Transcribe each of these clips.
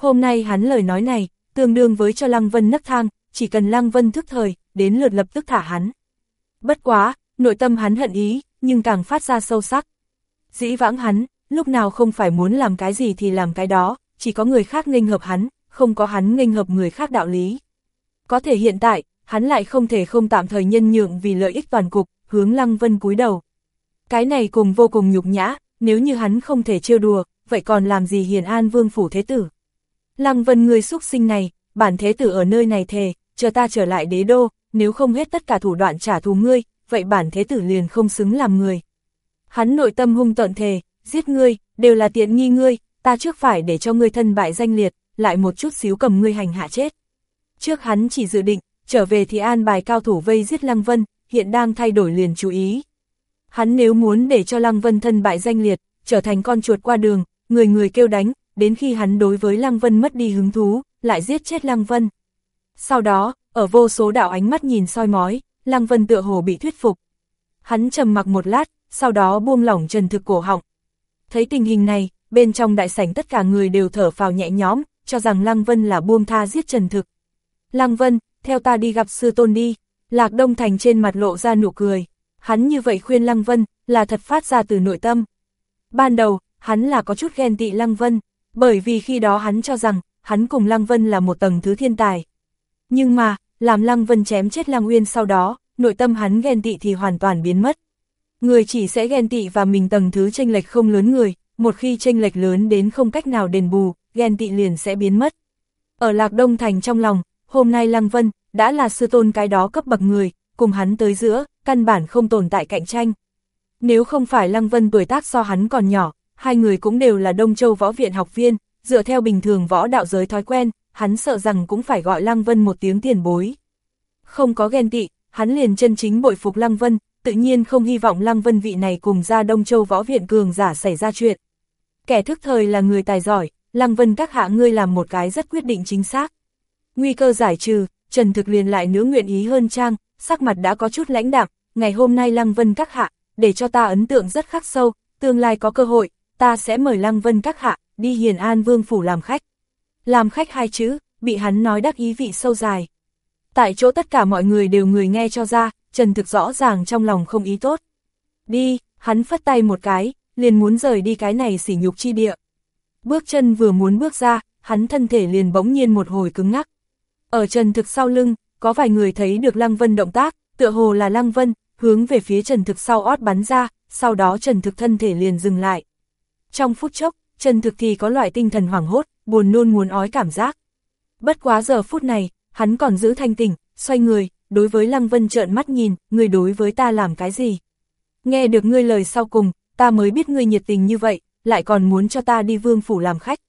Hôm nay hắn lời nói này, tương đương với cho Lăng Vân nấc thang, chỉ cần Lăng Vân thức thời, đến lượt lập tức thả hắn. Bất quá, nội tâm hắn hận ý, nhưng càng phát ra sâu sắc. Dĩ vãng hắn, lúc nào không phải muốn làm cái gì thì làm cái đó, chỉ có người khác nghênh hợp hắn, không có hắn nghênh hợp người khác đạo lý. Có thể hiện tại, hắn lại không thể không tạm thời nhân nhượng vì lợi ích toàn cục, hướng Lăng Vân cúi đầu. Cái này cùng vô cùng nhục nhã, nếu như hắn không thể trêu đùa, vậy còn làm gì hiền an vương phủ thế tử? Lăng Vân người xúc sinh này, bản thế tử ở nơi này thề, chờ ta trở lại đế đô, nếu không hết tất cả thủ đoạn trả thù ngươi, vậy bản thế tử liền không xứng làm người. Hắn nội tâm hung tận thề, giết ngươi, đều là tiện nghi ngươi, ta trước phải để cho ngươi thân bại danh liệt, lại một chút xíu cầm ngươi hành hạ chết. Trước hắn chỉ dự định, trở về thì an bài cao thủ vây giết Lăng Vân, hiện đang thay đổi liền chú ý. Hắn nếu muốn để cho Lăng Vân thân bại danh liệt, trở thành con chuột qua đường, người người kêu đánh, đến khi hắn đối với Lăng Vân mất đi hứng thú, lại giết chết Lăng Vân. Sau đó, ở vô số đạo ánh mắt nhìn soi mói, Lăng Vân tựa hồ bị thuyết phục. Hắn trầm mặc một lát, sau đó buông lỏng trần thực cổ họng. Thấy tình hình này, bên trong đại sảnh tất cả người đều thở phào nhẹ nhõm, cho rằng Lăng Vân là buông tha giết trần thực. Lăng Vân, theo ta đi gặp sư tôn đi. Lạc Đông Thành trên mặt lộ ra nụ cười. Hắn như vậy khuyên Lăng Vân, là thật phát ra từ nội tâm. Ban đầu, hắn là có chút ghen tị Lăng Vân, bởi vì khi đó hắn cho rằng, hắn cùng Lăng Vân là một tầng thứ thiên tài. Nhưng mà, làm Lăng Vân chém chết Lăng Uyên sau đó, nội tâm hắn ghen tị thì hoàn toàn biến mất. Người chỉ sẽ ghen tị và mình tầng thứ tranh lệch không lớn người, một khi tranh lệch lớn đến không cách nào đền bù, ghen tị liền sẽ biến mất. Ở Lạc Đông Thành trong lòng, hôm nay Lăng Vân, đã là sư tôn cái đó cấp bậc người, cùng hắn tới giữa, căn bản không tồn tại cạnh tranh. Nếu không phải Lăng Vân tuổi tác so hắn còn nhỏ, hai người cũng đều là Đông Châu Võ Viện học viên, dựa theo bình thường võ đạo giới thói quen, hắn sợ rằng cũng phải gọi Lăng Vân một tiếng tiền bối. Không có ghen tị, hắn liền chân chính bội phục Lăng Vân, tự nhiên không hy vọng Lăng Vân vị này cùng ra Đông Châu Võ Viện cường giả xảy ra chuyện. Kẻ thức thời là người tài giỏi, Lăng Vân các hạ ngươi làm một cái rất quyết định chính xác. Nguy cơ giải trừ, Trần Thực liền lại nữa nguyện ý hơn trang, sắc mặt đã có chút lãnh đạm, ngày hôm nay Lăng Vân các hạ, để cho ta ấn tượng rất khắc sâu, tương lai có cơ hội, ta sẽ mời Lăng Vân các hạ, đi Hiền An Vương Phủ làm khách. Làm khách hai chữ, bị hắn nói đắc ý vị sâu dài. Tại chỗ tất cả mọi người đều người nghe cho ra, Trần Thực rõ ràng trong lòng không ý tốt. Đi, hắn phất tay một cái, liền muốn rời đi cái này sỉ nhục chi địa. Bước chân vừa muốn bước ra, hắn thân thể liền bỗng nhiên một hồi cứng ngắc. Ở Trần Thực sau lưng, có vài người thấy được Lăng Vân động tác, tựa hồ là Lăng Vân, hướng về phía Trần Thực sau ót bắn ra, sau đó Trần Thực thân thể liền dừng lại. Trong phút chốc, Trần Thực thì có loại tinh thần hoảng hốt, buồn nôn muốn ói cảm giác. Bất quá giờ phút này, hắn còn giữ thanh tỉnh, xoay người, đối với Lăng Vân trợn mắt nhìn, người đối với ta làm cái gì? Nghe được ngươi lời sau cùng, ta mới biết ngươi nhiệt tình như vậy, lại còn muốn cho ta đi vương phủ làm khách.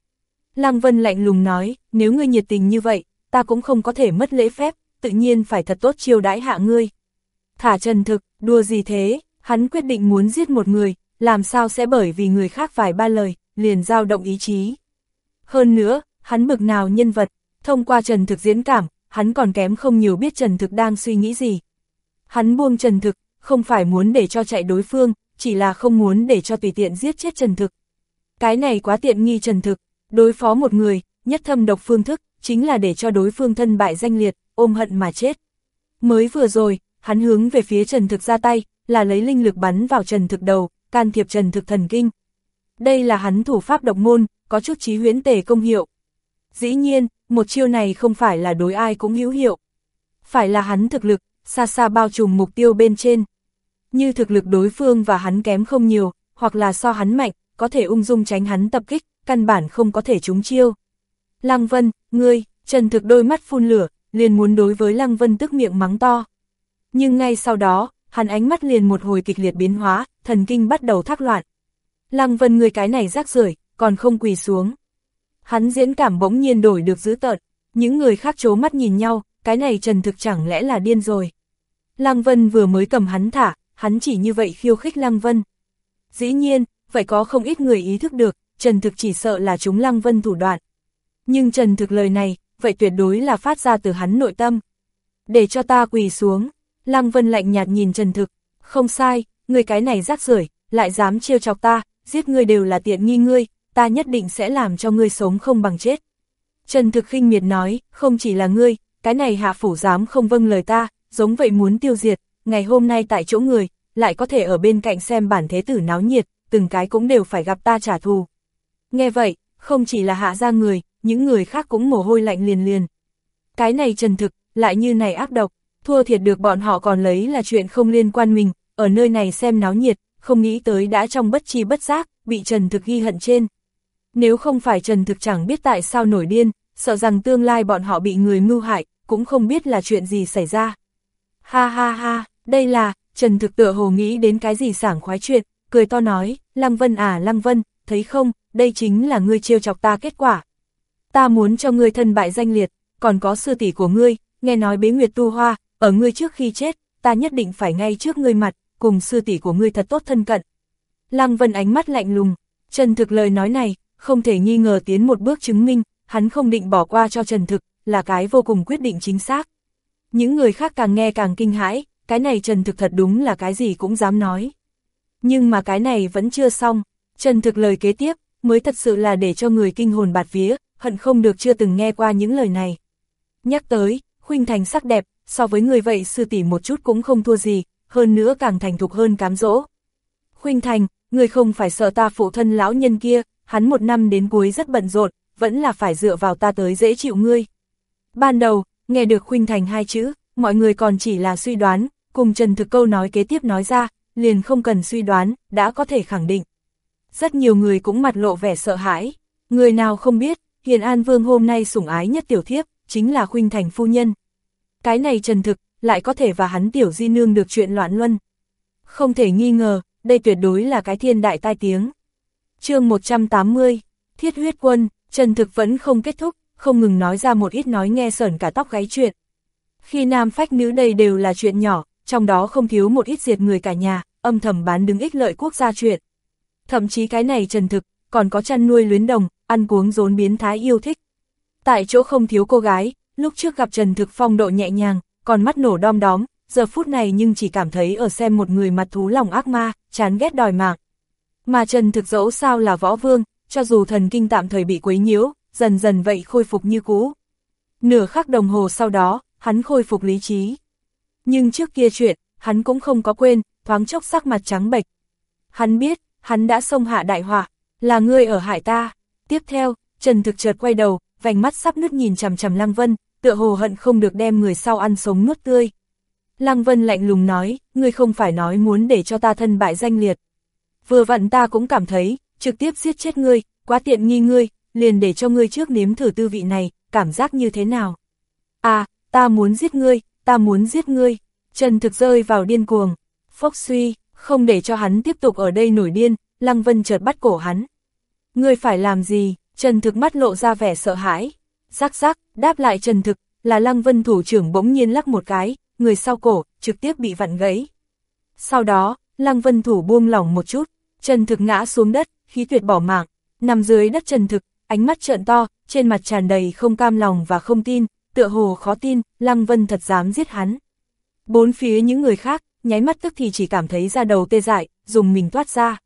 Lăng Vân lạnh lùng nói, nếu ngươi nhiệt tình như vậy, ta cũng không có thể mất lễ phép, tự nhiên phải thật tốt chiêu đãi hạ ngươi. Thả trần thực, đùa gì thế, hắn quyết định muốn giết một người, làm sao sẽ bởi vì người khác vài ba lời, liền dao động ý chí. Hơn nữa, hắn bực nào nhân vật, thông qua trần thực diễn cảm, hắn còn kém không nhiều biết trần thực đang suy nghĩ gì. Hắn buông trần thực, không phải muốn để cho chạy đối phương, chỉ là không muốn để cho tùy tiện giết chết trần thực. Cái này quá tiện nghi trần thực, đối phó một người, nhất thâm độc phương thức, chính là để cho đối phương thân bại danh liệt, ôm hận mà chết. Mới vừa rồi, hắn hướng về phía Trần Thực ra tay, là lấy linh lực bắn vào Trần Thực đầu, can thiệp Trần Thực thần kinh. Đây là hắn thủ pháp độc môn, có chút trí huyễn tề công hiệu. Dĩ nhiên, một chiêu này không phải là đối ai cũng hữu hiệu. Phải là hắn thực lực, xa xa bao trùm mục tiêu bên trên. Như thực lực đối phương và hắn kém không nhiều, hoặc là so hắn mạnh, có thể ung dung tránh hắn tập kích, căn bản không có thể trúng chiêu. Lăng Vân, ngươi, Trần Thực đôi mắt phun lửa, liền muốn đối với Lăng Vân tức miệng mắng to. Nhưng ngay sau đó, hắn ánh mắt liền một hồi kịch liệt biến hóa, thần kinh bắt đầu thác loạn. Lăng Vân người cái này rác rưởi còn không quỳ xuống. Hắn diễn cảm bỗng nhiên đổi được dữ tợn, những người khác chố mắt nhìn nhau, cái này Trần Thực chẳng lẽ là điên rồi. Lăng Vân vừa mới cầm hắn thả, hắn chỉ như vậy khiêu khích Lăng Vân. Dĩ nhiên, vậy có không ít người ý thức được, Trần Thực chỉ sợ là chúng Lăng Vân thủ đoạn. Nhưng Trần Thực lời này, vậy tuyệt đối là phát ra từ hắn nội tâm. Để cho ta quỳ xuống, Lăng Vân lạnh nhạt nhìn Trần Thực, không sai, người cái này rác rưởi lại dám chiêu chọc ta, giết ngươi đều là tiện nghi ngươi, ta nhất định sẽ làm cho ngươi sống không bằng chết. Trần Thực khinh miệt nói, không chỉ là ngươi, cái này hạ phủ dám không vâng lời ta, giống vậy muốn tiêu diệt, ngày hôm nay tại chỗ người, lại có thể ở bên cạnh xem bản thế tử náo nhiệt, từng cái cũng đều phải gặp ta trả thù. Nghe vậy, không chỉ là hạ ra người, những người khác cũng mồ hôi lạnh liền liền. Cái này trần thực, lại như này ác độc, thua thiệt được bọn họ còn lấy là chuyện không liên quan mình, ở nơi này xem náo nhiệt, không nghĩ tới đã trong bất chi bất giác, bị trần thực ghi hận trên. Nếu không phải trần thực chẳng biết tại sao nổi điên, sợ rằng tương lai bọn họ bị người mưu hại, cũng không biết là chuyện gì xảy ra. Ha ha ha, đây là, Trần Thực tựa hồ nghĩ đến cái gì sảng khoái chuyện, cười to nói, Lăng Vân à Lăng Vân, thấy không, đây chính là ngươi trêu chọc ta kết quả. Ta muốn cho ngươi thân bại danh liệt, còn có sư tỷ của ngươi, nghe nói bế nguyệt tu hoa, ở ngươi trước khi chết, ta nhất định phải ngay trước ngươi mặt, cùng sư tỷ của ngươi thật tốt thân cận. Lăng Vân ánh mắt lạnh lùng, Trần Thực lời nói này, không thể nghi ngờ tiến một bước chứng minh, hắn không định bỏ qua cho Trần Thực, là cái vô cùng quyết định chính xác. Những người khác càng nghe càng kinh hãi, cái này Trần Thực thật đúng là cái gì cũng dám nói. Nhưng mà cái này vẫn chưa xong, Trần Thực lời kế tiếp, mới thật sự là để cho người kinh hồn bạt vía, hận không được chưa từng nghe qua những lời này. Nhắc tới, Khuynh Thành sắc đẹp, so với người vậy sư tỷ một chút cũng không thua gì, hơn nữa càng thành thục hơn cám dỗ. Khuynh Thành, người không phải sợ ta phụ thân lão nhân kia, hắn một năm đến cuối rất bận rộn, vẫn là phải dựa vào ta tới dễ chịu ngươi. Ban đầu, nghe được Khuynh Thành hai chữ, mọi người còn chỉ là suy đoán, cùng Trần Thực câu nói kế tiếp nói ra, liền không cần suy đoán, đã có thể khẳng định. Rất nhiều người cũng mặt lộ vẻ sợ hãi, người nào không biết, Hiền An Vương hôm nay sủng ái nhất tiểu thiếp, chính là Khuynh Thành phu nhân. Cái này Trần Thực, lại có thể và hắn tiểu di nương được chuyện loạn luân. Không thể nghi ngờ, đây tuyệt đối là cái thiên đại tai tiếng. chương 180, Thiết huyết quân, Trần Thực vẫn không kết thúc, không ngừng nói ra một ít nói nghe sởn cả tóc gáy chuyện. Khi nam phách nữ đây đều là chuyện nhỏ, trong đó không thiếu một ít diệt người cả nhà, âm thầm bán đứng ích lợi quốc gia chuyện. Thậm chí cái này trần thực, còn có chăn nuôi luyến đồng, ăn cuống rốn biến thái yêu thích. Tại chỗ không thiếu cô gái, lúc trước gặp Trần Thực phong độ nhẹ nhàng, còn mắt nổ đom đóm, giờ phút này nhưng chỉ cảm thấy ở xem một người mặt thú lòng ác ma, chán ghét đòi mạng. Mà Trần Thực dẫu sao là võ vương, cho dù thần kinh tạm thời bị quấy nhiễu, dần dần vậy khôi phục như cũ. Nửa khắc đồng hồ sau đó, hắn khôi phục lý trí. Nhưng trước kia chuyện, hắn cũng không có quên, thoáng chốc sắc mặt trắng bệch. Hắn biết, hắn đã xông hạ đại họa, là ngươi ở hại ta. Tiếp theo, Trần Thực chợt quay đầu, vành mắt sắp nứt nhìn chằm chằm Lăng Vân, tựa hồ hận không được đem người sau ăn sống nuốt tươi. Lăng Vân lạnh lùng nói, ngươi không phải nói muốn để cho ta thân bại danh liệt. Vừa vặn ta cũng cảm thấy, trực tiếp giết chết ngươi, quá tiện nghi ngươi, liền để cho ngươi trước nếm thử tư vị này, cảm giác như thế nào. À, ta muốn giết ngươi, ta muốn giết ngươi. Trần thực rơi vào điên cuồng. Phốc suy, không để cho hắn tiếp tục ở đây nổi điên, Lăng Vân chợt bắt cổ hắn. Ngươi phải làm gì? Trần thực mắt lộ ra vẻ sợ hãi. Rắc rắc, đáp lại Trần thực, là Lăng Vân thủ trưởng bỗng nhiên lắc một cái, người sau cổ, trực tiếp bị vặn gãy. Sau đó, Lăng Vân thủ buông lỏng một chút, Trần thực ngã xuống đất, khí tuyệt bỏ mạng, nằm dưới đất Trần thực, ánh mắt trợn to, trên mặt tràn đầy không cam lòng và không tin, tựa hồ khó tin, Lăng Vân thật dám giết hắn. Bốn phía những người khác, nháy mắt tức thì chỉ cảm thấy ra đầu tê dại, dùng mình toát ra.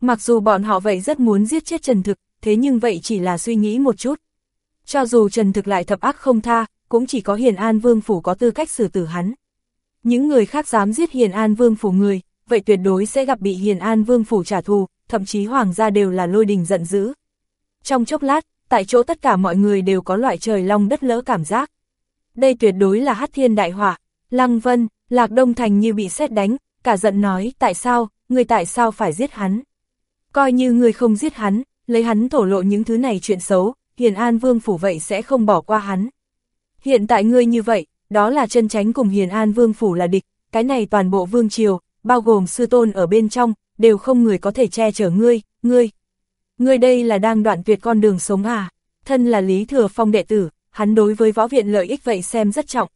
Mặc dù bọn họ vậy rất muốn giết chết Trần Thực, thế nhưng vậy chỉ là suy nghĩ một chút. Cho dù Trần Thực lại thập ác không tha, cũng chỉ có Hiền An Vương Phủ có tư cách xử tử hắn. Những người khác dám giết Hiền An Vương Phủ người, vậy tuyệt đối sẽ gặp bị Hiền An Vương Phủ trả thù, thậm chí hoàng gia đều là lôi đình giận dữ. Trong chốc lát, tại chỗ tất cả mọi người đều có loại trời long đất lỡ cảm giác. Đây tuyệt đối là hát thiên đại họa, Lăng Vân, Lạc Đông Thành như bị xét đánh, cả giận nói tại sao, người tại sao phải giết hắn. Coi như người không giết hắn, lấy hắn thổ lộ những thứ này chuyện xấu, Hiền An Vương Phủ vậy sẽ không bỏ qua hắn. Hiện tại ngươi như vậy, đó là chân tránh cùng Hiền An Vương Phủ là địch, cái này toàn bộ Vương Triều, bao gồm sư tôn ở bên trong, đều không người có thể che chở ngươi, ngươi. Ngươi đây là đang đoạn tuyệt con đường sống à, thân là Lý Thừa Phong đệ tử, hắn đối với võ viện lợi ích vậy xem rất trọng.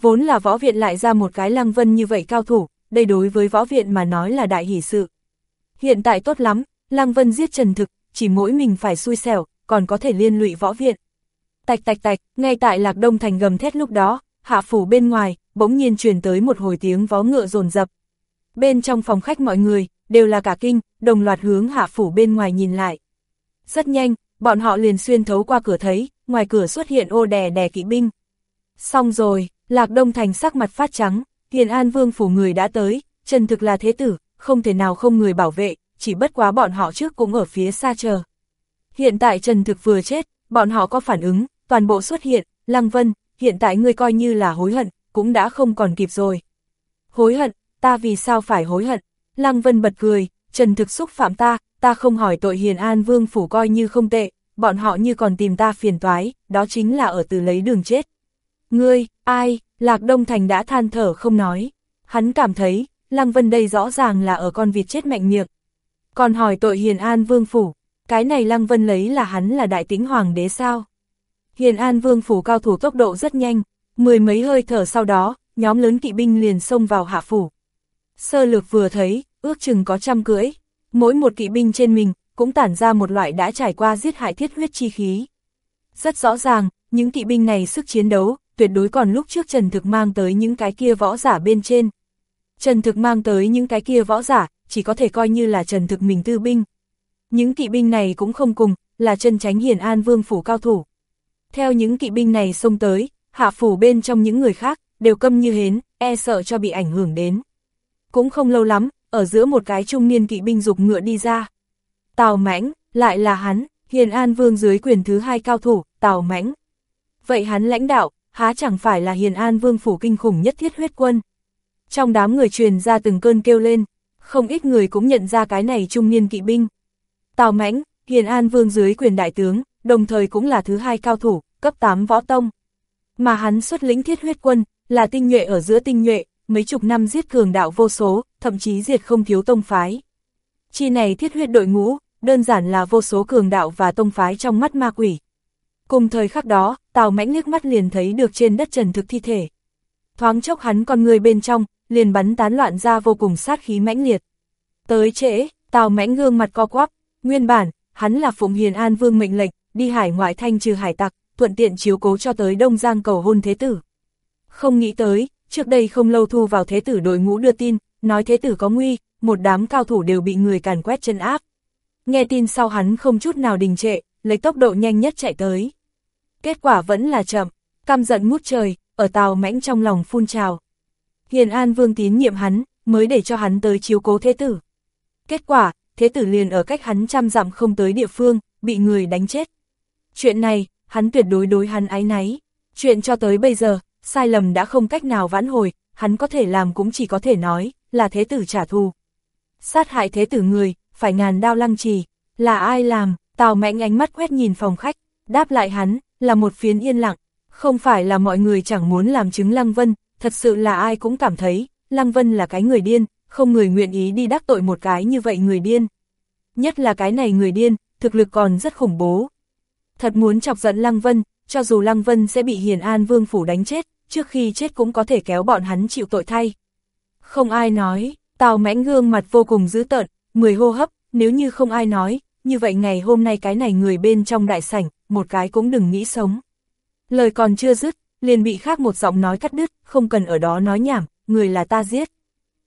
Vốn là võ viện lại ra một cái lăng vân như vậy cao thủ, đây đối với võ viện mà nói là đại hỷ sự. Hiện tại tốt lắm, lăng vân giết trần thực, chỉ mỗi mình phải xui xẻo, còn có thể liên lụy võ viện. Tạch tạch tạch, ngay tại lạc đông thành gầm thét lúc đó, hạ phủ bên ngoài, bỗng nhiên truyền tới một hồi tiếng vó ngựa rồn rập. Bên trong phòng khách mọi người, đều là cả kinh, đồng loạt hướng hạ phủ bên ngoài nhìn lại. Rất nhanh, bọn họ liền xuyên thấu qua cửa thấy, ngoài cửa xuất hiện ô đè đè kỵ binh. Xong rồi, Lạc Đông Thành sắc mặt phát trắng, Hiền An Vương phủ người đã tới, Trần Thực là thế tử, không thể nào không người bảo vệ, chỉ bất quá bọn họ trước cũng ở phía xa chờ. Hiện tại Trần Thực vừa chết, bọn họ có phản ứng, toàn bộ xuất hiện, Lăng Vân, hiện tại ngươi coi như là hối hận, cũng đã không còn kịp rồi. Hối hận, ta vì sao phải hối hận? Lăng Vân bật cười, Trần Thực xúc phạm ta, ta không hỏi tội Hiền An Vương phủ coi như không tệ, bọn họ như còn tìm ta phiền toái, đó chính là ở từ lấy đường chết. Ngươi, ai, Lạc Đông Thành đã than thở không nói. Hắn cảm thấy, Lăng Vân đây rõ ràng là ở con vịt chết mạnh miệng. Còn hỏi tội Hiền An Vương Phủ, cái này Lăng Vân lấy là hắn là đại tính hoàng đế sao? Hiền An Vương Phủ cao thủ tốc độ rất nhanh, mười mấy hơi thở sau đó, nhóm lớn kỵ binh liền xông vào hạ phủ. Sơ lược vừa thấy, ước chừng có trăm cưỡi, mỗi một kỵ binh trên mình, cũng tản ra một loại đã trải qua giết hại thiết huyết chi khí. Rất rõ ràng, những kỵ binh này sức chiến đấu, tuyệt đối còn lúc trước Trần Thực mang tới những cái kia võ giả bên trên. Trần Thực mang tới những cái kia võ giả, chỉ có thể coi như là Trần Thực mình tư binh. Những kỵ binh này cũng không cùng, là chân tránh hiền an vương phủ cao thủ. Theo những kỵ binh này xông tới, hạ phủ bên trong những người khác, đều câm như hến, e sợ cho bị ảnh hưởng đến. Cũng không lâu lắm, ở giữa một cái trung niên kỵ binh dục ngựa đi ra. Tào mãnh, lại là hắn, hiền an vương dưới quyền thứ hai cao thủ, Tào mãnh. Vậy hắn lãnh đạo, há chẳng phải là hiền an vương phủ kinh khủng nhất thiết huyết quân. Trong đám người truyền ra từng cơn kêu lên, không ít người cũng nhận ra cái này trung niên kỵ binh. Tào mãnh, hiền an vương dưới quyền đại tướng, đồng thời cũng là thứ hai cao thủ, cấp 8 võ tông. Mà hắn xuất lĩnh thiết huyết quân, là tinh nhuệ ở giữa tinh nhuệ, mấy chục năm giết cường đạo vô số, thậm chí diệt không thiếu tông phái. Chi này thiết huyết đội ngũ, đơn giản là vô số cường đạo và tông phái trong mắt ma quỷ. Cùng thời khắc đó, Tào Mãnh liếc mắt liền thấy được trên đất trần thực thi thể. Thoáng chốc hắn con người bên trong, liền bắn tán loạn ra vô cùng sát khí mãnh liệt. Tới trễ, Tào Mãnh gương mặt co quắp, nguyên bản, hắn là Phụng Hiền An Vương mệnh lệnh, đi hải ngoại thanh trừ hải tặc, thuận tiện chiếu cố cho tới Đông Giang cầu hôn thế tử. Không nghĩ tới, trước đây không lâu thu vào thế tử đội ngũ đưa tin, nói thế tử có nguy, một đám cao thủ đều bị người càn quét chân áp. Nghe tin sau hắn không chút nào đình trệ, lấy tốc độ nhanh nhất chạy tới. Kết quả vẫn là chậm, căm giận ngút trời, ở tàu mãnh trong lòng phun trào. Hiền An Vương tín nhiệm hắn, mới để cho hắn tới chiếu cố thế tử. Kết quả, thế tử liền ở cách hắn trăm dặm không tới địa phương, bị người đánh chết. Chuyện này, hắn tuyệt đối đối hắn ái náy. Chuyện cho tới bây giờ, sai lầm đã không cách nào vãn hồi, hắn có thể làm cũng chỉ có thể nói, là thế tử trả thù. Sát hại thế tử người, phải ngàn đao lăng trì, là ai làm, Tào Mạnh ánh mắt quét nhìn phòng khách, đáp lại hắn, là một phiến yên lặng, không phải là mọi người chẳng muốn làm chứng Lăng Vân, thật sự là ai cũng cảm thấy, Lăng Vân là cái người điên, không người nguyện ý đi đắc tội một cái như vậy người điên. Nhất là cái này người điên, thực lực còn rất khủng bố. Thật muốn chọc giận Lăng Vân, cho dù Lăng Vân sẽ bị Hiền An Vương Phủ đánh chết, trước khi chết cũng có thể kéo bọn hắn chịu tội thay. Không ai nói, Tào mãnh gương mặt vô cùng dữ tợn, mười hô hấp, nếu như không ai nói, như vậy ngày hôm nay cái này người bên trong đại sảnh, một cái cũng đừng nghĩ sống. Lời còn chưa dứt, liền bị khác một giọng nói cắt đứt, không cần ở đó nói nhảm, người là ta giết.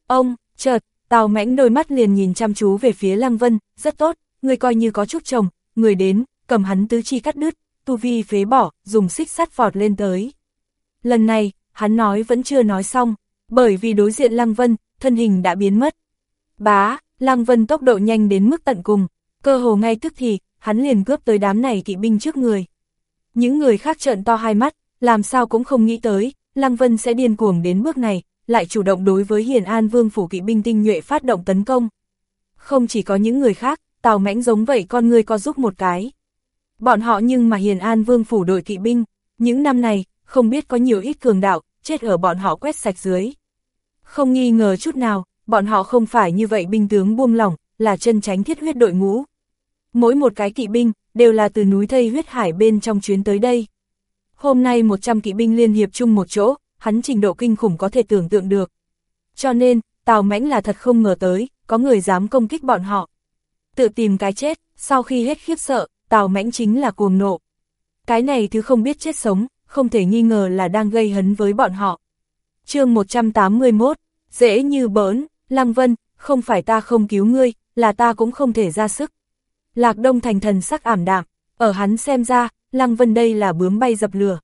Ông, chợt, Tào mãnh đôi mắt liền nhìn chăm chú về phía Lăng Vân, rất tốt, người coi như có chút chồng, người đến, cầm hắn tứ chi cắt đứt, tu vi phế bỏ, dùng xích sắt vọt lên tới. Lần này, hắn nói vẫn chưa nói xong, bởi vì đối diện Lăng Vân, thân hình đã biến mất. Bá, Lăng Vân tốc độ nhanh đến mức tận cùng, cơ hồ ngay tức thì, hắn liền cướp tới đám này kỵ binh trước người. Những người khác trợn to hai mắt, làm sao cũng không nghĩ tới, Lăng Vân sẽ điên cuồng đến bước này, lại chủ động đối với Hiền An Vương phủ kỵ binh tinh nhuệ phát động tấn công. Không chỉ có những người khác, Tào Mãnh giống vậy con người có giúp một cái. Bọn họ nhưng mà Hiền An Vương phủ đội kỵ binh, những năm này, không biết có nhiều ít cường đạo, chết ở bọn họ quét sạch dưới. Không nghi ngờ chút nào, bọn họ không phải như vậy binh tướng buông lỏng, là chân tránh thiết huyết đội ngũ. Mỗi một cái kỵ binh, đều là từ núi thây huyết hải bên trong chuyến tới đây. Hôm nay 100 kỵ binh liên hiệp chung một chỗ, hắn trình độ kinh khủng có thể tưởng tượng được. Cho nên, Tào Mãnh là thật không ngờ tới, có người dám công kích bọn họ. Tự tìm cái chết, sau khi hết khiếp sợ, Tào Mãnh chính là cuồng nộ. Cái này thứ không biết chết sống, không thể nghi ngờ là đang gây hấn với bọn họ. chương 181, dễ như bỡn, Lăng Vân, không phải ta không cứu ngươi, là ta cũng không thể ra sức. Lạc Đông thành thần sắc ảm đạm, ở hắn xem ra, Lăng Vân đây là bướm bay dập lửa.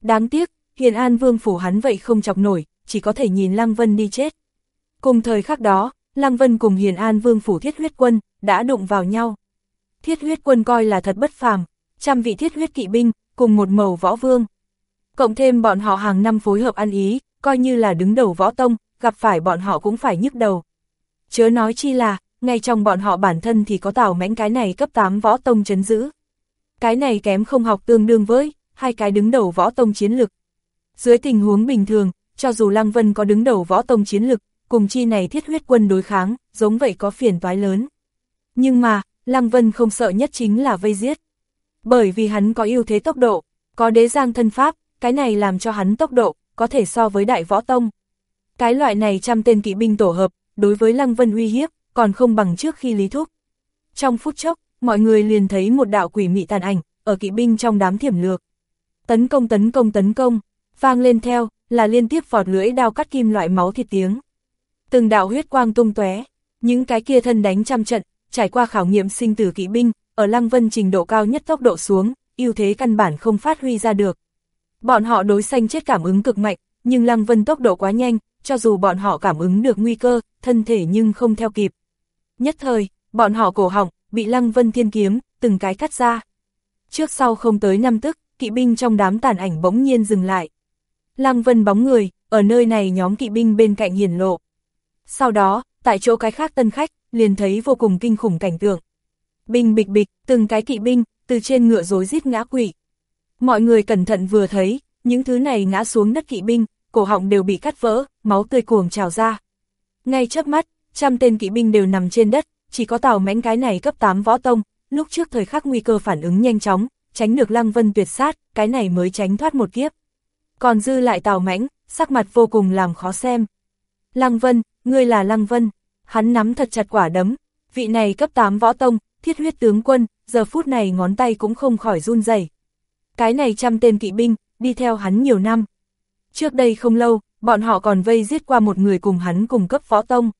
Đáng tiếc, Hiền An Vương phủ hắn vậy không chọc nổi, chỉ có thể nhìn Lăng Vân đi chết. Cùng thời khắc đó, Lăng Vân cùng Hiền An Vương phủ thiết huyết quân, đã đụng vào nhau. Thiết huyết quân coi là thật bất phàm, trăm vị thiết huyết kỵ binh, cùng một màu võ vương. Cộng thêm bọn họ hàng năm phối hợp ăn ý, coi như là đứng đầu võ tông, gặp phải bọn họ cũng phải nhức đầu. Chớ nói chi là, ngay trong bọn họ bản thân thì có tào mãnh cái này cấp 8 võ tông chấn giữ. Cái này kém không học tương đương với, hai cái đứng đầu võ tông chiến lực. Dưới tình huống bình thường, cho dù Lăng Vân có đứng đầu võ tông chiến lực, cùng chi này thiết huyết quân đối kháng, giống vậy có phiền toái lớn. Nhưng mà, Lăng Vân không sợ nhất chính là vây giết. Bởi vì hắn có ưu thế tốc độ, có đế giang thân pháp, cái này làm cho hắn tốc độ, có thể so với đại võ tông. Cái loại này trăm tên kỵ binh tổ hợp, đối với Lăng Vân uy hiếp, còn không bằng trước khi lý thúc. Trong phút chốc, mọi người liền thấy một đạo quỷ mị tàn ảnh, ở kỵ binh trong đám thiểm lược. Tấn công tấn công tấn công, vang lên theo, là liên tiếp vọt lưỡi đao cắt kim loại máu thịt tiếng. Từng đạo huyết quang tung tóe, những cái kia thân đánh trăm trận, trải qua khảo nghiệm sinh tử kỵ binh, ở Lăng Vân trình độ cao nhất tốc độ xuống, ưu thế căn bản không phát huy ra được. Bọn họ đối xanh chết cảm ứng cực mạnh, nhưng Lăng Vân tốc độ quá nhanh, cho dù bọn họ cảm ứng được nguy cơ, thân thể nhưng không theo kịp. Nhất thời, bọn họ cổ họng, bị Lăng Vân thiên kiếm, từng cái cắt ra. Trước sau không tới năm tức, kỵ binh trong đám tàn ảnh bỗng nhiên dừng lại. Lăng Vân bóng người, ở nơi này nhóm kỵ binh bên cạnh hiển lộ. Sau đó, tại chỗ cái khác tân khách, liền thấy vô cùng kinh khủng cảnh tượng. Binh bịch bịch, từng cái kỵ binh, từ trên ngựa rối rít ngã quỵ. Mọi người cẩn thận vừa thấy, những thứ này ngã xuống đất kỵ binh, cổ họng đều bị cắt vỡ, máu tươi cuồng trào ra. Ngay chớp mắt, trăm tên kỵ binh đều nằm trên đất, chỉ có tàu mãnh cái này cấp 8 võ tông, lúc trước thời khắc nguy cơ phản ứng nhanh chóng, tránh được Lăng Vân tuyệt sát, cái này mới tránh thoát một kiếp. Còn dư lại tàu mãnh, sắc mặt vô cùng làm khó xem. Lăng Vân, ngươi là Lăng Vân, hắn nắm thật chặt quả đấm, vị này cấp 8 võ tông, thiết huyết tướng quân, giờ phút này ngón tay cũng không khỏi run rẩy. Cái này trăm tên kỵ binh, đi theo hắn nhiều năm. Trước đây không lâu, bọn họ còn vây giết qua một người cùng hắn cùng cấp võ tông.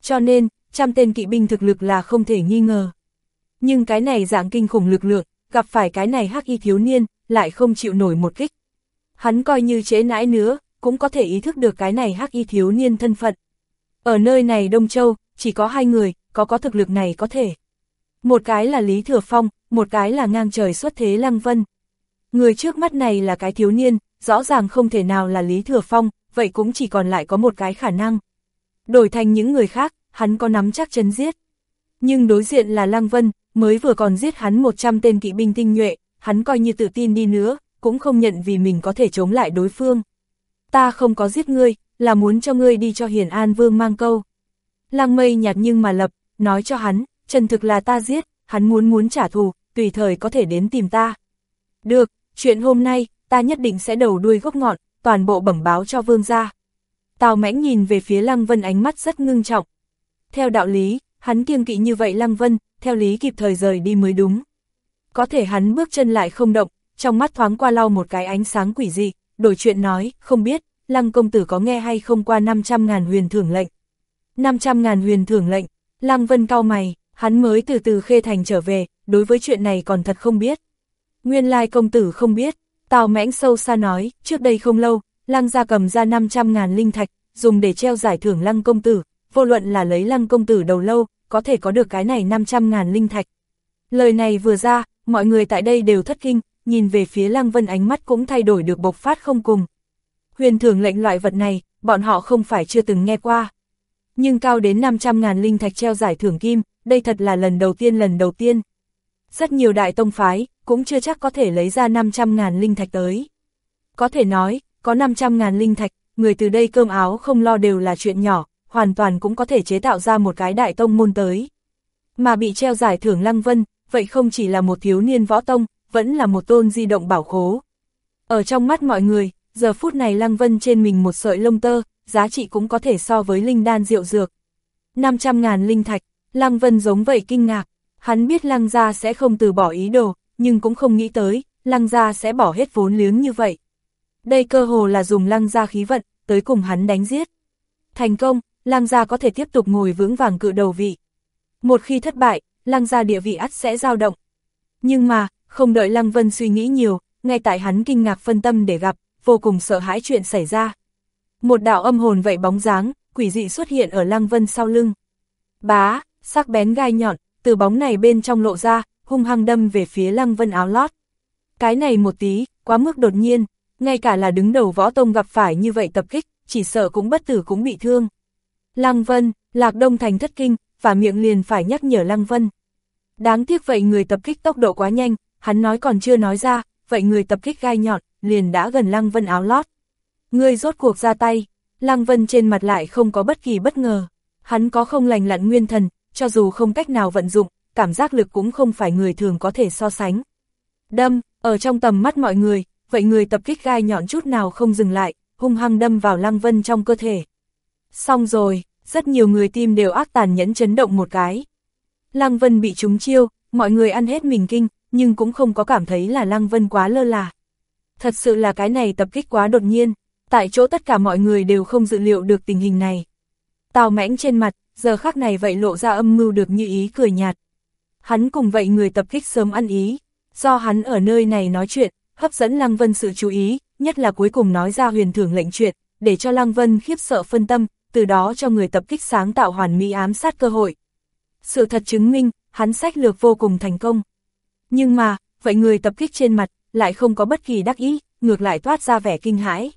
Cho nên, trăm tên kỵ binh thực lực là không thể nghi ngờ. Nhưng cái này dạng kinh khủng lực lượng, gặp phải cái này hắc y thiếu niên, lại không chịu nổi một kích. Hắn coi như chế nãi nữa, cũng có thể ý thức được cái này hắc y thiếu niên thân phận. Ở nơi này Đông Châu, chỉ có hai người, có có thực lực này có thể. Một cái là Lý Thừa Phong, một cái là ngang trời xuất thế Lăng Vân. Người trước mắt này là cái thiếu niên, rõ ràng không thể nào là Lý Thừa Phong, vậy cũng chỉ còn lại có một cái khả năng. Đổi thành những người khác, hắn có nắm chắc chân giết. Nhưng đối diện là Lăng Vân, mới vừa còn giết hắn 100 tên kỵ binh tinh nhuệ, hắn coi như tự tin đi nữa, cũng không nhận vì mình có thể chống lại đối phương. Ta không có giết ngươi, là muốn cho ngươi đi cho Hiền An Vương mang câu. Lăng mây nhạt nhưng mà lập, nói cho hắn, chân thực là ta giết, hắn muốn muốn trả thù, tùy thời có thể đến tìm ta. Được, chuyện hôm nay, ta nhất định sẽ đầu đuôi gốc ngọn, toàn bộ bẩm báo cho vương gia. Tào mãnh nhìn về phía Lăng Vân ánh mắt rất ngưng trọng. Theo đạo lý, hắn kiêng kỵ như vậy Lăng Vân, theo lý kịp thời rời đi mới đúng. Có thể hắn bước chân lại không động, trong mắt thoáng qua lau một cái ánh sáng quỷ dị, đổi chuyện nói, không biết, Lăng công tử có nghe hay không qua 500.000 huyền thưởng lệnh. 500.000 huyền thưởng lệnh, Lăng Vân cao mày, hắn mới từ từ khê thành trở về, đối với chuyện này còn thật không biết. Nguyên lai công tử không biết, Tào mãnh sâu xa nói, trước đây không lâu, Lăng gia cầm ra 500.000 linh thạch, dùng để treo giải thưởng Lăng công tử, vô luận là lấy Lăng công tử đầu lâu, có thể có được cái này 500.000 linh thạch. Lời này vừa ra, mọi người tại đây đều thất kinh, nhìn về phía Lăng Vân ánh mắt cũng thay đổi được bộc phát không cùng. Huyền thường lệnh loại vật này, bọn họ không phải chưa từng nghe qua. Nhưng cao đến 500.000 linh thạch treo giải thưởng kim, đây thật là lần đầu tiên lần đầu tiên. Rất nhiều đại tông phái, cũng chưa chắc có thể lấy ra 500.000 linh thạch tới. Có thể nói, có 500.000 linh thạch, người từ đây cơm áo không lo đều là chuyện nhỏ, hoàn toàn cũng có thể chế tạo ra một cái đại tông môn tới. Mà bị treo giải thưởng Lăng Vân, vậy không chỉ là một thiếu niên võ tông, vẫn là một tôn di động bảo khố. Ở trong mắt mọi người, giờ phút này Lăng Vân trên mình một sợi lông tơ, giá trị cũng có thể so với linh đan rượu dược. 500.000 linh thạch, Lăng Vân giống vậy kinh ngạc, hắn biết Lăng gia sẽ không từ bỏ ý đồ, nhưng cũng không nghĩ tới, Lăng gia sẽ bỏ hết vốn liếng như vậy. Đây cơ hồ là dùng Lăng gia khí vận, tới cùng hắn đánh giết. Thành công, Lăng gia có thể tiếp tục ngồi vững vàng cự đầu vị. Một khi thất bại, Lăng gia địa vị ắt sẽ dao động. Nhưng mà, không đợi Lăng Vân suy nghĩ nhiều, ngay tại hắn kinh ngạc phân tâm để gặp, vô cùng sợ hãi chuyện xảy ra. Một đạo âm hồn vậy bóng dáng, quỷ dị xuất hiện ở Lăng Vân sau lưng. Bá, sắc bén gai nhọn, từ bóng này bên trong lộ ra, hung hăng đâm về phía Lăng Vân áo lót. Cái này một tí, quá mức đột nhiên, ngay cả là đứng đầu võ tông gặp phải như vậy tập kích, chỉ sợ cũng bất tử cũng bị thương. Lăng Vân, Lạc Đông Thành thất kinh, và miệng liền phải nhắc nhở Lăng Vân. Đáng tiếc vậy người tập kích tốc độ quá nhanh, hắn nói còn chưa nói ra, vậy người tập kích gai nhọn, liền đã gần Lăng Vân áo lót. Người rốt cuộc ra tay, Lăng Vân trên mặt lại không có bất kỳ bất ngờ. Hắn có không lành lặn nguyên thần, cho dù không cách nào vận dụng, cảm giác lực cũng không phải người thường có thể so sánh. Đâm, ở trong tầm mắt mọi người, vậy người tập kích gai nhọn chút nào không dừng lại, hung hăng đâm vào Lăng Vân trong cơ thể. Xong rồi, rất nhiều người tim đều ác tàn nhẫn chấn động một cái. Lăng Vân bị trúng chiêu, mọi người ăn hết mình kinh, nhưng cũng không có cảm thấy là Lăng Vân quá lơ là. Thật sự là cái này tập kích quá đột nhiên, tại chỗ tất cả mọi người đều không dự liệu được tình hình này. Tào mãnh trên mặt, giờ khắc này vậy lộ ra âm mưu được như ý cười nhạt. Hắn cùng vậy người tập kích sớm ăn ý, do hắn ở nơi này nói chuyện, hấp dẫn Lăng Vân sự chú ý, nhất là cuối cùng nói ra huyền thưởng lệnh chuyện, để cho Lăng Vân khiếp sợ phân tâm, từ đó cho người tập kích sáng tạo hoàn mỹ ám sát cơ hội. Sự thật chứng minh, hắn sách lược vô cùng thành công. Nhưng mà, vậy người tập kích trên mặt, lại không có bất kỳ đắc ý, ngược lại toát ra vẻ kinh hãi.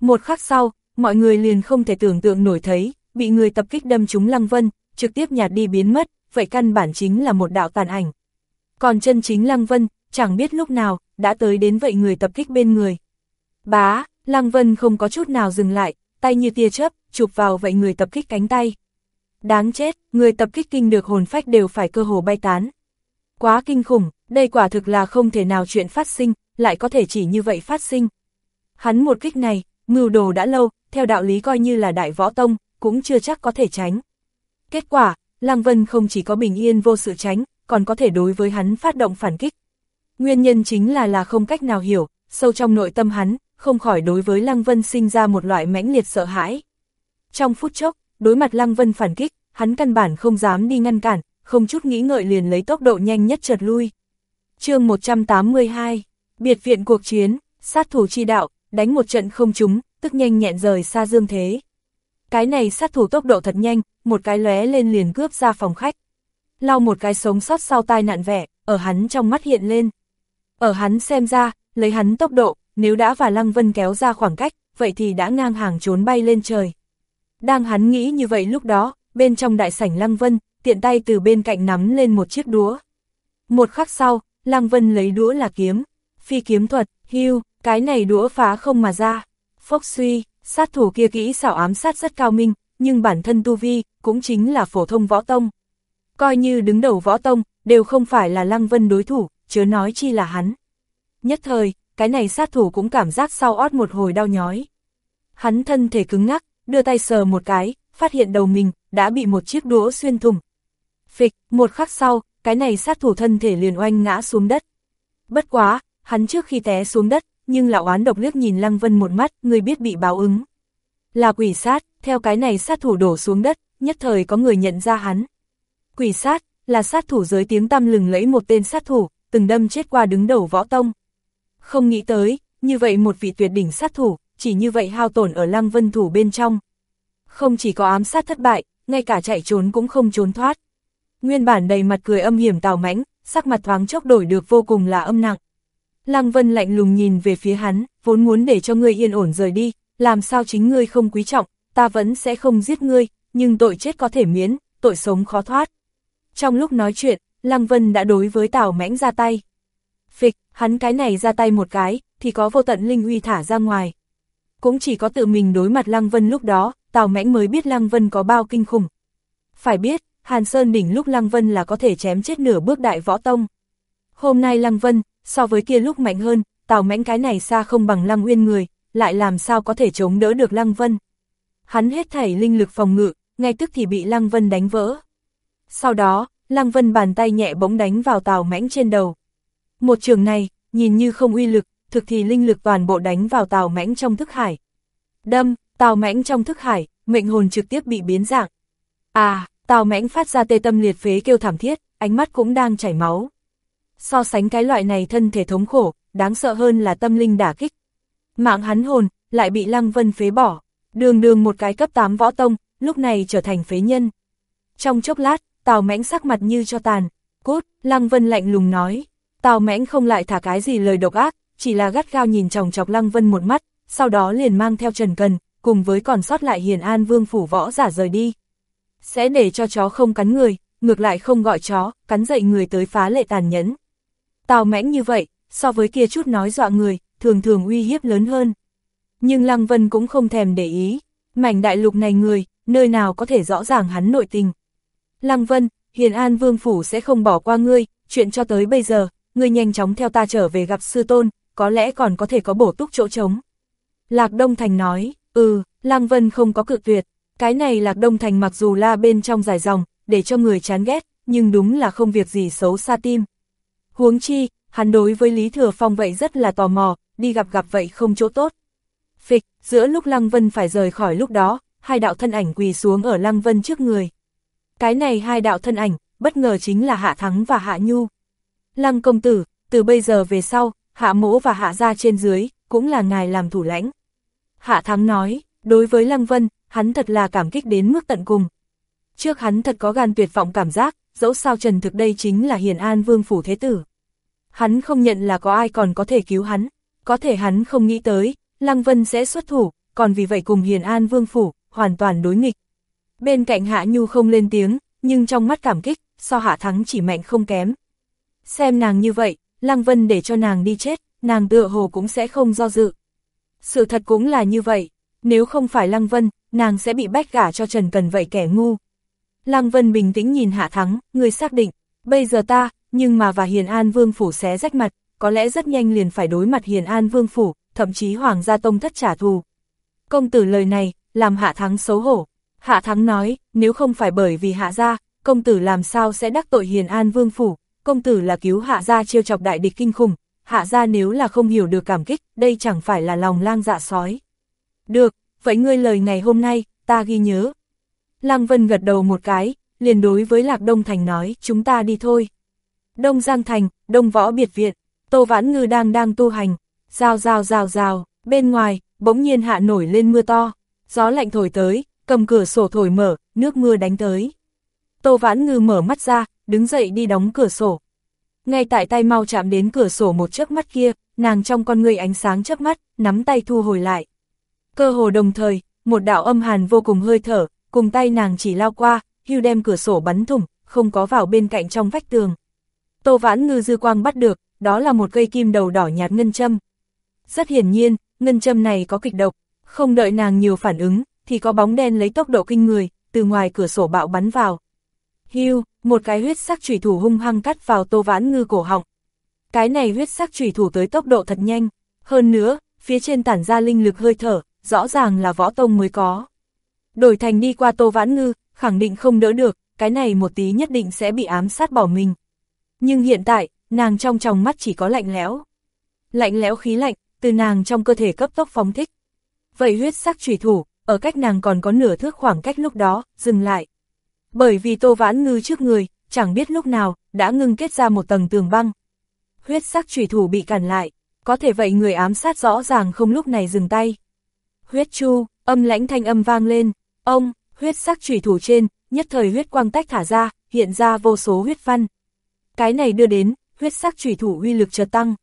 Một khắc sau, mọi người liền không thể tưởng tượng nổi thấy, bị người tập kích đâm trúng Lăng Vân, trực tiếp nhạt đi biến mất, vậy căn bản chính là một đạo tàn ảnh. Còn chân chính Lăng Vân, chẳng biết lúc nào, đã tới đến vậy người tập kích bên người. Bá, Lăng Vân không có chút nào dừng lại, tay như tia chớp, chụp vào vậy người tập kích cánh tay. Đáng chết, người tập kích kinh được hồn phách đều phải cơ hồ bay tán. Quá kinh khủng, đây quả thực là không thể nào chuyện phát sinh, lại có thể chỉ như vậy phát sinh. Hắn một kích này, mưu đồ đã lâu, theo đạo lý coi như là đại võ tông, cũng chưa chắc có thể tránh. Kết quả, Lăng Vân không chỉ có bình yên vô sự tránh, còn có thể đối với hắn phát động phản kích. Nguyên nhân chính là là không cách nào hiểu, sâu trong nội tâm hắn, không khỏi đối với Lăng Vân sinh ra một loại mãnh liệt sợ hãi. Trong phút chốc, đối mặt Lăng Vân phản kích, hắn căn bản không dám đi ngăn cản, không chút nghĩ ngợi liền lấy tốc độ nhanh nhất chợt lui. chương 182, biệt viện cuộc chiến, sát thủ chi đạo, đánh một trận không trúng, tức nhanh nhẹn rời xa dương thế. Cái này sát thủ tốc độ thật nhanh, một cái lóe lên liền cướp ra phòng khách. Lau một cái sống sót sau tai nạn vẻ, ở hắn trong mắt hiện lên. Ở hắn xem ra, lấy hắn tốc độ, nếu đã và Lăng Vân kéo ra khoảng cách, vậy thì đã ngang hàng trốn bay lên trời. Đang hắn nghĩ như vậy lúc đó, bên trong đại sảnh Lăng Vân, tiện tay từ bên cạnh nắm lên một chiếc đũa. Một khắc sau, Lăng Vân lấy đũa là kiếm, phi kiếm thuật, hưu, cái này đũa phá không mà ra. Phốc suy, sát thủ kia kỹ xảo ám sát rất cao minh, nhưng bản thân tu vi, cũng chính là phổ thông võ tông. Coi như đứng đầu võ tông, đều không phải là Lăng Vân đối thủ, chớ nói chi là hắn. Nhất thời, cái này sát thủ cũng cảm giác sau ót một hồi đau nhói. Hắn thân thể cứng ngắc, đưa tay sờ một cái, phát hiện đầu mình, đã bị một chiếc đũa xuyên thủng. Phịch, một khắc sau, cái này sát thủ thân thể liền oanh ngã xuống đất. Bất quá, hắn trước khi té xuống đất, nhưng lão oán độc liếc nhìn Lăng Vân một mắt, người biết bị báo ứng. Là quỷ sát, theo cái này sát thủ đổ xuống đất, nhất thời có người nhận ra hắn. Quỷ sát, là sát thủ giới tiếng tăm lừng lẫy một tên sát thủ, từng đâm chết qua đứng đầu võ tông. Không nghĩ tới, như vậy một vị tuyệt đỉnh sát thủ, chỉ như vậy hao tổn ở Lăng Vân thủ bên trong. Không chỉ có ám sát thất bại, ngay cả chạy trốn cũng không trốn thoát. Nguyên bản đầy mặt cười âm hiểm tào mãnh, sắc mặt thoáng chốc đổi được vô cùng là âm nặng. Lăng Vân lạnh lùng nhìn về phía hắn, vốn muốn để cho ngươi yên ổn rời đi, làm sao chính ngươi không quý trọng, ta vẫn sẽ không giết ngươi, nhưng tội chết có thể miễn, tội sống khó thoát. Trong lúc nói chuyện, Lăng Vân đã đối với Tào Mãnh ra tay. Phịch, hắn cái này ra tay một cái, thì có vô tận linh uy thả ra ngoài. Cũng chỉ có tự mình đối mặt Lăng Vân lúc đó, Tào Mãnh mới biết Lăng Vân có bao kinh khủng. Phải biết, Hàn Sơn đỉnh lúc Lăng Vân là có thể chém chết nửa bước đại võ tông. Hôm nay Lăng Vân, so với kia lúc mạnh hơn, Tào Mãnh cái này xa không bằng Lăng Uyên người, lại làm sao có thể chống đỡ được Lăng Vân. Hắn hết thảy linh lực phòng ngự, ngay tức thì bị Lăng Vân đánh vỡ. Sau đó, Lăng Vân bàn tay nhẹ bỗng đánh vào Tào Mãnh trên đầu. Một trường này, nhìn như không uy lực, thực thì linh lực toàn bộ đánh vào Tào Mãnh trong thức hải. Đâm, Tào Mãnh trong thức hải, mệnh hồn trực tiếp bị biến dạng. À, Tào Mãnh phát ra tê tâm liệt phế kêu thảm thiết, ánh mắt cũng đang chảy máu. So sánh cái loại này thân thể thống khổ, đáng sợ hơn là tâm linh đả kích. Mạng hắn hồn, lại bị Lăng Vân phế bỏ. Đường đường một cái cấp 8 võ tông, lúc này trở thành phế nhân. Trong chốc lát, Tào Mãnh sắc mặt như cho tàn. Cốt, Lăng Vân lạnh lùng nói. Tào Mãnh không lại thả cái gì lời độc ác, chỉ là gắt gao nhìn chòng chọc Lăng Vân một mắt, sau đó liền mang theo Trần Cần, cùng với còn sót lại Hiền An Vương phủ võ giả rời đi. Sẽ để cho chó không cắn người, ngược lại không gọi chó, cắn dậy người tới phá lệ tàn nhẫn. Tào mãnh như vậy, so với kia chút nói dọa người, thường thường uy hiếp lớn hơn. Nhưng Lăng Vân cũng không thèm để ý, mảnh đại lục này người, nơi nào có thể rõ ràng hắn nội tình. Lăng Vân, Hiền An Vương Phủ sẽ không bỏ qua ngươi, chuyện cho tới bây giờ, ngươi nhanh chóng theo ta trở về gặp sư tôn, có lẽ còn có thể có bổ túc chỗ trống. Lạc Đông Thành nói, ừ, Lăng Vân không có cự tuyệt, cái này Lạc Đông Thành mặc dù la bên trong dài dòng, để cho người chán ghét, nhưng đúng là không việc gì xấu xa tim. Huống chi, hắn đối với Lý Thừa Phong vậy rất là tò mò, đi gặp gặp vậy không chỗ tốt. Phịch, giữa lúc Lăng Vân phải rời khỏi lúc đó, hai đạo thân ảnh quỳ xuống ở Lăng Vân trước người. Cái này hai đạo thân ảnh, bất ngờ chính là Hạ Thắng và Hạ Nhu. Lăng công tử, từ bây giờ về sau, Hạ Mỗ và Hạ gia trên dưới, cũng là ngài làm thủ lãnh. Hạ Thắng nói, đối với Lăng Vân, hắn thật là cảm kích đến mức tận cùng. Trước hắn thật có gan tuyệt vọng cảm giác, dẫu sao Trần thực đây chính là Hiền An Vương Phủ Thế Tử. Hắn không nhận là có ai còn có thể cứu hắn, có thể hắn không nghĩ tới, Lăng Vân sẽ xuất thủ, còn vì vậy cùng Hiền An Vương Phủ, hoàn toàn đối nghịch. Bên cạnh Hạ Nhu không lên tiếng, nhưng trong mắt cảm kích, so Hạ Thắng chỉ mạnh không kém. Xem nàng như vậy, Lăng Vân để cho nàng đi chết, nàng tựa hồ cũng sẽ không do dự. Sự thật cũng là như vậy, nếu không phải Lăng Vân, nàng sẽ bị bách gả cho Trần Cần vậy kẻ ngu. Lăng Vân bình tĩnh nhìn Hạ Thắng, người xác định, bây giờ ta, nhưng mà và Hiền An Vương Phủ xé rách mặt, có lẽ rất nhanh liền phải đối mặt Hiền An Vương Phủ, thậm chí Hoàng gia Tông thất trả thù. Công tử lời này, làm Hạ Thắng xấu hổ. Hạ Thắng nói, nếu không phải bởi vì Hạ gia, công tử làm sao sẽ đắc tội Hiền An Vương Phủ, công tử là cứu Hạ gia chiêu chọc đại địch kinh khủng, Hạ gia nếu là không hiểu được cảm kích, đây chẳng phải là lòng lang dạ sói. Được, vậy ngươi lời ngày hôm nay, ta ghi nhớ. Lăng Vân gật đầu một cái, liền đối với Lạc Đông Thành nói, chúng ta đi thôi. Đông Giang Thành, Đông Võ Biệt Viện, Tô Vãn Ngư đang đang tu hành, rào rào rào rào, bên ngoài, bỗng nhiên hạ nổi lên mưa to, gió lạnh thổi tới, cầm cửa sổ thổi mở, nước mưa đánh tới. Tô Vãn Ngư mở mắt ra, đứng dậy đi đóng cửa sổ. Ngay tại tay mau chạm đến cửa sổ một chớp mắt kia, nàng trong con người ánh sáng chớp mắt, nắm tay thu hồi lại. Cơ hồ đồng thời, một đạo âm hàn vô cùng hơi thở, cùng tay nàng chỉ lao qua, hưu đem cửa sổ bắn thủng, không có vào bên cạnh trong vách tường. Tô Vãn Ngư dư quang bắt được, đó là một cây kim đầu đỏ nhạt ngân châm. Rất hiển nhiên, ngân châm này có kịch độc, không đợi nàng nhiều phản ứng, thì có bóng đen lấy tốc độ kinh người, từ ngoài cửa sổ bạo bắn vào. Hưu, một cái huyết sắc chủy thủ hung hăng cắt vào Tô Vãn Ngư cổ họng. Cái này huyết sắc chủy thủ tới tốc độ thật nhanh, hơn nữa, phía trên tản ra linh lực hơi thở, rõ ràng là võ tông mới có. Đổi thành đi qua Tô Vãn Ngư, khẳng định không đỡ được, cái này một tí nhất định sẽ bị ám sát bỏ mình. Nhưng hiện tại, nàng trong tròng mắt chỉ có lạnh lẽo. Lạnh lẽo khí lạnh, từ nàng trong cơ thể cấp tốc phóng thích. Vậy huyết sắc trùy thủ, ở cách nàng còn có nửa thước khoảng cách lúc đó, dừng lại. Bởi vì Tô Vãn Ngư trước người, chẳng biết lúc nào, đã ngưng kết ra một tầng tường băng. Huyết sắc trùy thủ bị cản lại, có thể vậy người ám sát rõ ràng không lúc này dừng tay. Huyết chu, âm lãnh thanh âm vang lên, ông, huyết sắc trùy thủ trên, nhất thời huyết quang tách thả ra, hiện ra vô số huyết văn. Cái này đưa đến, huyết sắc trùy thủ uy lực chợt tăng.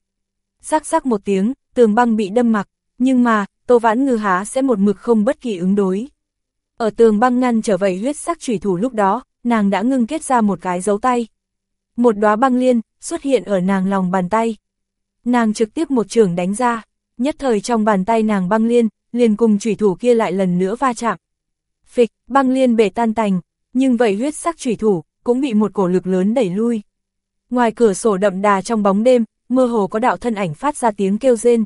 Sắc sắc một tiếng, tường băng bị đâm mặc, nhưng mà, Tô Vãn Ngư há sẽ một mực không bất kỳ ứng đối. Ở tường băng ngăn trở vậy huyết sắc trùy thủ lúc đó, nàng đã ngưng kết ra một cái dấu tay. Một đóa băng liên, xuất hiện ở nàng lòng bàn tay. Nàng trực tiếp một trường đánh ra, nhất thời trong bàn tay nàng băng liên, liền cùng chủy thủ kia lại lần nữa va chạm. Phịch, băng liên bể tan tành, nhưng vậy huyết sắc chủy thủ, cũng bị một cổ lực lớn đẩy lui. Ngoài cửa sổ đậm đà trong bóng đêm, mơ hồ có đạo thân ảnh phát ra tiếng kêu rên.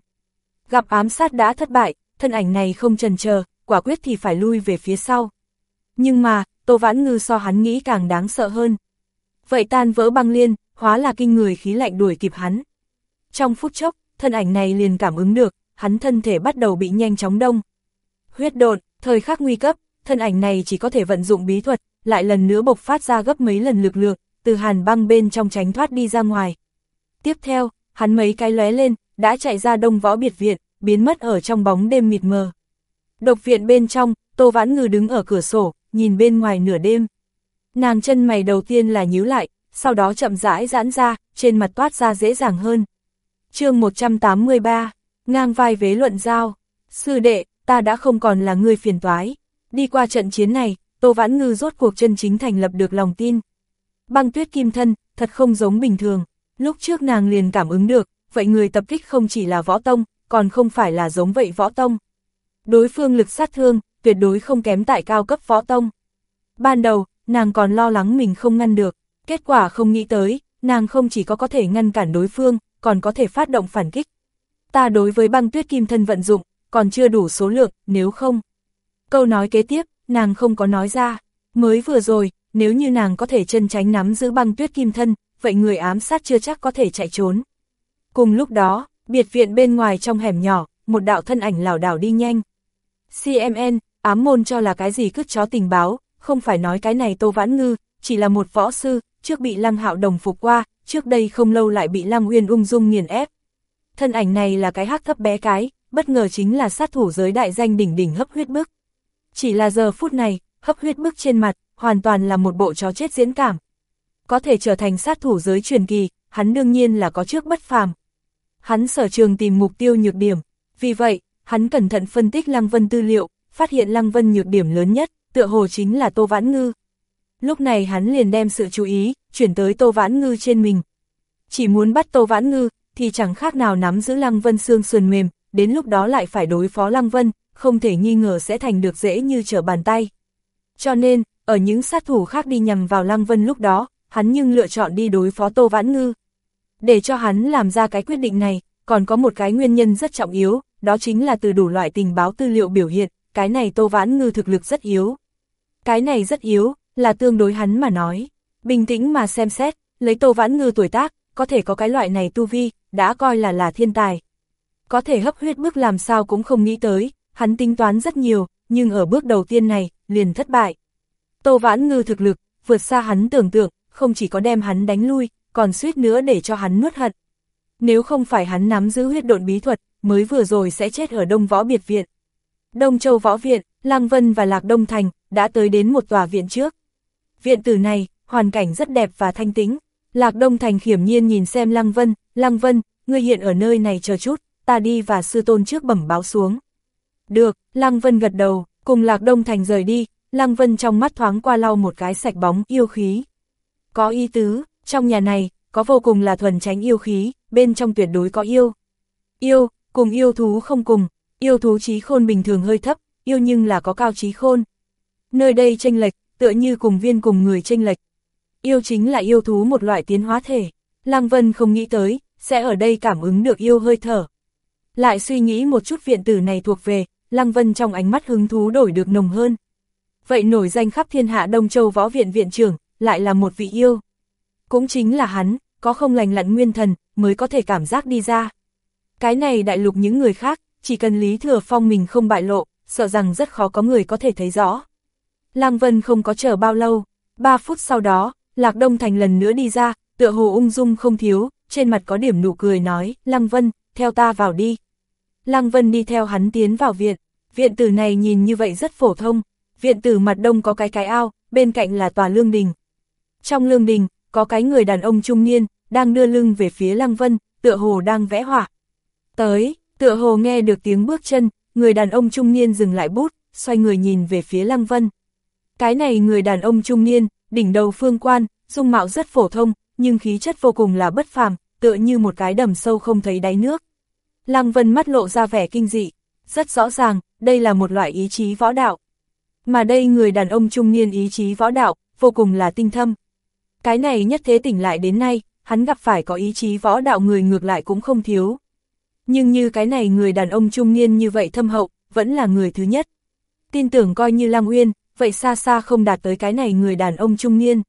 Gặp ám sát đã thất bại, thân ảnh này không trần chờ, quả quyết thì phải lui về phía sau. Nhưng mà, Tô Vãn Ngư so hắn nghĩ càng đáng sợ hơn. Vậy tan vỡ băng liên, hóa là kinh người khí lạnh đuổi kịp hắn. Trong phút chốc, thân ảnh này liền cảm ứng được, hắn thân thể bắt đầu bị nhanh chóng đông. Huyết đột, thời khắc nguy cấp, thân ảnh này chỉ có thể vận dụng bí thuật, lại lần nữa bộc phát ra gấp mấy lần lực lượng, từ hàn băng bên trong tránh thoát đi ra ngoài. Tiếp theo, hắn mấy cái lóe lên, đã chạy ra đông võ biệt viện, biến mất ở trong bóng đêm mịt mờ. Độc viện bên trong, Tô Vãn Ngư đứng ở cửa sổ, nhìn bên ngoài nửa đêm. Nàng chân mày đầu tiên là nhíu lại, sau đó chậm rãi giãn ra, trên mặt toát ra dễ dàng hơn. chương 183, ngang vai vế luận giao. Sư đệ, ta đã không còn là người phiền toái. Đi qua trận chiến này, Tô Vãn Ngư rốt cuộc chân chính thành lập được lòng tin. Băng tuyết kim thân, thật không giống bình thường. Lúc trước nàng liền cảm ứng được, vậy người tập kích không chỉ là võ tông, còn không phải là giống vậy võ tông. Đối phương lực sát thương, tuyệt đối không kém tại cao cấp võ tông. Ban đầu, nàng còn lo lắng mình không ngăn được, kết quả không nghĩ tới, nàng không chỉ có có thể ngăn cản đối phương, còn có thể phát động phản kích. Ta đối với băng tuyết kim thân vận dụng, còn chưa đủ số lượng, nếu không. Câu nói kế tiếp, nàng không có nói ra, mới vừa rồi, nếu như nàng có thể chân tránh nắm giữ băng tuyết kim thân, vậy người ám sát chưa chắc có thể chạy trốn. Cùng lúc đó, biệt viện bên ngoài trong hẻm nhỏ, một đạo thân ảnh lảo đảo đi nhanh. CMN, ám môn cho là cái gì cứt chó tình báo, không phải nói cái này Tô Vãn Ngư, chỉ là một võ sư, trước bị Lăng Hạo đồng phục qua, trước đây không lâu lại bị Lăng Uyên ung dung nghiền ép. Thân ảnh này là cái hắc thấp bé cái, bất ngờ chính là sát thủ giới đại danh đỉnh đỉnh hấp huyết bức. Chỉ là giờ phút này, hấp huyết bức trên mặt, hoàn toàn là một bộ chó chết diễn cảm. Có thể trở thành sát thủ giới truyền kỳ, hắn đương nhiên là có trước bất phàm. Hắn sở trường tìm mục tiêu nhược điểm, vì vậy, hắn cẩn thận phân tích Lăng Vân tư liệu, phát hiện Lăng Vân nhược điểm lớn nhất, tựa hồ chính là Tô Vãn Ngư. Lúc này hắn liền đem sự chú ý, chuyển tới Tô Vãn Ngư trên mình. Chỉ muốn bắt Tô Vãn Ngư, thì chẳng khác nào nắm giữ Lăng Vân xương sườn mềm, đến lúc đó lại phải đối phó Lăng Vân, không thể nghi ngờ sẽ thành được dễ như trở bàn tay. Cho nên, ở những sát thủ khác đi nhằm vào Lăng Vân lúc đó, hắn nhưng lựa chọn đi đối phó Tô Vãn Ngư. Để cho hắn làm ra cái quyết định này, còn có một cái nguyên nhân rất trọng yếu, đó chính là từ đủ loại tình báo tư liệu biểu hiện, cái này Tô Vãn Ngư thực lực rất yếu. Cái này rất yếu, là tương đối hắn mà nói. Bình tĩnh mà xem xét, lấy Tô Vãn Ngư tuổi tác, có thể có cái loại này tu vi, đã coi là là thiên tài. Có thể hấp huyết bước làm sao cũng không nghĩ tới, hắn tính toán rất nhiều, nhưng ở bước đầu tiên này, liền thất bại. Tô Vãn Ngư thực lực, vượt xa hắn tưởng tượng, không chỉ có đem hắn đánh lui, còn suýt nữa để cho hắn nuốt hận. Nếu không phải hắn nắm giữ huyết độn bí thuật, mới vừa rồi sẽ chết ở Đông Võ Biệt Viện. Đông Châu Võ Viện, Lăng Vân và Lạc Đông Thành, đã tới đến một tòa viện trước. Viện tử này, hoàn cảnh rất đẹp và thanh tĩnh. Lạc Đông Thành khiểm nhiên nhìn xem Lăng Vân, Lăng Vân, ngươi hiện ở nơi này chờ chút, ta đi và sư tôn trước bẩm báo xuống. Được, Lăng Vân gật đầu, cùng Lạc Đông Thành rời đi, Lăng Vân trong mắt thoáng qua lau một cái sạch bóng yêu khí. Có y tứ, trong nhà này, có vô cùng là thuần tránh yêu khí, bên trong tuyệt đối có yêu. Yêu, cùng yêu thú không cùng, yêu thú trí khôn bình thường hơi thấp, yêu nhưng là có cao trí khôn. Nơi đây tranh lệch, tựa như cùng viên cùng người tranh lệch. Yêu chính là yêu thú một loại tiến hóa thể. Lăng Vân không nghĩ tới, sẽ ở đây cảm ứng được yêu hơi thở. Lại suy nghĩ một chút viện tử này thuộc về, Lăng Vân trong ánh mắt hứng thú đổi được nồng hơn. Vậy nổi danh khắp thiên hạ Đông Châu Võ Viện Viện trưởng, lại là một vị yêu. Cũng chính là hắn, có không lành lặn nguyên thần, mới có thể cảm giác đi ra. Cái này đại lục những người khác, chỉ cần Lý Thừa Phong mình không bại lộ, sợ rằng rất khó có người có thể thấy rõ. Lăng Vân không có chờ bao lâu, 3 phút sau đó, Lạc Đông Thành lần nữa đi ra, tựa hồ ung dung không thiếu, trên mặt có điểm nụ cười nói, Lăng Vân, theo ta vào đi. Lăng Vân đi theo hắn tiến vào viện, viện tử này nhìn như vậy rất phổ thông, viện tử mặt đông có cái cái ao, bên cạnh là tòa lương đình. Trong lương đình, có cái người đàn ông trung niên, đang đưa lưng về phía Lăng Vân, tựa hồ đang vẽ họa. Tới, tựa hồ nghe được tiếng bước chân, người đàn ông trung niên dừng lại bút, xoay người nhìn về phía Lăng Vân. Cái này người đàn ông trung niên, đỉnh đầu phương quan, dung mạo rất phổ thông, nhưng khí chất vô cùng là bất phàm, tựa như một cái đầm sâu không thấy đáy nước. Lăng Vân mắt lộ ra vẻ kinh dị, rất rõ ràng, đây là một loại ý chí võ đạo. Mà đây người đàn ông trung niên ý chí võ đạo, vô cùng là tinh thâm. Cái này nhất thế tỉnh lại đến nay, hắn gặp phải có ý chí võ đạo người ngược lại cũng không thiếu. Nhưng như cái này người đàn ông trung niên như vậy thâm hậu, vẫn là người thứ nhất. Tin tưởng coi như Lăng Uyên, vậy xa xa không đạt tới cái này người đàn ông trung niên.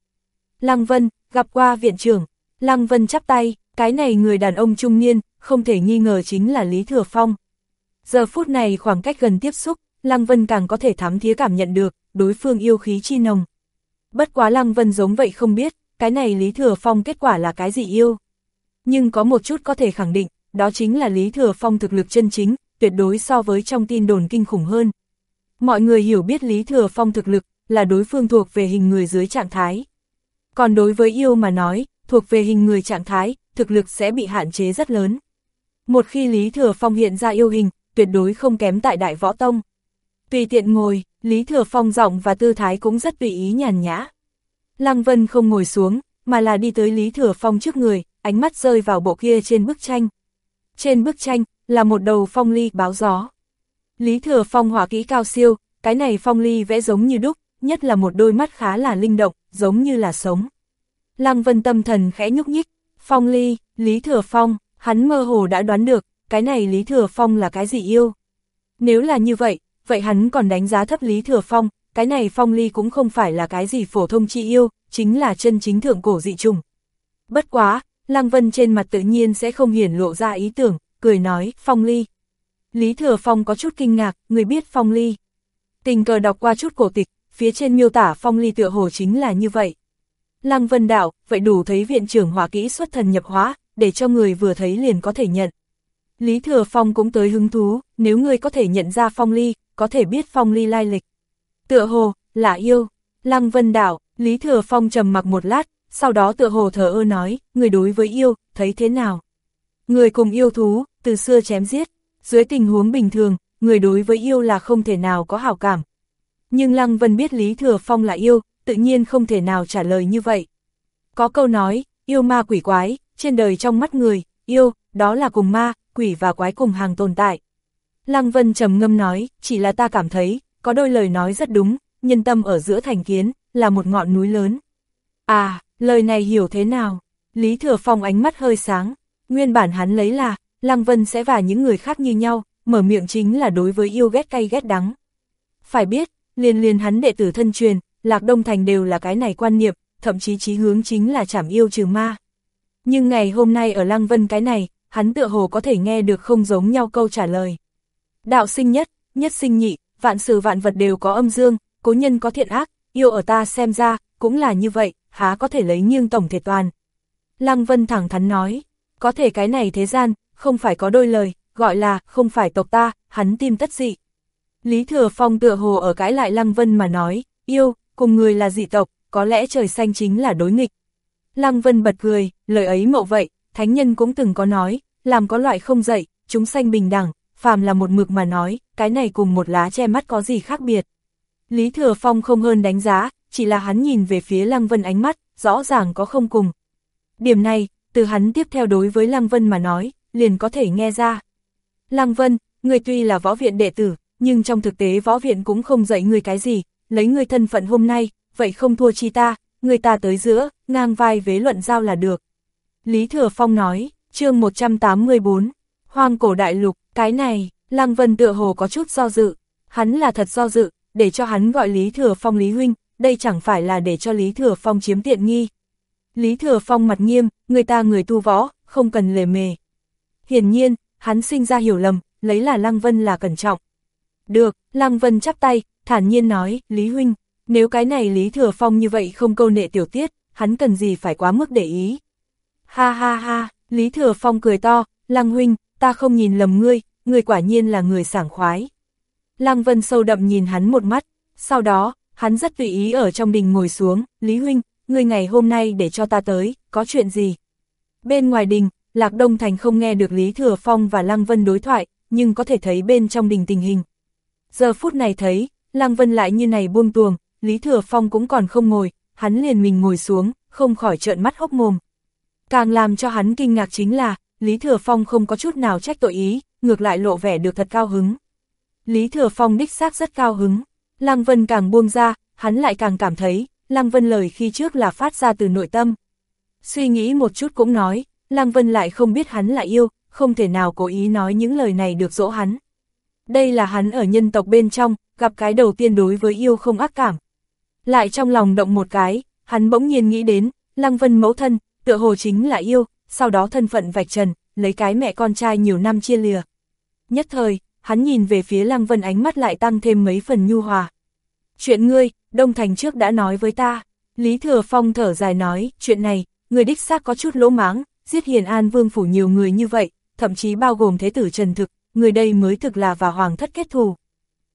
Lăng Vân, gặp qua viện trưởng, Lăng Vân chắp tay, cái này người đàn ông trung niên, không thể nghi ngờ chính là Lý Thừa Phong. Giờ phút này khoảng cách gần tiếp xúc, Lăng Vân càng có thể thám thía cảm nhận được, đối phương yêu khí chi nồng. Bất quá Lăng Vân giống vậy không biết, cái này Lý Thừa Phong kết quả là cái gì yêu. nhưng có một chút có thể khẳng định, đó chính là Lý Thừa Phong thực lực chân chính, tuyệt đối so với trong tin đồn kinh khủng hơn. Mọi người hiểu biết Lý Thừa Phong thực lực, là đối phương thuộc về hình người dưới trạng thái. Còn đối với yêu mà nói, thuộc về hình người trạng thái, thực lực sẽ bị hạn chế rất lớn. Một khi Lý Thừa Phong hiện ra yêu hình, tuyệt đối không kém tại Đại Võ Tông. Tùy tiện ngồi, Lý Thừa Phong giọng và tư thái cũng rất tùy ý nhàn nhã. Lăng Vân không ngồi xuống, mà là đi tới Lý Thừa Phong trước người, ánh mắt rơi vào bộ kia trên bức tranh. Trên bức tranh, là một đầu phong ly báo gió. Lý Thừa Phong hỏa kỹ cao siêu, cái này phong ly vẽ giống như đúc, nhất là một đôi mắt khá là linh động, giống như là sống. Lăng Vân tâm thần khẽ nhúc nhích, Phong Ly, Lý Thừa Phong, hắn mơ hồ đã đoán được, cái này Lý Thừa Phong là cái gì yêu. Nếu là như vậy, vậy hắn còn đánh giá thấp Lý Thừa Phong, cái này Phong Ly cũng không phải là cái gì phổ thông chi yêu, chính là chân chính thượng cổ dị trùng. Bất quá, Lăng Vân trên mặt tự nhiên sẽ không hiển lộ ra ý tưởng, cười nói, Phong Ly. Lý Thừa Phong có chút kinh ngạc, người biết Phong Ly. Tình cờ đọc qua chút cổ tịch, phía trên miêu tả Phong Ly tựa hồ chính là như vậy. Lăng Vân đạo, vậy đủ thấy viện trưởng hỏa kỹ xuất thần nhập hóa, để cho người vừa thấy liền có thể nhận. Lý Thừa Phong cũng tới hứng thú, nếu người có thể nhận ra Phong Ly, có thể biết Phong Ly lai lịch. Tựa hồ, là yêu. Lăng Vân đạo, Lý Thừa Phong trầm mặc một lát, sau đó tựa hồ thở ơ nói, người đối với yêu, thấy thế nào? Người cùng yêu thú, từ xưa chém giết, dưới tình huống bình thường, người đối với yêu là không thể nào có hảo cảm. Nhưng Lăng Vân biết Lý Thừa Phong là yêu, tự nhiên không thể nào trả lời như vậy. Có câu nói, yêu ma quỷ quái, trên đời trong mắt người, yêu, đó là cùng ma, quỷ và quái cùng hàng tồn tại. Lăng Vân trầm ngâm nói, chỉ là ta cảm thấy, có đôi lời nói rất đúng, nhân tâm ở giữa thành kiến, là một ngọn núi lớn. À, lời này hiểu thế nào? Lý Thừa Phong ánh mắt hơi sáng, nguyên bản hắn lấy là, Lăng Vân sẽ và những người khác như nhau, mở miệng chính là đối với yêu ghét cay ghét đắng. Phải biết, liền liền hắn đệ tử thân truyền, Lạc Đông Thành đều là cái này quan niệm, thậm chí chí hướng chính là chảm yêu trừ ma. Nhưng ngày hôm nay ở Lăng Vân cái này, hắn tựa hồ có thể nghe được không giống nhau câu trả lời. Đạo sinh nhất, nhất sinh nhị, vạn sự vạn vật đều có âm dương, cố nhân có thiện ác, yêu ở ta xem ra, cũng là như vậy, há có thể lấy nghiêng tổng thể toàn. Lăng Vân thẳng thắn nói, có thể cái này thế gian, không phải có đôi lời, gọi là, không phải tộc ta, hắn tim tất dị. Lý Thừa Phong tựa hồ ở cãi lại Lăng Vân mà nói, yêu, cùng người là dị tộc, có lẽ trời xanh chính là đối nghịch. Lăng Vân bật cười, lời ấy mộ vậy, thánh nhân cũng từng có nói, làm có loại không dậy, chúng sanh bình đẳng, phàm là một mực mà nói, cái này cùng một lá che mắt có gì khác biệt. Lý Thừa Phong không hơn đánh giá, chỉ là hắn nhìn về phía Lăng Vân ánh mắt, rõ ràng có không cùng. Điểm này, từ hắn tiếp theo đối với Lăng Vân mà nói, liền có thể nghe ra. Lăng Vân, người tuy là võ viện đệ tử, nhưng trong thực tế võ viện cũng không dạy người cái gì, lấy người thân phận hôm nay, vậy không thua chi ta, người ta tới giữa, ngang vai vế luận giao là được. Lý Thừa Phong nói, chương 184, hoang cổ đại lục, cái này, Lăng Vân tựa hồ có chút do dự, hắn là thật do dự, để cho hắn gọi Lý Thừa Phong Lý Huynh, đây chẳng phải là để cho Lý Thừa Phong chiếm tiện nghi. Lý Thừa Phong mặt nghiêm, người ta người tu võ, không cần lề mề. Hiển nhiên, hắn sinh ra hiểu lầm, lấy là Lăng Vân là cẩn trọng. Được, Lăng Vân chắp tay, thản nhiên nói, Lý Huynh, nếu cái này Lý Thừa Phong như vậy không câu nệ tiểu tiết, hắn cần gì phải quá mức để ý. Ha ha ha, Lý Thừa Phong cười to, Lăng Huynh, ta không nhìn lầm ngươi, ngươi quả nhiên là người sảng khoái. Lăng Vân sâu đậm nhìn hắn một mắt, sau đó, hắn rất tùy ý ở trong đình ngồi xuống, Lý Huynh, ngươi ngày hôm nay để cho ta tới, có chuyện gì? Bên ngoài đình, Lạc Đông Thành không nghe được Lý Thừa Phong và Lăng Vân đối thoại, nhưng có thể thấy bên trong đình tình hình. Giờ phút này thấy, Lăng Vân lại như này buông tuồng, Lý Thừa Phong cũng còn không ngồi, hắn liền mình ngồi xuống, không khỏi trợn mắt hốc mồm. Càng làm cho hắn kinh ngạc chính là, Lý Thừa Phong không có chút nào trách tội ý, ngược lại lộ vẻ được thật cao hứng. Lý Thừa Phong đích xác rất cao hứng, Lăng Vân càng buông ra, hắn lại càng cảm thấy, Lăng Vân lời khi trước là phát ra từ nội tâm. Suy nghĩ một chút cũng nói, Lăng Vân lại không biết hắn là yêu, không thể nào cố ý nói những lời này được dỗ hắn. Đây là hắn ở nhân tộc bên trong, gặp cái đầu tiên đối với yêu không ác cảm. Lại trong lòng động một cái, hắn bỗng nhiên nghĩ đến, Lăng Vân mẫu thân, tựa hồ chính là yêu, sau đó thân phận vạch trần, lấy cái mẹ con trai nhiều năm chia lìa. Nhất thời, hắn nhìn về phía Lăng Vân ánh mắt lại tăng thêm mấy phần nhu hòa. Chuyện ngươi, Đông Thành trước đã nói với ta. Lý Thừa Phong thở dài nói, chuyện này, người đích xác có chút lỗ máng, giết Hiền An Vương phủ nhiều người như vậy, thậm chí bao gồm thế tử Trần Thực, người đây mới thực là và hoàng thất kết thù.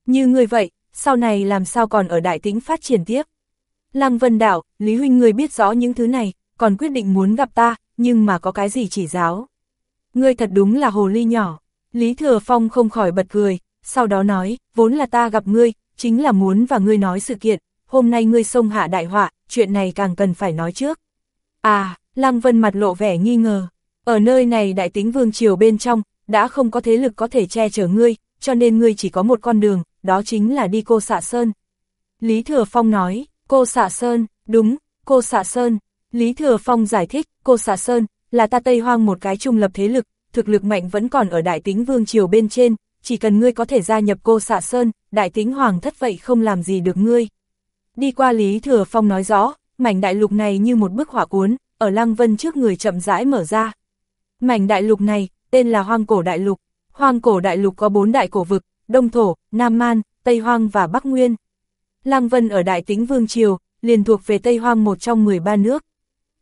Như người vậy, sau này làm sao còn ở đại tĩnh phát triển tiếp. Lăng Vân đảo Lý Huynh người biết rõ những thứ này, còn quyết định muốn gặp ta, nhưng mà có cái gì chỉ giáo. Ngươi thật đúng là hồ ly nhỏ. Lý Thừa Phong không khỏi bật cười, sau đó nói, vốn là ta gặp ngươi, chính là muốn và ngươi nói sự kiện, hôm nay ngươi xông hạ đại họa, chuyện này càng cần phải nói trước. À, Lăng Vân mặt lộ vẻ nghi ngờ, ở nơi này đại tính vương triều bên trong, đã không có thế lực có thể che chở ngươi, cho nên ngươi chỉ có một con đường, đó chính là đi cô xạ sơn. Lý Thừa Phong nói, cô xạ sơn, đúng, cô xạ sơn. Lý Thừa Phong giải thích, cô xạ sơn, là ta Tây Hoang một cái trung lập thế lực, thực lực mạnh vẫn còn ở đại tính vương triều bên trên, chỉ cần ngươi có thể gia nhập cô xạ sơn, đại tính hoàng thất vậy không làm gì được ngươi. Đi qua Lý Thừa Phong nói rõ, mảnh đại lục này như một bức họa cuốn, ở Lăng Vân trước người chậm rãi mở ra. Mảnh đại lục này, tên là Hoang Cổ Đại Lục. Hoang Cổ Đại Lục có bốn đại cổ vực, Đông Thổ, Nam Man, Tây Hoang và Bắc Nguyên. Lăng Vân ở Đại Tĩnh Vương Triều, liền thuộc về Tây Hoang một trong 13 nước.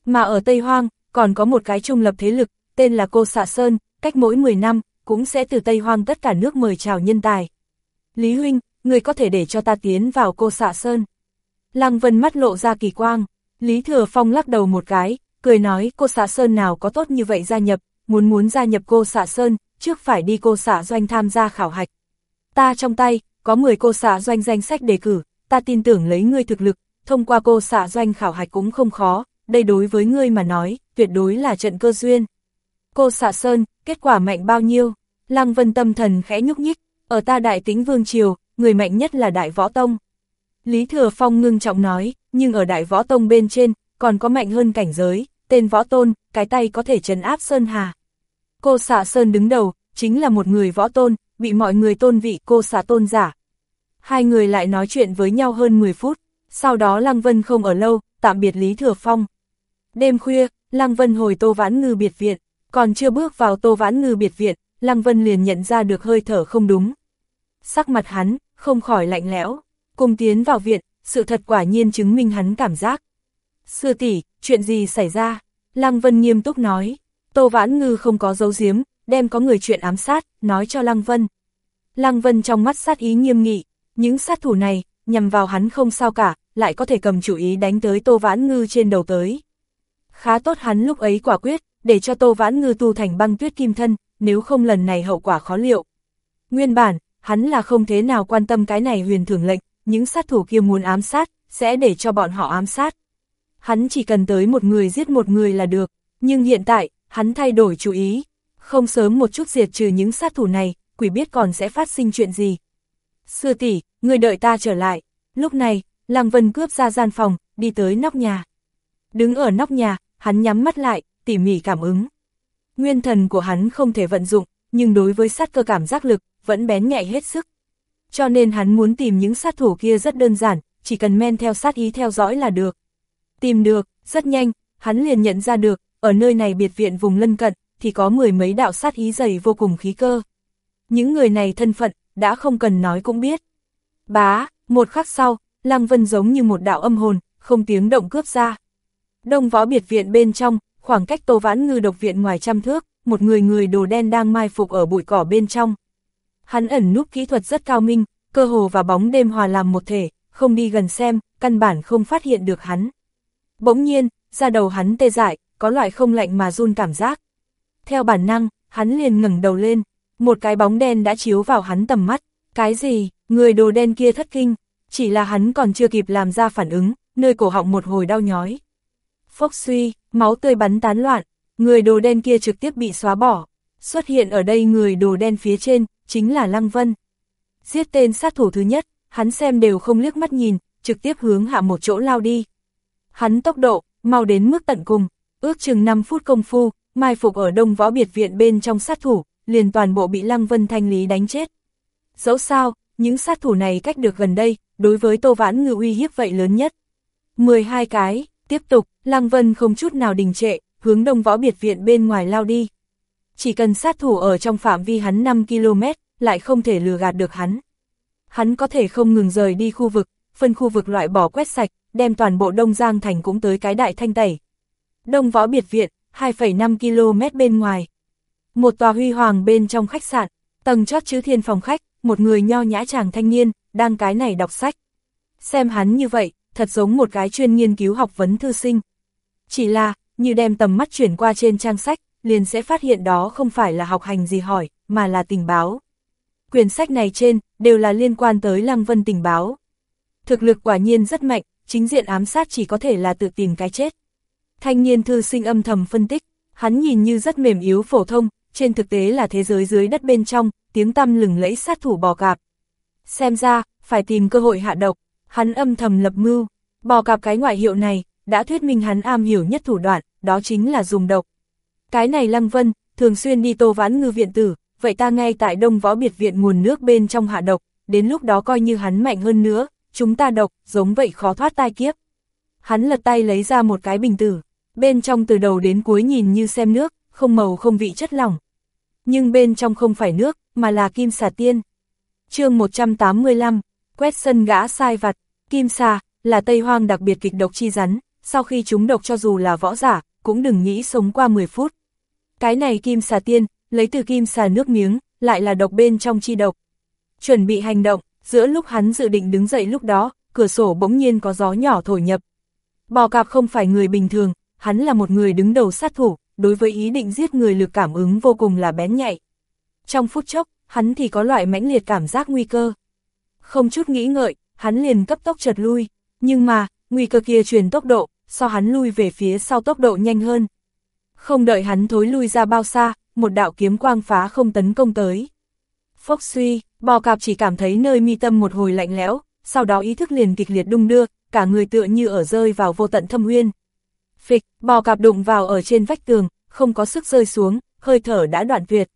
Mà ở Tây Hoang, còn có một cái trung lập thế lực, tên là Cô Xạ Sơn, cách mỗi 10 năm, cũng sẽ từ Tây Hoang tất cả nước mời chào nhân tài. Lý Huynh, người có thể để cho ta tiến vào Cô Xạ Sơn. Lăng Vân mắt lộ ra kỳ quang, Lý Thừa Phong lắc đầu một cái, cười nói cô xạ Sơn nào có tốt như vậy gia nhập, muốn muốn gia nhập cô xạ Sơn, trước phải đi cô xạ doanh tham gia khảo hạch. Ta trong tay, có 10 cô xạ doanh danh sách đề cử, ta tin tưởng lấy ngươi thực lực, thông qua cô xạ doanh khảo hạch cũng không khó, đây đối với ngươi mà nói, tuyệt đối là trận cơ duyên. Cô xạ Sơn, kết quả mạnh bao nhiêu? Lăng Vân tâm thần khẽ nhúc nhích, ở ta đại tính vương triều, người mạnh nhất là đại võ tông. Lý Thừa Phong ngưng trọng nói, nhưng ở đại võ tông bên trên, còn có mạnh hơn cảnh giới, tên võ tôn, cái tay có thể trấn áp Sơn Hà. Cô xạ Sơn đứng đầu, chính là một người võ tôn, bị mọi người tôn vị cô xạ tôn giả. Hai người lại nói chuyện với nhau hơn 10 phút, sau đó Lăng Vân không ở lâu, tạm biệt Lý Thừa Phong. Đêm khuya, Lăng Vân hồi Tô Vãn Ngư biệt viện, còn chưa bước vào Tô Vãn Ngư biệt viện, Lăng Vân liền nhận ra được hơi thở không đúng. Sắc mặt hắn, không khỏi lạnh lẽo, cùng tiến vào viện, sự thật quả nhiên chứng minh hắn cảm giác. Sư tỷ, chuyện gì xảy ra? Lăng Vân nghiêm túc nói. Tô Vãn Ngư không có dấu giếm, đem có người chuyện ám sát, nói cho Lăng Vân. Lăng Vân trong mắt sát ý nghiêm nghị, những sát thủ này, nhằm vào hắn không sao cả, lại có thể cầm chủ ý đánh tới Tô Vãn Ngư trên đầu tới. Khá tốt hắn lúc ấy quả quyết, để cho Tô Vãn Ngư tu thành băng tuyết kim thân, nếu không lần này hậu quả khó liệu. Nguyên bản, hắn là không thế nào quan tâm cái này huyền thưởng lệnh, những sát thủ kia muốn ám sát, sẽ để cho bọn họ ám sát. Hắn chỉ cần tới một người giết một người là được, nhưng hiện tại, hắn thay đổi chú ý. Không sớm một chút diệt trừ những sát thủ này, quỷ biết còn sẽ phát sinh chuyện gì. Sư tỷ, người đợi ta trở lại. Lúc này, Lăng Vân cướp ra gian phòng, đi tới nóc nhà. Đứng ở nóc nhà, hắn nhắm mắt lại, tỉ mỉ cảm ứng. Nguyên thần của hắn không thể vận dụng, nhưng đối với sát cơ cảm giác lực, vẫn bén nhạy hết sức. Cho nên hắn muốn tìm những sát thủ kia rất đơn giản, chỉ cần men theo sát ý theo dõi là được. Tìm được, rất nhanh, hắn liền nhận ra được, ở nơi này biệt viện vùng lân cận, thì có mười mấy đạo sát ý dày vô cùng khí cơ. Những người này thân phận, đã không cần nói cũng biết. Bá, một khắc sau, Lăng Vân giống như một đạo âm hồn, không tiếng động cướp ra. Đông võ biệt viện bên trong, khoảng cách tô vãn ngư độc viện ngoài trăm thước, một người người đồ đen đang mai phục ở bụi cỏ bên trong. Hắn ẩn núp kỹ thuật rất cao minh, cơ hồ và bóng đêm hòa làm một thể, không đi gần xem, căn bản không phát hiện được hắn. Bỗng nhiên, ra đầu hắn tê dại, có loại không lạnh mà run cảm giác. Theo bản năng, hắn liền ngẩng đầu lên, một cái bóng đen đã chiếu vào hắn tầm mắt. Cái gì, người đồ đen kia thất kinh, chỉ là hắn còn chưa kịp làm ra phản ứng, nơi cổ họng một hồi đau nhói. Phốc suy, máu tươi bắn tán loạn, người đồ đen kia trực tiếp bị xóa bỏ. Xuất hiện ở đây người đồ đen phía trên, chính là Lăng Vân. Giết tên sát thủ thứ nhất, hắn xem đều không liếc mắt nhìn, trực tiếp hướng hạ một chỗ lao đi. Hắn tốc độ, mau đến mức tận cùng, ước chừng 5 phút công phu, mai phục ở đông võ biệt viện bên trong sát thủ, liền toàn bộ bị Lăng Vân thanh lý đánh chết. Dẫu sao, những sát thủ này cách được gần đây, đối với Tô Vãn Ngư uy hiếp vậy lớn nhất. 12 cái, tiếp tục, Lăng Vân không chút nào đình trệ, hướng đông võ biệt viện bên ngoài lao đi. Chỉ cần sát thủ ở trong phạm vi hắn 5 km, lại không thể lừa gạt được hắn. Hắn có thể không ngừng rời đi khu vực, phân khu vực loại bỏ quét sạch, đem toàn bộ Đông Giang Thành cũng tới cái đại thanh tẩy. Đông võ biệt viện, 2,5 km bên ngoài. Một tòa huy hoàng bên trong khách sạn, tầng chót chữ thiên phòng khách, một người nho nhã chàng thanh niên, đang cái này đọc sách. Xem hắn như vậy, thật giống một cái chuyên nghiên cứu học vấn thư sinh. Chỉ là, như đem tầm mắt chuyển qua trên trang sách, liền sẽ phát hiện đó không phải là học hành gì hỏi, mà là tình báo. Quyển sách này trên, đều là liên quan tới Lăng Vân tình báo. Thực lực quả nhiên rất mạnh, chính diện ám sát chỉ có thể là tự tìm cái chết. Thanh niên thư sinh âm thầm phân tích, hắn nhìn như rất mềm yếu phổ thông, trên thực tế là thế giới dưới đất bên trong, tiếng tăm lừng lẫy sát thủ bò cạp. Xem ra, phải tìm cơ hội hạ độc, hắn âm thầm lập mưu, bò cạp cái ngoại hiệu này, đã thuyết minh hắn am hiểu nhất thủ đoạn, đó chính là dùng độc. Cái này Lăng Vân, thường xuyên đi tô vãn ngư viện tử, vậy ta ngay tại đông võ biệt viện nguồn nước bên trong hạ độc, đến lúc đó coi như hắn mạnh hơn nữa, chúng ta độc, giống vậy khó thoát tai kiếp. Hắn lật tay lấy ra một cái bình tử, bên trong từ đầu đến cuối nhìn như xem nước, không màu không vị chất lỏng. Nhưng bên trong không phải nước, mà là kim xà tiên. chương 185, quét sân gã sai vặt, kim xà, là Tây Hoang đặc biệt kịch độc chi rắn, sau khi chúng độc cho dù là võ giả, cũng đừng nghĩ sống qua 10 phút. Cái này kim xà tiên, lấy từ kim xà nước miếng, lại là độc bên trong chi độc. Chuẩn bị hành động, giữa lúc hắn dự định đứng dậy lúc đó, cửa sổ bỗng nhiên có gió nhỏ thổi nhập. Bò cạp không phải người bình thường, hắn là một người đứng đầu sát thủ, đối với ý định giết người lực cảm ứng vô cùng là bén nhạy. Trong phút chốc, hắn thì có loại mãnh liệt cảm giác nguy cơ. Không chút nghĩ ngợi, hắn liền cấp tốc chợt lui, nhưng mà, nguy cơ kia truyền tốc độ, so hắn lui về phía sau tốc độ nhanh hơn. Không đợi hắn thối lui ra bao xa, một đạo kiếm quang phá không tấn công tới. Phốc suy, bò cạp chỉ cảm thấy nơi mi tâm một hồi lạnh lẽo, sau đó ý thức liền kịch liệt đung đưa, cả người tựa như ở rơi vào vô tận thâm uyên. Phịch, bò cạp đụng vào ở trên vách tường, không có sức rơi xuống, hơi thở đã đoạn tuyệt.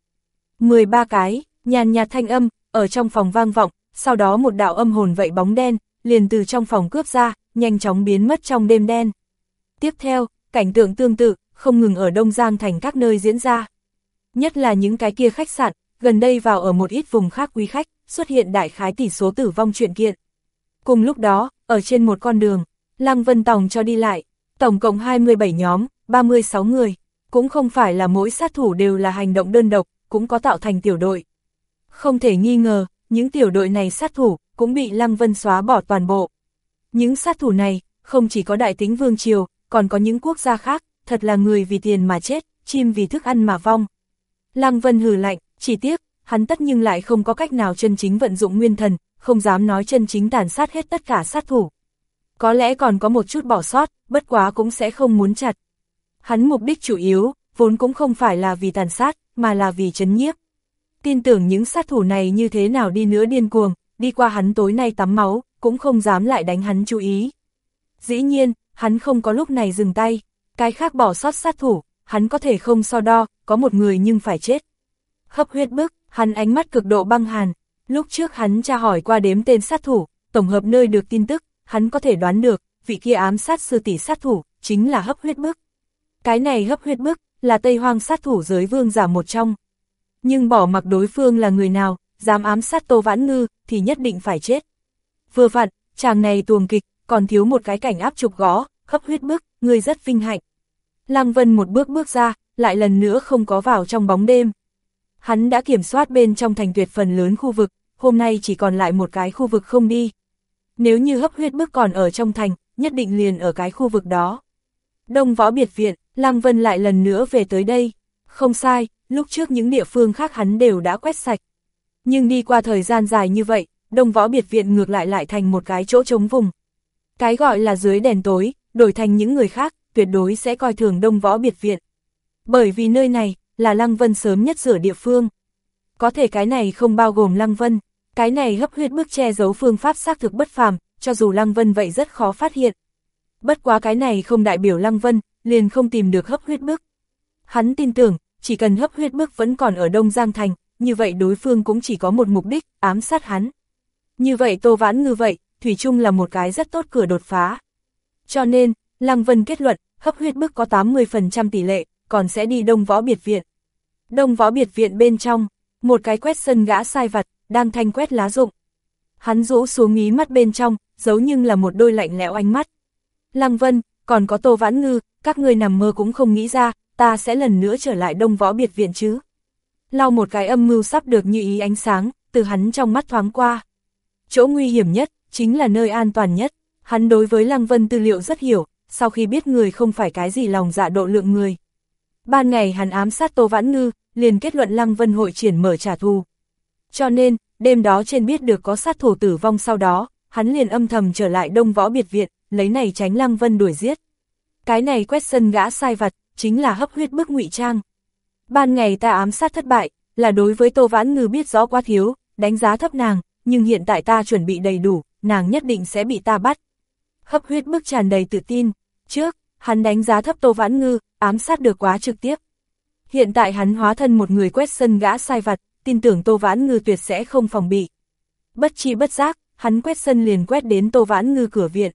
13 cái, nhàn nhạt thanh âm, ở trong phòng vang vọng, sau đó một đạo âm hồn vậy bóng đen, liền từ trong phòng cướp ra, nhanh chóng biến mất trong đêm đen. Tiếp theo, cảnh tượng tương tự, không ngừng ở Đông Giang thành các nơi diễn ra. Nhất là những cái kia khách sạn, gần đây vào ở một ít vùng khác quý khách, xuất hiện đại khái tỷ số tử vong chuyện kiện. Cùng lúc đó, ở trên một con đường, Lăng Vân Tòng cho đi lại, tổng cộng 27 nhóm, 36 người, cũng không phải là mỗi sát thủ đều là hành động đơn độc, cũng có tạo thành tiểu đội. Không thể nghi ngờ, những tiểu đội này sát thủ, cũng bị Lăng Vân xóa bỏ toàn bộ. Những sát thủ này, không chỉ có đại tính vương triều, còn có những quốc gia khác, thật là người vì tiền mà chết, chim vì thức ăn mà vong. Lăng Vân hừ lạnh, chỉ tiếc, hắn tất nhưng lại không có cách nào chân chính vận dụng nguyên thần, không dám nói chân chính tàn sát hết tất cả sát thủ. Có lẽ còn có một chút bỏ sót, bất quá cũng sẽ không muốn chặt. Hắn mục đích chủ yếu, vốn cũng không phải là vì tàn sát, mà là vì chấn nhiếp. Tin tưởng những sát thủ này như thế nào đi nữa điên cuồng, đi qua hắn tối nay tắm máu, cũng không dám lại đánh hắn chú ý. Dĩ nhiên, hắn không có lúc này dừng tay, cái khác bỏ sót sát thủ, hắn có thể không so đo, có một người nhưng phải chết. Hấp huyết bức, hắn ánh mắt cực độ băng hàn, lúc trước hắn tra hỏi qua đếm tên sát thủ, tổng hợp nơi được tin tức, hắn có thể đoán được, vị kia ám sát sư tỷ sát thủ, chính là hấp huyết bức. Cái này hấp huyết bức, là Tây Hoang sát thủ giới vương giả một trong. Nhưng bỏ mặc đối phương là người nào, dám ám sát Tô Vãn Ngư, thì nhất định phải chết. Vừa vặn, chàng này tuồng kịch, còn thiếu một cái cảnh áp trục gõ, hấp huyết bức, người rất vinh hạnh. Lăng Vân một bước bước ra, lại lần nữa không có vào trong bóng đêm. Hắn đã kiểm soát bên trong thành tuyệt phần lớn khu vực, hôm nay chỉ còn lại một cái khu vực không đi. Nếu như hấp huyết bức còn ở trong thành, nhất định liền ở cái khu vực đó. Đông võ biệt viện, Lăng Vân lại lần nữa về tới đây. Không sai, lúc trước những địa phương khác hắn đều đã quét sạch. Nhưng đi qua thời gian dài như vậy, đông võ biệt viện ngược lại lại thành một cái chỗ trống vùng. Cái gọi là dưới đèn tối, đổi thành những người khác, tuyệt đối sẽ coi thường đông võ biệt viện. Bởi vì nơi này, là Lăng Vân sớm nhất rửa địa phương. Có thể cái này không bao gồm Lăng Vân, cái này hấp huyết bức che giấu phương pháp xác thực bất phàm, cho dù Lăng Vân vậy rất khó phát hiện. Bất quá cái này không đại biểu Lăng Vân, liền không tìm được hấp huyết bức. Hắn tin tưởng, chỉ cần hấp huyết bức vẫn còn ở Đông Giang Thành, như vậy đối phương cũng chỉ có một mục đích, ám sát hắn. Như vậy Tô Vãn Ngư vậy, Thủy chung là một cái rất tốt cửa đột phá. Cho nên, Lăng Vân kết luận, hấp huyết bức có 80% tỷ lệ, còn sẽ đi Đông Võ Biệt Viện. Đông Võ Biệt Viện bên trong, một cái quét sân gã sai vặt, đang thanh quét lá rụng. Hắn rũ xuống mí mắt bên trong, giấu nhưng là một đôi lạnh lẽo ánh mắt. Lăng Vân, còn có Tô Vãn Ngư, các người nằm mơ cũng không nghĩ ra, ta sẽ lần nữa trở lại đông võ biệt viện chứ. Lau một cái âm mưu sắp được như ý ánh sáng, từ hắn trong mắt thoáng qua. Chỗ nguy hiểm nhất, chính là nơi an toàn nhất. Hắn đối với Lăng Vân tư liệu rất hiểu, sau khi biết người không phải cái gì lòng dạ độ lượng người. Ban ngày hắn ám sát Tô Vãn Ngư, liền kết luận Lăng Vân hội triển mở trả thù. Cho nên, đêm đó trên biết được có sát thủ tử vong sau đó, hắn liền âm thầm trở lại đông võ biệt viện, lấy này tránh Lăng Vân đuổi giết. Cái này quét sân gã sai vặt, chính là hấp huyết bức ngụy trang. Ban ngày ta ám sát thất bại, là đối với Tô Vãn Ngư biết rõ quá thiếu, đánh giá thấp nàng, nhưng hiện tại ta chuẩn bị đầy đủ, nàng nhất định sẽ bị ta bắt. Hấp huyết bức tràn đầy tự tin, trước, hắn đánh giá thấp Tô Vãn Ngư, ám sát được quá trực tiếp. Hiện tại hắn hóa thân một người quét sân gã sai vặt, tin tưởng Tô Vãn Ngư tuyệt sẽ không phòng bị. Bất chi bất giác, hắn quét sân liền quét đến Tô Vãn Ngư cửa viện.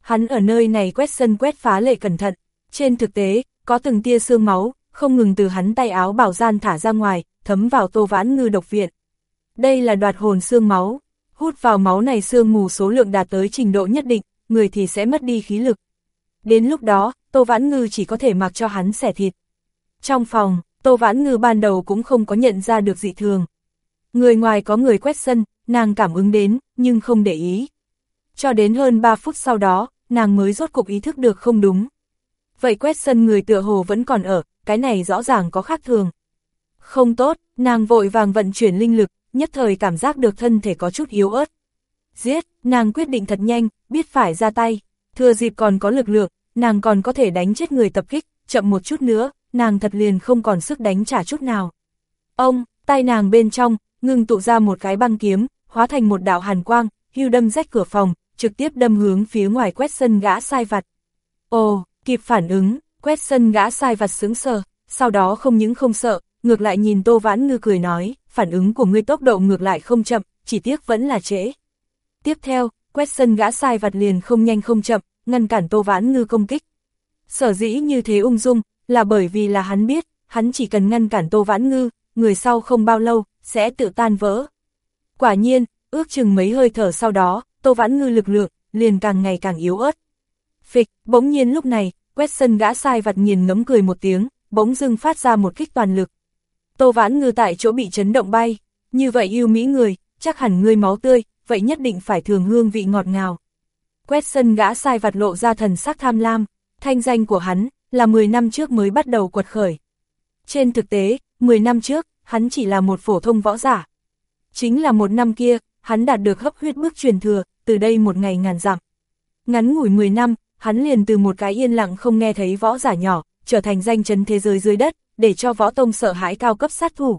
Hắn ở nơi này quét sân quét phá lệ cẩn thận, trên thực tế, có từng tia xương máu, không ngừng từ hắn tay áo bảo gian thả ra ngoài, thấm vào Tô Vãn Ngư độc viện. Đây là đoạt hồn xương máu, hút vào máu này xương mù số lượng đạt tới trình độ nhất định, người thì sẽ mất đi khí lực. Đến lúc đó, Tô Vãn Ngư chỉ có thể mặc cho hắn xẻ thịt. Trong phòng, Tô Vãn Ngư ban đầu cũng không có nhận ra được dị thường. Người ngoài có người quét sân, nàng cảm ứng đến, nhưng không để ý. Cho đến hơn 3 phút sau đó, nàng mới rốt cục ý thức được không đúng. Vậy quét sân người tựa hồ vẫn còn ở, cái này rõ ràng có khác thường. Không tốt, nàng vội vàng vận chuyển linh lực, nhất thời cảm giác được thân thể có chút yếu ớt. Giết, nàng quyết định thật nhanh, biết phải ra tay, thừa dịp còn có lực lượng, nàng còn có thể đánh chết người tập kích, chậm một chút nữa, nàng thật liền không còn sức đánh trả chút nào. Ông, tay nàng bên trong, ngưng tụ ra một cái băng kiếm, hóa thành một đạo hàn quang, hưu đâm rách cửa phòng, trực tiếp đâm hướng phía ngoài quét sân gã sai vặt. Ồ, kịp phản ứng, quét sân gã sai vặt sướng sờ, sau đó không những không sợ, ngược lại nhìn Tô Vãn Ngư cười nói, phản ứng của ngươi tốc độ ngược lại không chậm, chỉ tiếc vẫn là trễ. Tiếp theo, quét sân gã sai vặt liền không nhanh không chậm, ngăn cản Tô Vãn Ngư công kích. Sở dĩ như thế ung dung, là bởi vì là hắn biết, hắn chỉ cần ngăn cản Tô Vãn Ngư, người sau không bao lâu, sẽ tự tan vỡ. Quả nhiên, ước chừng mấy hơi thở sau đó, Tô Vãn Ngư lực lượng, liền càng ngày càng yếu ớt. Phịch, bỗng nhiên lúc này, quét sân gã sai vặt nhìn ngấm cười một tiếng, bỗng dưng phát ra một kích toàn lực. Tô Vãn Ngư tại chỗ bị chấn động bay, như vậy yêu mỹ người, chắc hẳn ngươi máu tươi, vậy nhất định phải thường hương vị ngọt ngào. Quét sân gã sai vặt lộ ra thần sắc tham lam, thanh danh của hắn, là 10 năm trước mới bắt đầu quật khởi. Trên thực tế, 10 năm trước, hắn chỉ là một phổ thông võ giả. Chính là một năm kia, hắn đạt được hấp huyết bước truyền thừa, từ đây một ngày ngàn dặm. Ngắn ngủi 10 năm, hắn liền từ một cái yên lặng không nghe thấy võ giả nhỏ, trở thành danh chấn thế giới dưới đất, để cho võ tông sợ hãi cao cấp sát thủ.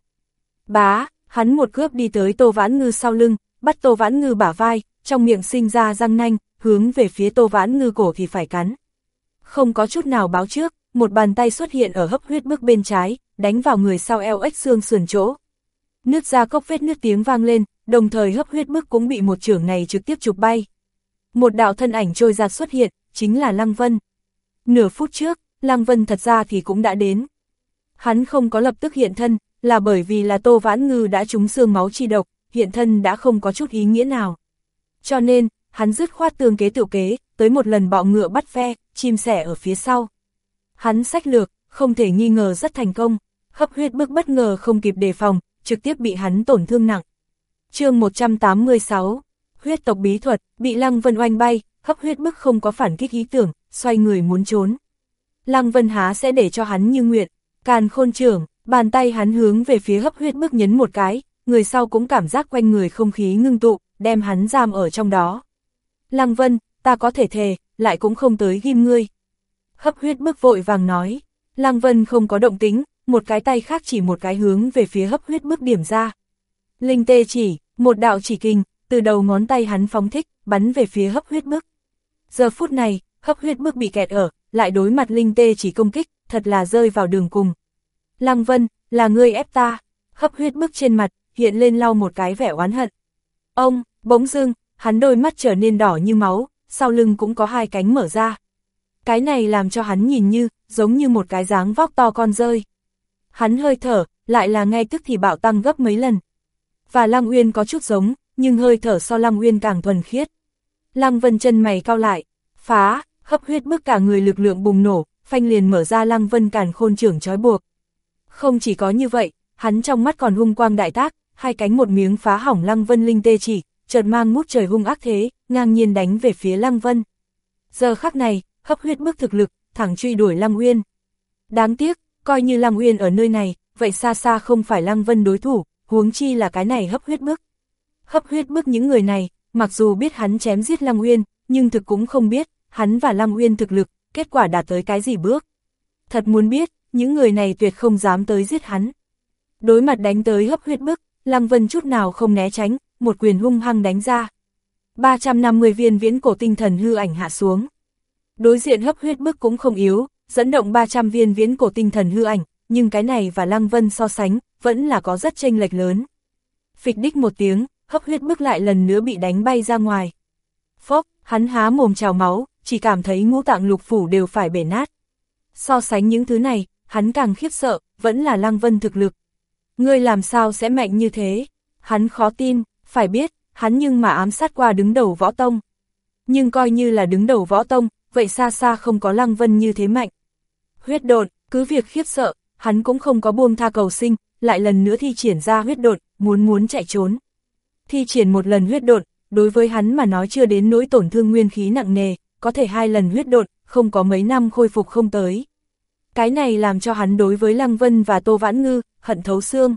Bá, hắn một cướp đi tới Tô Vãn Ngư sau lưng, bắt Tô Vãn Ngư bả vai, trong miệng sinh ra răng nanh, hướng về phía Tô Vãn Ngư cổ thì phải cắn. Không có chút nào báo trước, một bàn tay xuất hiện ở hấp huyết bước bên trái, đánh vào người sau eo ếch xương sườn chỗ. Nước ra cốc vết nước tiếng vang lên, đồng thời hấp huyết bước cũng bị một trưởng này trực tiếp chụp bay. Một đạo thân ảnh trôi ra xuất hiện, chính là Lăng Vân. Nửa phút trước, Lăng Vân thật ra thì cũng đã đến. Hắn không có lập tức hiện thân, là bởi vì là Tô Vãn Ngư đã trúng xương máu chi độc, hiện thân đã không có chút ý nghĩa nào. Cho nên, hắn dứt khoát tương kế tiểu kế, tới một lần bọ ngựa bắt ve, chim sẻ ở phía sau. Hắn sách lược, không thể nghi ngờ rất thành công, hấp huyết bức bất ngờ không kịp đề phòng, trực tiếp bị hắn tổn thương nặng. chương 186, huyết tộc bí thuật, bị Lăng Vân oanh bay, hấp huyết bức không có phản kích ý tưởng, xoay người muốn trốn. Lăng Vân há sẽ để cho hắn như nguyện, càn khôn trưởng, bàn tay hắn hướng về phía hấp huyết bức nhấn một cái, người sau cũng cảm giác quanh người không khí ngưng tụ, đem hắn giam ở trong đó. Lăng Vân, ta có thể thề, lại cũng không tới ghim ngươi. Hấp huyết bước vội vàng nói, Lăng Vân không có động tính, một cái tay khác chỉ một cái hướng về phía hấp huyết bước điểm ra. Linh tê chỉ, một đạo chỉ kinh, từ đầu ngón tay hắn phóng thích, bắn về phía hấp huyết bước. Giờ phút này, hấp huyết bước bị kẹt ở, lại đối mặt linh tê chỉ công kích, thật là rơi vào đường cùng. Lăng Vân, là ngươi ép ta, hấp huyết bước trên mặt, hiện lên lau một cái vẻ oán hận. Ông, bỗng dưng, hắn đôi mắt trở nên đỏ như máu, sau lưng cũng có hai cánh mở ra. Cái này làm cho hắn nhìn như, giống như một cái dáng vóc to con rơi. Hắn hơi thở, lại là ngay tức thì bạo tăng gấp mấy lần. Và Lăng Uyên có chút giống, nhưng hơi thở so Lăng Uyên càng thuần khiết. Lăng Vân chân mày cao lại, phá, hấp huyết bức cả người lực lượng bùng nổ, phanh liền mở ra Lăng Vân càn khôn trưởng trói buộc. Không chỉ có như vậy, hắn trong mắt còn hung quang đại tác, hai cánh một miếng phá hỏng Lăng Vân linh tê chỉ, chợt mang ngút trời hung ác thế, ngang nhiên đánh về phía Lăng Vân. Giờ khắc này, hấp huyết bức thực lực, thẳng truy đuổi Lăng Uyên. Đáng tiếc, coi như Lăng Uyên ở nơi này, vậy xa xa không phải Lăng Vân đối thủ, huống chi là cái này hấp huyết bức. Hấp huyết bức những người này, mặc dù biết hắn chém giết Lăng Uyên, nhưng thực cũng không biết, hắn và Lăng Uyên thực lực, kết quả đạt tới cái gì bước. Thật muốn biết, những người này tuyệt không dám tới giết hắn. Đối mặt đánh tới hấp huyết bức, Lăng Vân chút nào không né tránh, một quyền hung hăng đánh ra. 350 viên viễn cổ tinh thần hư ảnh hạ xuống. Đối diện hấp huyết bức cũng không yếu, dẫn động 300 viên viễn cổ tinh thần hư ảnh, nhưng cái này và Lăng Vân so sánh, vẫn là có rất chênh lệch lớn. Phịch đích một tiếng, hấp huyết bức lại lần nữa bị đánh bay ra ngoài. Phốc, hắn há mồm trào máu, chỉ cảm thấy ngũ tạng lục phủ đều phải bể nát. So sánh những thứ này, hắn càng khiếp sợ, vẫn là Lăng Vân thực lực. Ngươi làm sao sẽ mạnh như thế? Hắn khó tin, phải biết, hắn nhưng mà ám sát qua đứng đầu võ tông. Nhưng coi như là đứng đầu võ tông, vậy xa xa không có Lăng Vân như thế mạnh. Huyết độn, cứ việc khiếp sợ, hắn cũng không có buông tha cầu sinh, lại lần nữa thi triển ra huyết độn, muốn muốn chạy trốn. Thi triển một lần huyết độn, đối với hắn mà nói chưa đến nỗi tổn thương nguyên khí nặng nề, có thể hai lần huyết độn, không có mấy năm khôi phục không tới. Cái này làm cho hắn đối với Lăng Vân và Tô Vãn Ngư, hận thấu xương.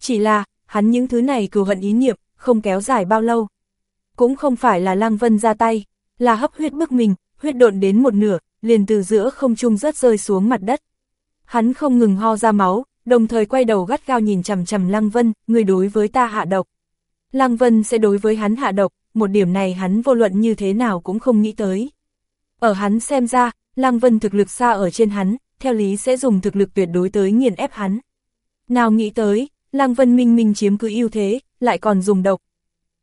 Chỉ là, hắn những thứ này cừu hận ý niệm, không kéo dài bao lâu. Cũng không phải là Lăng Vân ra tay, là hấp huyết bức mình, huyết độn đến một nửa, liền từ giữa không trung rớt rơi xuống mặt đất. Hắn không ngừng ho ra máu, đồng thời quay đầu gắt gao nhìn chằm chằm Lăng Vân, người đối với ta hạ độc. Lăng Vân sẽ đối với hắn hạ độc, một điểm này hắn vô luận như thế nào cũng không nghĩ tới. Ở hắn xem ra, Lăng Vân thực lực xa ở trên hắn, theo lý sẽ dùng thực lực tuyệt đối tới nghiền ép hắn. Nào nghĩ tới, Lăng Vân minh minh chiếm cứ ưu thế, lại còn dùng độc.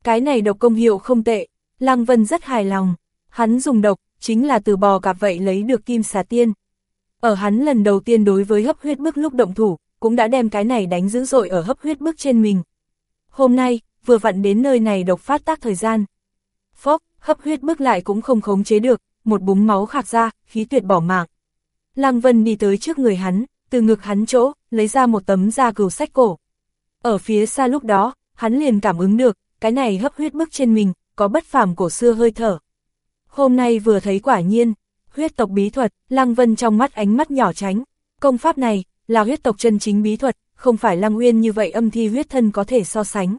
Cái này độc công hiệu không tệ, Lăng Vân rất hài lòng. Hắn dùng độc, chính là từ bò cạp vậy lấy được kim xà tiên. Ở hắn lần đầu tiên đối với hấp huyết bức lúc động thủ, cũng đã đem cái này đánh dữ dội ở hấp huyết bức trên mình. Hôm nay, vừa vặn đến nơi này độc phát tác thời gian. Phốc, hấp huyết bức lại cũng không khống chế được, một búng máu khạc ra, khí tuyệt bỏ mạng. Lăng Vân đi tới trước người hắn, từ ngực hắn chỗ, lấy ra một tấm da cừu sách cổ. Ở phía xa lúc đó, hắn liền cảm ứng được, cái này hấp huyết bức trên mình, có bất phàm cổ xưa hơi thở. Hôm nay vừa thấy quả nhiên, huyết tộc bí thuật, Lăng Vân trong mắt ánh mắt nhỏ tránh. Công pháp này, là huyết tộc chân chính bí thuật, không phải Lăng Uyên như vậy âm thi huyết thân có thể so sánh.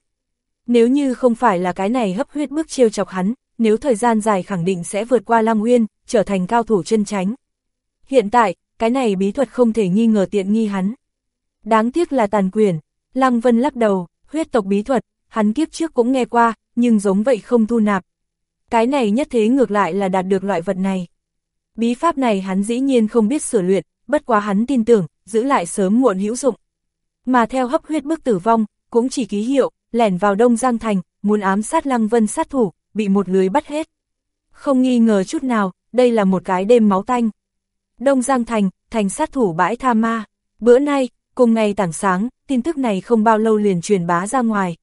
Nếu như không phải là cái này hấp huyết bức chiêu chọc hắn, nếu thời gian dài khẳng định sẽ vượt qua Lăng Uyên, trở thành cao thủ chân tránh. Hiện tại, cái này bí thuật không thể nghi ngờ tiện nghi hắn. Đáng tiếc là tàn quyền, Lăng Vân lắc đầu, huyết tộc bí thuật, hắn kiếp trước cũng nghe qua, nhưng giống vậy không thu nạp. Cái này nhất thế ngược lại là đạt được loại vật này. Bí pháp này hắn dĩ nhiên không biết sửa luyện, bất quá hắn tin tưởng, giữ lại sớm muộn hữu dụng. Mà theo hấp huyết bức tử vong, cũng chỉ ký hiệu, lẻn vào Đông Giang Thành, muốn ám sát Lăng Vân sát thủ, bị một lưới bắt hết. Không nghi ngờ chút nào, đây là một cái đêm máu tanh. Đông Giang Thành, thành sát thủ bãi tha ma. Bữa nay, cùng ngày tảng sáng, tin tức này không bao lâu liền truyền bá ra ngoài.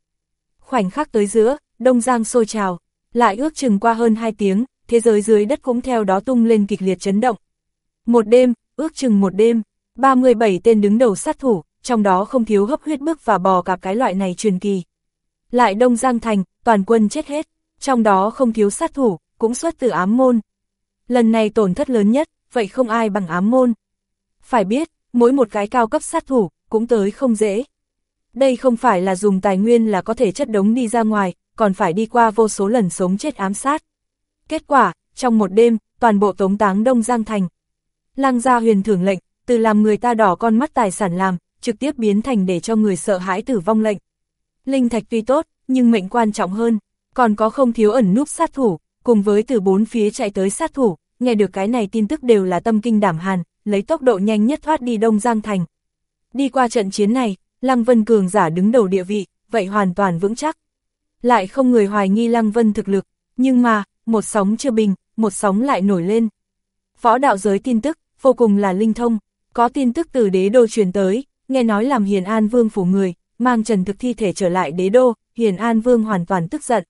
Khoảnh khắc tới giữa, Đông Giang sôi trào, lại ước chừng qua hơn 2 tiếng, thế giới dưới đất cũng theo đó tung lên kịch liệt chấn động. Một đêm, ước chừng một đêm, 37 tên đứng đầu sát thủ, trong đó không thiếu hấp huyết bức và bò cạp cái loại này truyền kỳ. Lại Đông Giang Thành, toàn quân chết hết, trong đó không thiếu sát thủ, cũng xuất từ ám môn. Lần này tổn thất lớn nhất, vậy không ai bằng ám môn. Phải biết, mỗi một cái cao cấp sát thủ, cũng tới không dễ. Đây không phải là dùng tài nguyên là có thể chất đống đi ra ngoài, còn phải đi qua vô số lần sống chết ám sát. Kết quả, trong một đêm, toàn bộ tống táng Đông Giang Thành. Lăng gia huyền thưởng lệnh, từ làm người ta đỏ con mắt tài sản làm, trực tiếp biến thành để cho người sợ hãi tử vong lệnh. Linh thạch tuy tốt, nhưng mệnh quan trọng hơn, còn có không thiếu ẩn núp sát thủ, cùng với từ bốn phía chạy tới sát thủ, nghe được cái này tin tức đều là tâm kinh đảm hàn, lấy tốc độ nhanh nhất thoát đi Đông Giang Thành. Đi qua trận chiến này, Lăng Vân Cường giả đứng đầu địa vị, vậy hoàn toàn vững chắc. Lại không người hoài nghi Lăng Vân thực lực, nhưng mà, một sóng chưa bình, một sóng lại nổi lên. Võ đạo giới tin tức, vô cùng là linh thông, có tin tức từ đế đô truyền tới, nghe nói làm Hiền An Vương phủ người, mang Trần Thực thi thể trở lại đế đô, Hiền An Vương hoàn toàn tức giận.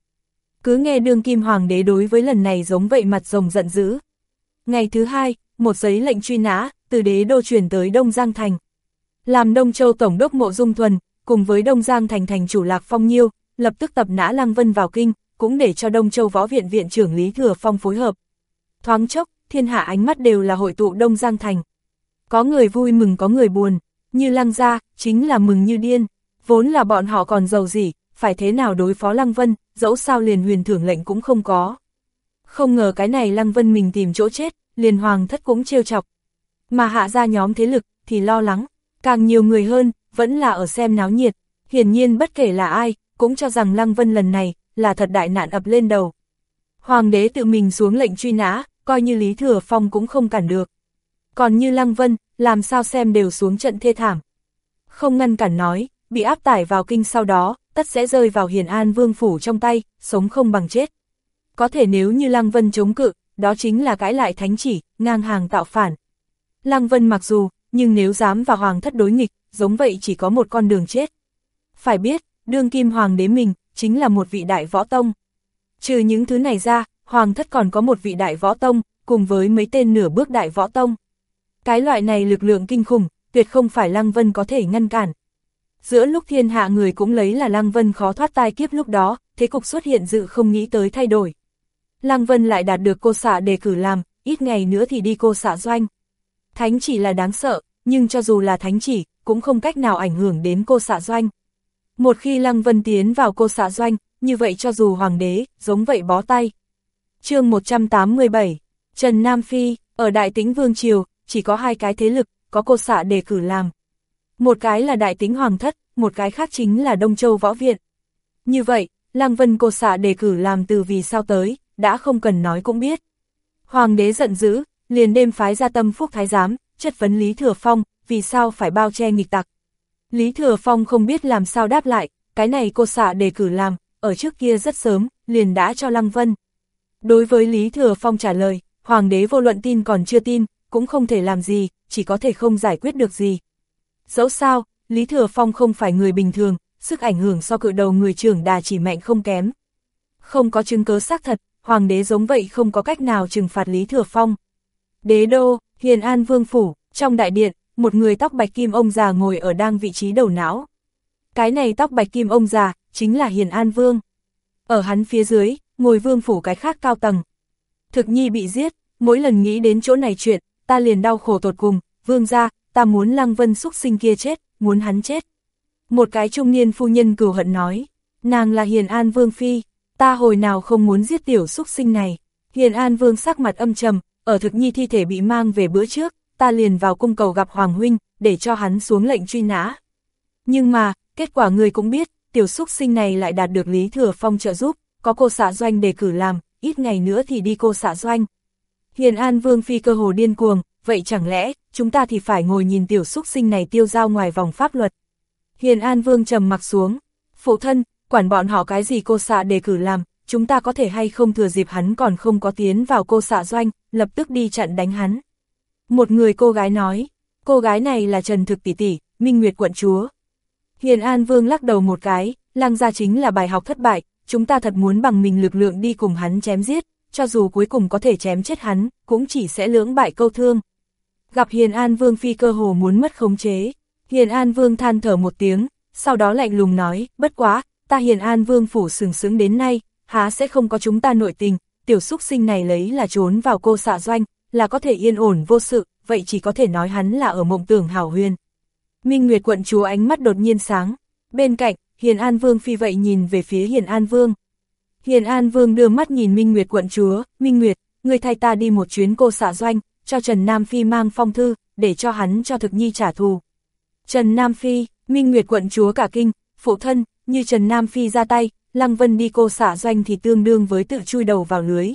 Cứ nghe đương kim hoàng đế đối với lần này giống vậy mặt rồng giận dữ. Ngày thứ hai, một giấy lệnh truy nã, từ đế đô chuyển tới Đông Giang Thành. Làm Đông Châu Tổng đốc Mộ Dung Thuần, cùng với Đông Giang Thành thành chủ Lạc Phong Nhiêu, lập tức tập nã Lăng Vân vào kinh, cũng để cho Đông Châu Võ Viện Viện trưởng Lý Thừa Phong phối hợp. Thoáng chốc, thiên hạ ánh mắt đều là hội tụ Đông Giang Thành. Có người vui mừng có người buồn, như Lăng gia, chính là mừng như điên, vốn là bọn họ còn giàu gì, phải thế nào đối phó Lăng Vân, dẫu sao liền huyền thưởng lệnh cũng không có. Không ngờ cái này Lăng Vân mình tìm chỗ chết, liền hoàng thất cũng trêu chọc. Mà hạ ra nhóm thế lực, thì lo lắng, càng nhiều người hơn, vẫn là ở xem náo nhiệt, hiển nhiên bất kể là ai, cũng cho rằng Lăng Vân lần này, là thật đại nạn ập lên đầu. Hoàng đế tự mình xuống lệnh truy nã, coi như Lý Thừa Phong cũng không cản được. Còn như Lăng Vân, làm sao xem đều xuống trận thê thảm. Không ngăn cản nói, bị áp tải vào kinh sau đó, tất sẽ rơi vào hiền an vương phủ trong tay, sống không bằng chết. Có thể nếu như Lăng Vân chống cự, đó chính là cãi lại thánh chỉ, ngang hàng tạo phản. Lăng Vân mặc dù, nhưng nếu dám vào hoàng thất đối nghịch, giống vậy chỉ có một con đường chết. Phải biết, đương kim hoàng đế mình, chính là một vị đại võ tông. Trừ những thứ này ra, hoàng thất còn có một vị đại võ tông, cùng với mấy tên nửa bước đại võ tông. Cái loại này lực lượng kinh khủng, tuyệt không phải Lăng Vân có thể ngăn cản. Giữa lúc thiên hạ người cũng lấy là Lăng Vân khó thoát tai kiếp lúc đó, thế cục xuất hiện dự không nghĩ tới thay đổi. Lăng Vân lại đạt được cô xạ đề cử làm, ít ngày nữa thì đi cô xạ doanh. Thánh chỉ là đáng sợ, nhưng cho dù là thánh chỉ, cũng không cách nào ảnh hưởng đến cô xạ doanh. Một khi Lăng Vân tiến vào cô xạ doanh, như vậy cho dù hoàng đế, giống vậy bó tay. chương 187, Trần Nam Phi, ở Đại Tĩnh Vương Triều, chỉ có hai cái thế lực, có cô xạ đề cử làm. Một cái là Đại Tĩnh Hoàng Thất, một cái khác chính là Đông Châu Võ Viện. Như vậy, Lăng Vân cô xạ đề cử làm từ vì sao tới, đã không cần nói cũng biết. Hoàng đế giận dữ, liền đêm phái ra tâm phúc thái giám, chất vấn Lý Thừa Phong, vì sao phải bao che nghịch tặc. Lý Thừa Phong không biết làm sao đáp lại, cái này cô xạ đề cử làm, ở trước kia rất sớm, liền đã cho Lăng Vân. Đối với Lý Thừa Phong trả lời, Hoàng đế vô luận tin còn chưa tin, cũng không thể làm gì, chỉ có thể không giải quyết được gì. Dẫu sao, Lý Thừa Phong không phải người bình thường, sức ảnh hưởng so cự đầu người trưởng đà chỉ mạnh không kém. Không có chứng cớ xác thật, Hoàng đế giống vậy không có cách nào trừng phạt Lý Thừa Phong. Đế đô, Hiền An Vương Phủ, trong đại điện, một người tóc bạch kim ông già ngồi ở đang vị trí đầu não. Cái này tóc bạch kim ông già, chính là Hiền An Vương. Ở hắn phía dưới, ngồi vương phủ cái khác cao tầng. Thực nhi bị giết, mỗi lần nghĩ đến chỗ này chuyện, ta liền đau khổ tột cùng, vương ra, ta muốn lăng vân xúc sinh kia chết, muốn hắn chết. Một cái trung niên phu nhân cửu hận nói, nàng là Hiền An Vương Phi, ta hồi nào không muốn giết tiểu xúc sinh này. Hiền An Vương sắc mặt âm trầm, ở thực nhi thi thể bị mang về bữa trước, ta liền vào cung cầu gặp Hoàng Huynh, để cho hắn xuống lệnh truy nã. Nhưng mà, kết quả người cũng biết, tiểu xúc sinh này lại đạt được Lý Thừa Phong trợ giúp, có cô xạ doanh đề cử làm, ít ngày nữa thì đi cô xạ doanh. Hiền An Vương Phi cơ hồ điên cuồng, vậy chẳng lẽ, chúng ta thì phải ngồi nhìn tiểu xúc sinh này tiêu giao ngoài vòng pháp luật. Hiền An Vương trầm mặc xuống, phụ thân, quản bọn họ cái gì cô xạ đề cử làm, chúng ta có thể hay không thừa dịp hắn còn không có tiến vào cô xạ doanh, lập tức đi chặn đánh hắn. Một người cô gái nói, cô gái này là Trần Thực Tỷ Tỷ, Minh Nguyệt quận chúa. Hiền An Vương lắc đầu một cái, lăng ra chính là bài học thất bại, chúng ta thật muốn bằng mình lực lượng đi cùng hắn chém giết, cho dù cuối cùng có thể chém chết hắn, cũng chỉ sẽ lưỡng bại câu thương. Gặp Hiền An Vương phi cơ hồ muốn mất khống chế, Hiền An Vương than thở một tiếng, sau đó lạnh lùng nói, bất quá, ta Hiền An Vương phủ sừng sướng đến nay, há sẽ không có chúng ta nội tình, tiểu xúc sinh này lấy là trốn vào cô xạ doanh, là có thể yên ổn vô sự, vậy chỉ có thể nói hắn là ở mộng tưởng hảo huyền. Minh Nguyệt quận chúa ánh mắt đột nhiên sáng, bên cạnh, Hiền An Vương phi vậy nhìn về phía Hiền An Vương. Hiền An Vương đưa mắt nhìn Minh Nguyệt quận chúa, Minh Nguyệt, người thay ta đi một chuyến cô xạ doanh, cho Trần Nam Phi mang phong thư, để cho hắn cho thực nhi trả thù. Trần Nam Phi, Minh Nguyệt quận chúa cả kinh, phụ thân, như Trần Nam Phi ra tay, Lăng Vân đi cô xả doanh thì tương đương với tự chui đầu vào lưới.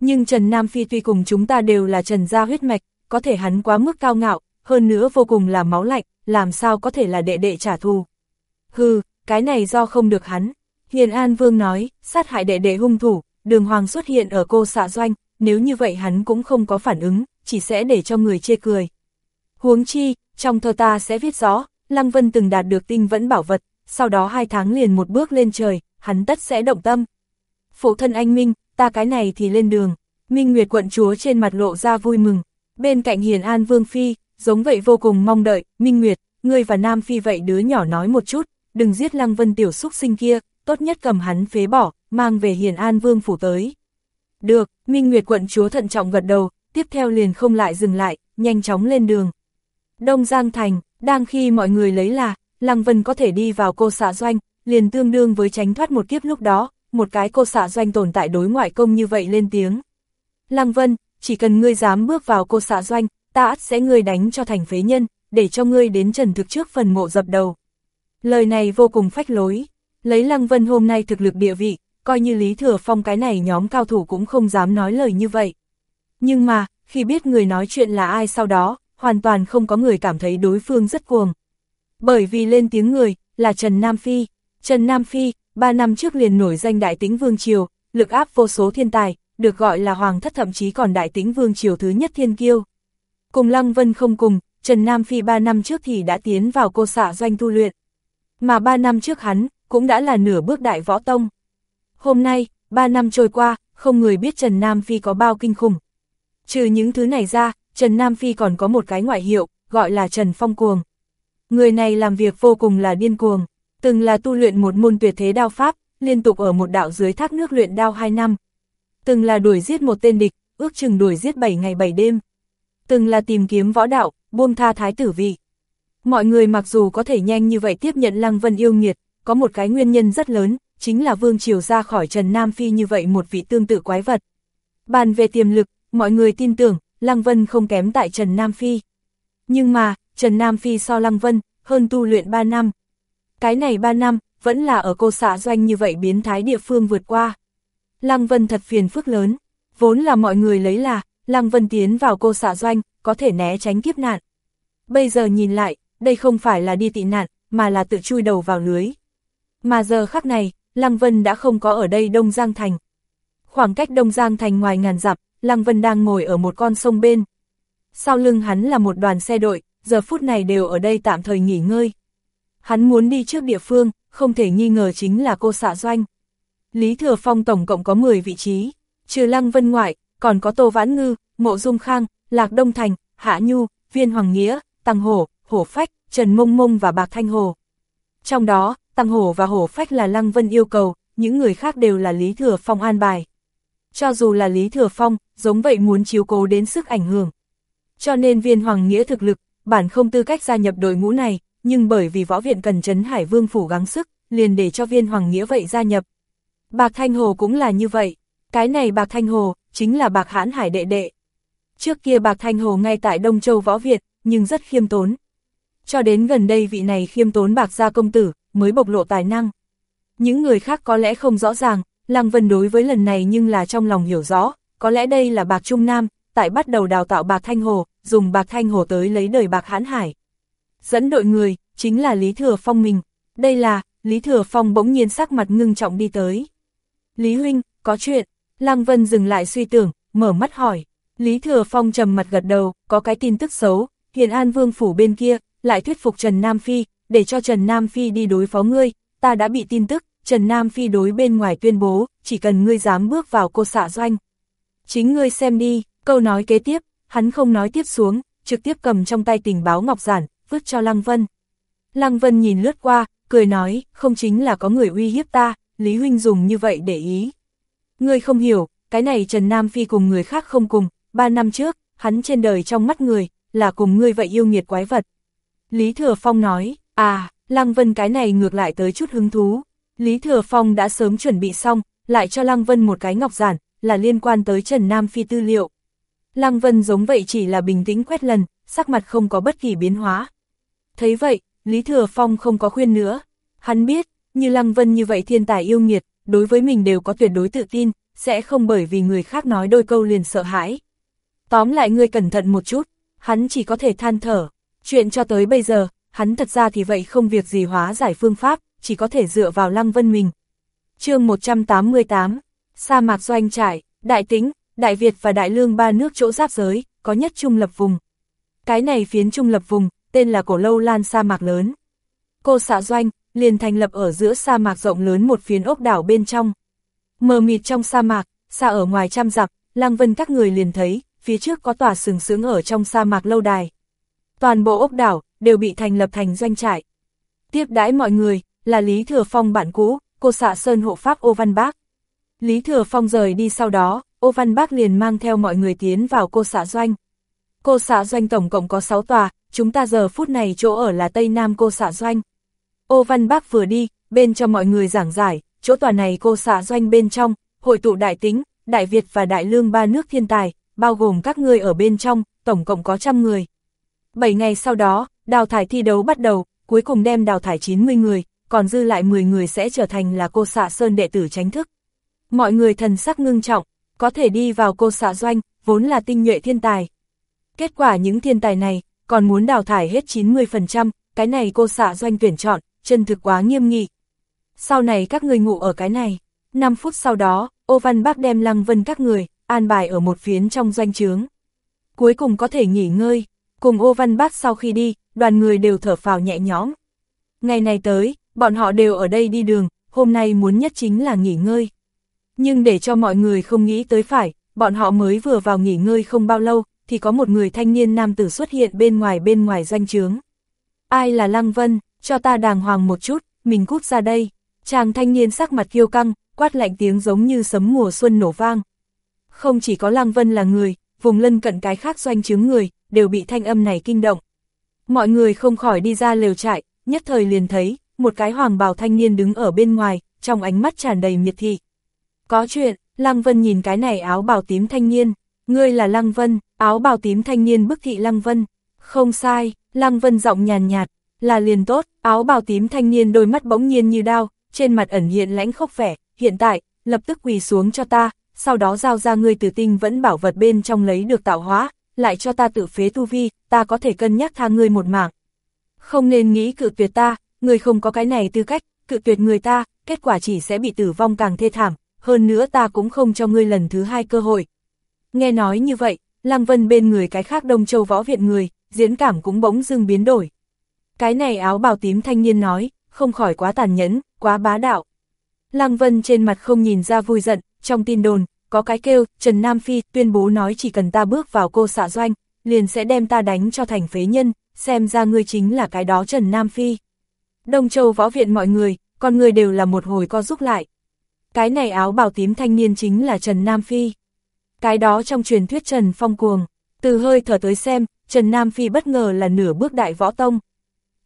Nhưng Trần Nam Phi tuy cùng chúng ta đều là Trần gia huyết mạch, có thể hắn quá mức cao ngạo, hơn nữa vô cùng là máu lạnh, làm sao có thể là đệ đệ trả thù. Hừ, cái này do không được hắn. Hiền An Vương nói, sát hại đệ đệ hung thủ, đường hoàng xuất hiện ở cô xạ doanh, nếu như vậy hắn cũng không có phản ứng, chỉ sẽ để cho người chê cười. Huống chi, trong thơ ta sẽ viết rõ, Lăng Vân từng đạt được tinh vẫn bảo vật, sau đó hai tháng liền một bước lên trời, hắn tất sẽ động tâm. Phụ thân anh Minh, ta cái này thì lên đường, Minh Nguyệt quận chúa trên mặt lộ ra vui mừng. Bên cạnh Hiền An Vương Phi, giống vậy vô cùng mong đợi, Minh Nguyệt, ngươi và Nam Phi vậy đứa nhỏ nói một chút, đừng giết Lăng Vân tiểu xúc sinh kia, tốt nhất cầm hắn phế bỏ, mang về Hiền An Vương phủ tới. Được, Minh Nguyệt quận chúa thận trọng gật đầu, tiếp theo liền không lại dừng lại, nhanh chóng lên đường. Đông Giang Thành, đang khi mọi người lấy là, Lăng Vân có thể đi vào cô xạ doanh, liền tương đương với tránh thoát một kiếp lúc đó, một cái cô xạ doanh tồn tại đối ngoại công như vậy lên tiếng. Lăng Vân, chỉ cần ngươi dám bước vào cô xạ doanh, ta ắt sẽ ngươi đánh cho thành phế nhân, để cho ngươi đến trần thực trước phần mộ dập đầu. Lời này vô cùng phách lối, lấy Lăng Vân hôm nay thực lực địa vị, coi như Lý Thừa Phong cái này nhóm cao thủ cũng không dám nói lời như vậy. Nhưng mà, khi biết người nói chuyện là ai sau đó, hoàn toàn không có người cảm thấy đối phương rất cuồng. Bởi vì lên tiếng người, là Trần Nam Phi. Trần Nam Phi, ba năm trước liền nổi danh Đại Tĩnh Vương Triều, lực áp vô số thiên tài, được gọi là Hoàng thất thậm chí còn Đại Tĩnh Vương Triều thứ nhất thiên kiêu. Cùng Lăng Vân không cùng, Trần Nam Phi ba năm trước thì đã tiến vào cô xạ doanh tu luyện. Mà ba năm trước hắn, cũng đã là nửa bước đại võ tông. Hôm nay, ba năm trôi qua, không người biết Trần Nam Phi có bao kinh khủng. Trừ những thứ này ra, Trần Nam Phi còn có một cái ngoại hiệu, gọi là Trần Phong Cuồng. Người này làm việc vô cùng là điên cuồng, từng là tu luyện một môn tuyệt thế đao pháp, liên tục ở một đạo dưới thác nước luyện đao 2 năm. Từng là đuổi giết một tên địch, ước chừng đuổi giết 7 ngày 7 đêm. Từng là tìm kiếm võ đạo, buông tha thái tử vị. Mọi người mặc dù có thể nhanh như vậy tiếp nhận Lăng Vân yêu nghiệt, có một cái nguyên nhân rất lớn, chính là Vương Triều ra khỏi Trần Nam Phi như vậy một vị tương tự quái vật. Bàn về tiềm lực, mọi người tin tưởng, Lăng Vân không kém tại Trần Nam Phi. Nhưng mà, Trần Nam Phi so Lăng Vân, hơn tu luyện 3 năm. Cái này 3 năm, vẫn là ở cô xã doanh như vậy biến thái địa phương vượt qua. Lăng Vân thật phiền phức lớn, vốn là mọi người lấy là, Lăng Vân tiến vào cô xã doanh, có thể né tránh kiếp nạn. Bây giờ nhìn lại, đây không phải là đi tị nạn, mà là tự chui đầu vào lưới. Mà giờ khắc này, Lăng Vân đã không có ở đây Đông Giang Thành. Khoảng cách Đông Giang Thành ngoài ngàn dặm, Lăng Vân đang ngồi ở một con sông bên. Sau lưng hắn là một đoàn xe đội, giờ phút này đều ở đây tạm thời nghỉ ngơi. Hắn muốn đi trước địa phương, không thể nghi ngờ chính là cô xạ doanh. Lý Thừa Phong tổng cộng có 10 vị trí, trừ Lăng Vân ngoại, còn có Tô Vãn Ngư, Mộ Dung Khang, Lạc Đông Thành, Hạ Nhu, Viên Hoàng Nghĩa, Tăng Hổ, Hổ Phách, Trần Mông Mông và Bạc Thanh Hồ. Trong đó, Tăng Hổ và Hổ Phách là Lăng Vân yêu cầu, những người khác đều là Lý Thừa Phong an bài. Cho dù là Lý Thừa Phong, giống vậy muốn chiếu cố đến sức ảnh hưởng. Cho nên viên Hoàng Nghĩa thực lực, bản không tư cách gia nhập đội ngũ này, nhưng bởi vì võ viện cần chấn Hải Vương phủ gắng sức, liền để cho viên Hoàng Nghĩa vậy gia nhập. Bạc Thanh Hồ cũng là như vậy, cái này Bạc Thanh Hồ, chính là Bạc Hãn Hải đệ đệ. Trước kia Bạc Thanh Hồ ngay tại Đông Châu Võ Việt, nhưng rất khiêm tốn. Cho đến gần đây vị này khiêm tốn Bạc gia công tử, mới bộc lộ tài năng. Những người khác có lẽ không rõ ràng, Lăng Vân đối với lần này nhưng là trong lòng hiểu rõ, có lẽ đây là Bạc Trung Nam, tại bắt đầu đào tạo Bạc Thanh Hồ, dùng Bạc Thanh Hồ tới lấy đời Bạc Hãn Hải. Dẫn đội người, chính là Lý Thừa Phong mình. Đây là, Lý Thừa Phong bỗng nhiên sắc mặt ngưng trọng đi tới. Lý Huynh, có chuyện, Lăng Vân dừng lại suy tưởng, mở mắt hỏi. Lý Thừa Phong trầm mặt gật đầu, có cái tin tức xấu, Hiền An Vương phủ bên kia, lại thuyết phục Trần Nam Phi, để cho Trần Nam Phi đi đối phó ngươi, ta đã bị tin tức, Trần Nam Phi đối bên ngoài tuyên bố, chỉ cần ngươi dám bước vào cô xạ doanh. Chính ngươi xem đi, câu nói kế tiếp, hắn không nói tiếp xuống, trực tiếp cầm trong tay tình báo ngọc giản, vứt cho Lăng Vân. Lăng Vân nhìn lướt qua, cười nói, không chính là có người uy hiếp ta, Lý Huynh dùng như vậy để ý. Ngươi không hiểu, cái này Trần Nam Phi cùng người khác không cùng, ba năm trước, hắn trên đời trong mắt người, là cùng ngươi vậy yêu nghiệt quái vật. Lý Thừa Phong nói, à, Lăng Vân cái này ngược lại tới chút hứng thú. Lý Thừa Phong đã sớm chuẩn bị xong, lại cho Lăng Vân một cái ngọc giản, là liên quan tới Trần Nam Phi tư liệu. Lăng Vân giống vậy chỉ là bình tĩnh quét lần, sắc mặt không có bất kỳ biến hóa. Thấy vậy, Lý Thừa Phong không có khuyên nữa. Hắn biết, như Lăng Vân như vậy thiên tài yêu nghiệt, đối với mình đều có tuyệt đối tự tin, sẽ không bởi vì người khác nói đôi câu liền sợ hãi. Tóm lại ngươi cẩn thận một chút, hắn chỉ có thể than thở. Chuyện cho tới bây giờ, hắn thật ra thì vậy không việc gì hóa giải phương pháp, chỉ có thể dựa vào Lăng Vân mình. chương 188, sa mạc doanh trải, Đại Tính. Đại Việt và Đại Lương ba nước chỗ giáp giới, có nhất trung lập vùng. Cái này phiến trung lập vùng, tên là Cổ Lâu Lan sa mạc lớn. Cô xã doanh, liền thành lập ở giữa sa mạc rộng lớn một phiến ốc đảo bên trong. Mờ mịt trong sa mạc, xa ở ngoài trăm dặm, Lăng Vân các người liền thấy, phía trước có tòa sừng sướng ở trong sa mạc lâu đài. Toàn bộ ốc đảo, đều bị thành lập thành doanh trại. Tiếp đãi mọi người, là Lý Thừa Phong bạn cũ, cô xạ Sơn hộ pháp Ô Văn Bác. Lý Thừa Phong rời đi sau đó, Ô Văn Bác liền mang theo mọi người tiến vào cô xã doanh. Cô xã doanh tổng cộng có 6 tòa, chúng ta giờ phút này chỗ ở là Tây Nam cô xã doanh. Ô Văn Bác vừa đi, bên cho mọi người giảng giải, chỗ tòa này cô xã doanh bên trong, hội tụ đại tính, đại Việt và đại lương ba nước thiên tài, bao gồm các người ở bên trong, tổng cộng có trăm người. 7 ngày sau đó, đào thải thi đấu bắt đầu, cuối cùng đem đào thải 90 người, còn dư lại 10 người sẽ trở thành là cô xạ sơn đệ tử tránh thức. Mọi người thần sắc ngưng trọng, có thể đi vào cô xạ doanh, vốn là tinh nhuệ thiên tài. Kết quả những thiên tài này, còn muốn đào thải hết 90%, cái này cô xạ doanh tuyển chọn, chân thực quá nghiêm nghị. Sau này các người ngủ ở cái này, 5 phút sau đó, ô văn bác đem lăng vân các người, an bài ở một phiến trong doanh trướng. Cuối cùng có thể nghỉ ngơi, cùng ô văn bác sau khi đi, đoàn người đều thở phào nhẹ nhõm. Ngày này tới, bọn họ đều ở đây đi đường, hôm nay muốn nhất chính là nghỉ ngơi. Nhưng để cho mọi người không nghĩ tới phải, bọn họ mới vừa vào nghỉ ngơi không bao lâu, thì có một người thanh niên nam tử xuất hiện bên ngoài bên ngoài doanh trướng. Ai là Lăng Vân, cho ta đàng hoàng một chút, mình cút ra đây. Chàng thanh niên sắc mặt kiêu căng, quát lạnh tiếng giống như sấm mùa xuân nổ vang. Không chỉ có Lăng Vân là người, vùng lân cận cái khác doanh trướng người, đều bị thanh âm này kinh động. Mọi người không khỏi đi ra lều trại, nhất thời liền thấy, một cái hoàng bào thanh niên đứng ở bên ngoài, trong ánh mắt tràn đầy miệt thị. Có chuyện, Lăng Vân nhìn cái này áo bào tím thanh niên, ngươi là Lăng Vân, áo bào tím thanh niên bức thị Lăng Vân. Không sai, Lăng Vân giọng nhàn nhạt, là liền tốt, áo bào tím thanh niên đôi mắt bỗng nhiên như đao, trên mặt ẩn hiện lãnh khốc vẻ, hiện tại, lập tức quỳ xuống cho ta, sau đó giao ra ngươi tử tinh vẫn bảo vật bên trong lấy được tạo hóa, lại cho ta tự phế tu vi, ta có thể cân nhắc tha ngươi một mạng. Không nên nghĩ cự tuyệt ta, ngươi không có cái này tư cách, cự tuyệt người ta, kết quả chỉ sẽ bị tử vong càng thê thảm, hơn nữa ta cũng không cho ngươi lần thứ hai cơ hội. Nghe nói như vậy, Lăng Vân bên người cái khác Đông Châu võ viện người, diễn cảm cũng bỗng dưng biến đổi. Cái này áo bào tím thanh niên nói, không khỏi quá tàn nhẫn, quá bá đạo. Lăng Vân trên mặt không nhìn ra vui giận, trong tin đồn, có cái kêu, Trần Nam Phi tuyên bố nói chỉ cần ta bước vào cô xạ doanh, liền sẽ đem ta đánh cho thành phế nhân, xem ra ngươi chính là cái đó Trần Nam Phi. Đông Châu võ viện mọi người, con người đều là một hồi co giúp lại. Cái này áo bào tím thanh niên chính là Trần Nam Phi. Cái đó trong truyền thuyết Trần Phong Cuồng, từ hơi thở tới xem, Trần Nam Phi bất ngờ là nửa bước đại võ tông.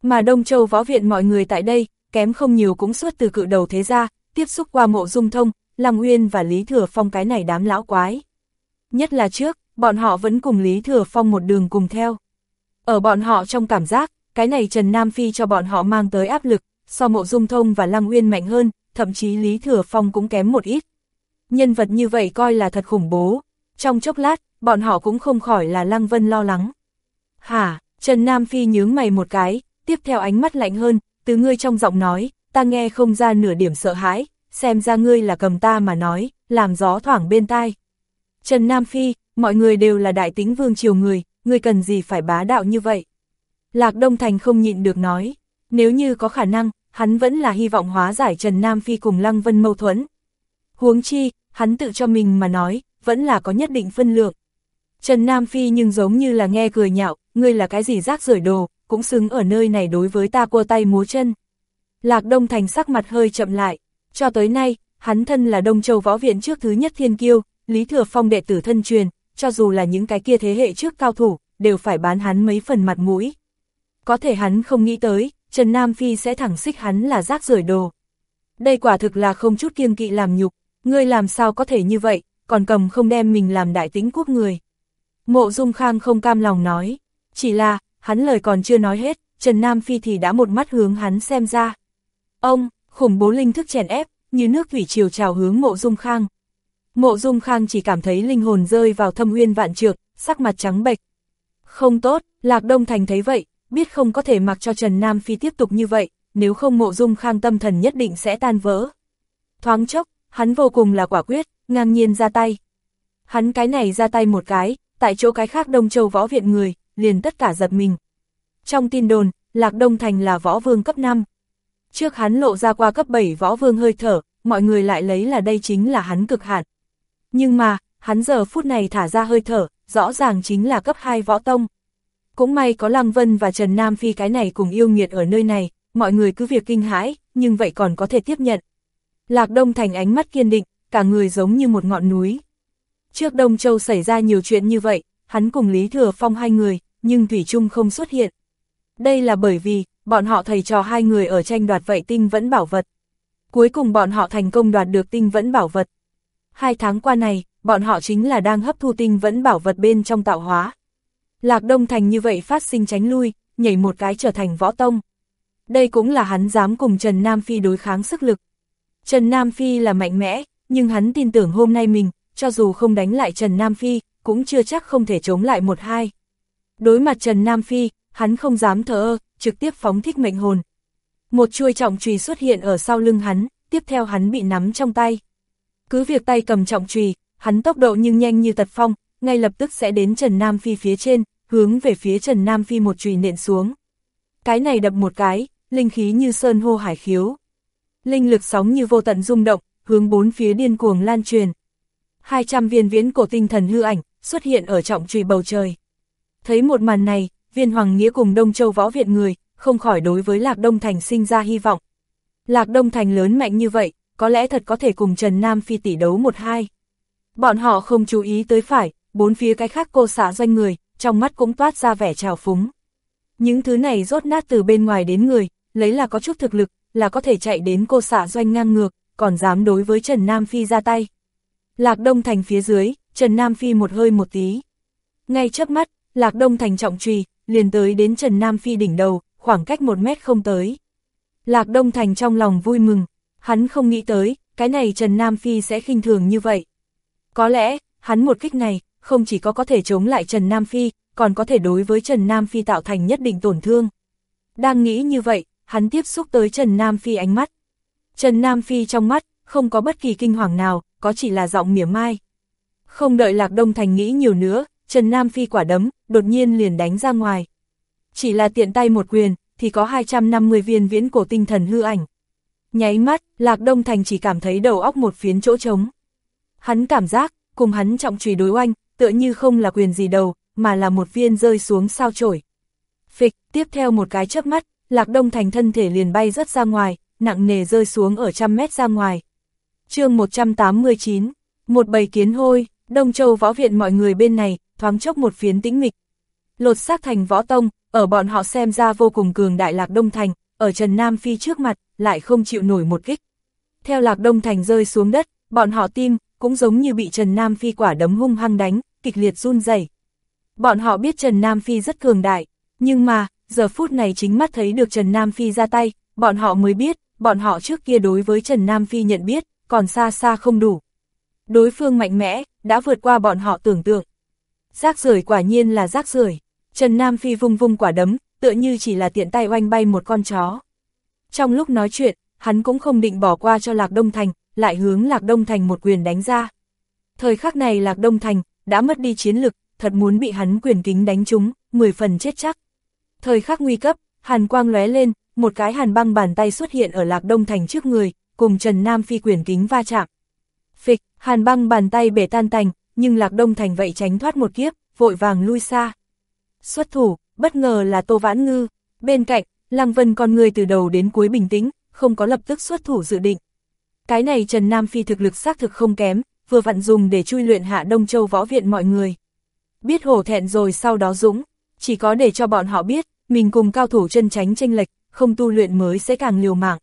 Mà Đông Châu võ viện mọi người tại đây, kém không nhiều cũng xuất từ cự đầu thế gia, tiếp xúc qua mộ dung thông, Lăng Uyên và Lý Thừa Phong cái này đám lão quái. Nhất là trước, bọn họ vẫn cùng Lý Thừa Phong một đường cùng theo. Ở bọn họ trong cảm giác, cái này Trần Nam Phi cho bọn họ mang tới áp lực, so mộ dung thông và Lăng Uyên mạnh hơn, thậm chí Lý Thừa Phong cũng kém một ít. Nhân vật như vậy coi là thật khủng bố. Trong chốc lát, bọn họ cũng không khỏi là Lăng Vân lo lắng. Hả, Trần Nam Phi nhướng mày một cái, tiếp theo ánh mắt lạnh hơn, từ ngươi trong giọng nói, ta nghe không ra nửa điểm sợ hãi, xem ra ngươi là cầm ta mà nói, làm gió thoảng bên tai. Trần Nam Phi, mọi người đều là đại tính vương triều người, ngươi cần gì phải bá đạo như vậy? Lạc Đông Thành không nhịn được nói, nếu như có khả năng, hắn vẫn là hy vọng hóa giải Trần Nam Phi cùng Lăng Vân mâu thuẫn. Huống chi, hắn tự cho mình mà nói, vẫn là có nhất định phân lượng. Trần Nam Phi nhưng giống như là nghe cười nhạo, ngươi là cái gì rác rưởi đồ, cũng xứng ở nơi này đối với ta cua tay múa chân. Lạc Đông Thành sắc mặt hơi chậm lại, cho tới nay, hắn thân là Đông Châu Võ Viện trước thứ nhất thiên kiêu, Lý Thừa Phong đệ tử thân truyền, cho dù là những cái kia thế hệ trước cao thủ, đều phải bán hắn mấy phần mặt mũi. Có thể hắn không nghĩ tới, Trần Nam Phi sẽ thẳng xích hắn là rác rưởi đồ. Đây quả thực là không chút kiêng kỵ làm nhục, ngươi làm sao có thể như vậy, còn cầm không đem mình làm đại tính quốc người. Mộ Dung Khang không cam lòng nói, chỉ là, hắn lời còn chưa nói hết, Trần Nam Phi thì đã một mắt hướng hắn xem ra. Ông, khủng bố linh thức chèn ép, như nước thủy triều trào hướng mộ dung khang. Mộ dung khang chỉ cảm thấy linh hồn rơi vào thâm uyên vạn trược, sắc mặt trắng bệch. Không tốt, Lạc Đông Thành thấy vậy, biết không có thể mặc cho Trần Nam Phi tiếp tục như vậy, nếu không mộ dung khang tâm thần nhất định sẽ tan vỡ. Thoáng chốc, hắn vô cùng là quả quyết, ngang nhiên ra tay. Hắn cái này ra tay một cái, tại chỗ cái khác Đông Châu võ viện người, liền tất cả giật mình. Trong tin đồn, Lạc Đông Thành là võ vương cấp 5. Trước hắn lộ ra qua cấp 7 võ vương hơi thở, mọi người lại lấy là đây chính là hắn cực hạn. Nhưng mà, hắn giờ phút này thả ra hơi thở, rõ ràng chính là cấp 2 võ tông. Cũng may có Lăng Vân và Trần Nam Phi cái này cùng yêu nghiệt ở nơi này, mọi người cứ việc kinh hãi, nhưng vậy còn có thể tiếp nhận. Lạc Đông Thành ánh mắt kiên định, cả người giống như một ngọn núi. Trước Đông Châu xảy ra nhiều chuyện như vậy, hắn cùng Lý Thừa Phong hai người, nhưng Thủy Trung không xuất hiện. Đây là bởi vì, bọn họ thầy trò hai người ở tranh đoạt vậy tinh vẫn bảo vật. Cuối cùng bọn họ thành công đoạt được tinh vẫn bảo vật. Hai tháng qua này, bọn họ chính là đang hấp thu tinh vẫn bảo vật bên trong tạo hóa. Lạc Đông Thành như vậy phát sinh tránh lui, nhảy một cái trở thành võ tông. Đây cũng là hắn dám cùng Trần Nam Phi đối kháng sức lực. Trần Nam Phi là mạnh mẽ, nhưng hắn tin tưởng hôm nay mình, cho dù không đánh lại Trần Nam Phi, cũng chưa chắc không thể chống lại một hai. Đối mặt Trần Nam Phi, hắn không dám thờ ơ, trực tiếp phóng thích mệnh hồn. Một chuôi trọng trùy xuất hiện ở sau lưng hắn, tiếp theo hắn bị nắm trong tay. Cứ việc tay cầm trọng trùy, hắn tốc độ nhưng nhanh như tật phong, ngay lập tức sẽ đến Trần Nam Phi phía trên, hướng về phía Trần Nam Phi một chùy nện xuống. Cái này đập một cái, linh khí như sơn hô hải khiếu. Linh lực sóng như vô tận rung động, hướng bốn phía điên cuồng lan truyền. 200 viên viễn cổ tinh thần hư ảnh, xuất hiện ở trọng trùy bầu trời. Thấy một màn này, viên Hoàng Nghĩa cùng Đông Châu Võ Viện người, không khỏi đối với Lạc Đông Thành sinh ra hy vọng. Lạc Đông Thành lớn mạnh như vậy, có lẽ thật có thể cùng Trần Nam Phi tỷ đấu một hai. Bọn họ không chú ý tới phải, bốn phía cái khác cô xã doanh người, trong mắt cũng toát ra vẻ trào phúng. Những thứ này rốt nát từ bên ngoài đến người, lấy là có chút thực lực, là có thể chạy đến cô xạ doanh ngang ngược, còn dám đối với Trần Nam Phi ra tay. Lạc Đông Thành phía dưới, Trần Nam Phi một hơi một tí. Ngay trước mắt, Lạc Đông Thành trọng trùy, liền tới đến Trần Nam Phi đỉnh đầu, khoảng cách một mét không tới. Lạc Đông Thành trong lòng vui mừng, hắn không nghĩ tới, cái này Trần Nam Phi sẽ khinh thường như vậy. Có lẽ, hắn một kích này, không chỉ có có thể chống lại Trần Nam Phi, còn có thể đối với Trần Nam Phi tạo thành nhất định tổn thương. Đang nghĩ như vậy, hắn tiếp xúc tới Trần Nam Phi ánh mắt. Trần Nam Phi trong mắt, không có bất kỳ kinh hoàng nào, có chỉ là giọng mỉa mai. Không đợi Lạc Đông Thành nghĩ nhiều nữa, Trần Nam Phi quả đấm, đột nhiên liền đánh ra ngoài. Chỉ là tiện tay một quyền, thì có 250 viên viễn cổ tinh thần hư ảnh. Nháy mắt, Lạc Đông Thành chỉ cảm thấy đầu óc một phiến chỗ trống. Hắn cảm giác, cùng hắn trọng trùy đối oanh, tựa như không là quyền gì đầu, mà là một viên rơi xuống sao chổi. Phịch, tiếp theo một cái chớp mắt, Lạc Đông Thành thân thể liền bay rất ra ngoài, nặng nề rơi xuống ở trăm mét ra ngoài. chương 189, một bầy kiến hôi, Đông Châu võ viện mọi người bên này, thoáng chốc một phiến tĩnh mịch. Lột xác thành võ tông, ở bọn họ xem ra vô cùng cường đại Lạc Đông Thành, ở Trần Nam Phi trước mặt, lại không chịu nổi một kích. Theo Lạc Đông Thành rơi xuống đất, bọn họ tim, cũng giống như bị Trần Nam Phi quả đấm hung hăng đánh, kịch liệt run rẩy. Bọn họ biết Trần Nam Phi rất cường đại, nhưng mà, giờ phút này chính mắt thấy được Trần Nam Phi ra tay, bọn họ mới biết, bọn họ trước kia đối với Trần Nam Phi nhận biết, còn xa xa không đủ. Đối phương mạnh mẽ, đã vượt qua bọn họ tưởng tượng. Rác rưởi quả nhiên là rác rưởi. Trần Nam Phi vung vung quả đấm, tựa như chỉ là tiện tay oanh bay một con chó. Trong lúc nói chuyện, hắn cũng không định bỏ qua cho Lạc Đông Thành, lại hướng Lạc Đông Thành một quyền đánh ra. Thời khắc này Lạc Đông Thành, đã mất đi chiến lực, thật muốn bị hắn quyền kính đánh trúng, 10 phần chết chắc. Thời khắc nguy cấp, hàn quang lóe lên, một cái hàn băng bàn tay xuất hiện ở Lạc Đông Thành trước người, cùng Trần Nam Phi quyền kính va chạm. Phịch, hàn băng bàn tay bể tan tành, nhưng Lạc Đông Thành vậy tránh thoát một kiếp, vội vàng lui xa. Xuất thủ, bất ngờ là Tô Vãn Ngư, bên cạnh, Lăng Vân con người từ đầu đến cuối bình tĩnh, không có lập tức xuất thủ dự định. Cái này Trần Nam Phi thực lực xác thực không kém, vừa vặn dùng để chui luyện hạ Đông Châu võ viện mọi người. Biết hổ thẹn rồi sau đó dũng, chỉ có để cho bọn họ biết, mình cùng cao thủ chân tránh tranh lệch, không tu luyện mới sẽ càng liều mạng.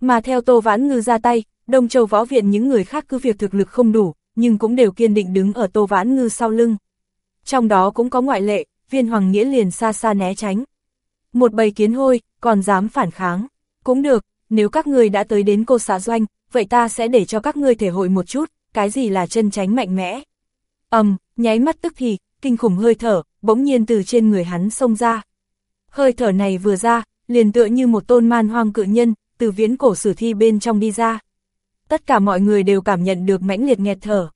Mà theo Tô Vãn Ngư ra tay, Đông Châu võ viện những người khác cứ việc thực lực không đủ, nhưng cũng đều kiên định đứng ở Tô Vãn Ngư sau lưng. Trong đó cũng có ngoại lệ, viên hoàng nghĩa liền xa xa né tránh. Một bầy kiến hôi, còn dám phản kháng. Cũng được, nếu các người đã tới đến cô xã doanh, vậy ta sẽ để cho các ngươi thể hội một chút, cái gì là chân tránh mạnh mẽ. ầm, um, nháy mắt tức thì, kinh khủng hơi thở, bỗng nhiên từ trên người hắn xông ra. Hơi thở này vừa ra, liền tựa như một tôn man hoang cự nhân, từ viễn cổ sử thi bên trong đi ra. Tất cả mọi người đều cảm nhận được mãnh liệt nghẹt thở.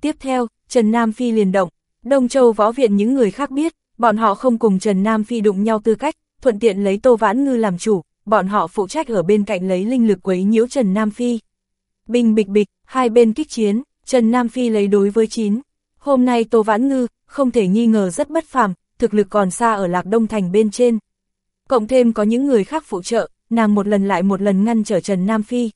Tiếp theo, Trần Nam Phi liền động, Đông Châu võ viện những người khác biết, bọn họ không cùng Trần Nam Phi đụng nhau tư cách, thuận tiện lấy Tô Vãn Ngư làm chủ, bọn họ phụ trách ở bên cạnh lấy linh lực quấy nhiễu Trần Nam Phi. Bình bịch bịch, hai bên kích chiến, Trần Nam Phi lấy đối với chín. Hôm nay Tô Vãn Ngư, không thể nghi ngờ rất bất phàm, thực lực còn xa ở Lạc Đông Thành bên trên. Cộng thêm có những người khác phụ trợ, nàng một lần lại một lần ngăn trở Trần Nam Phi.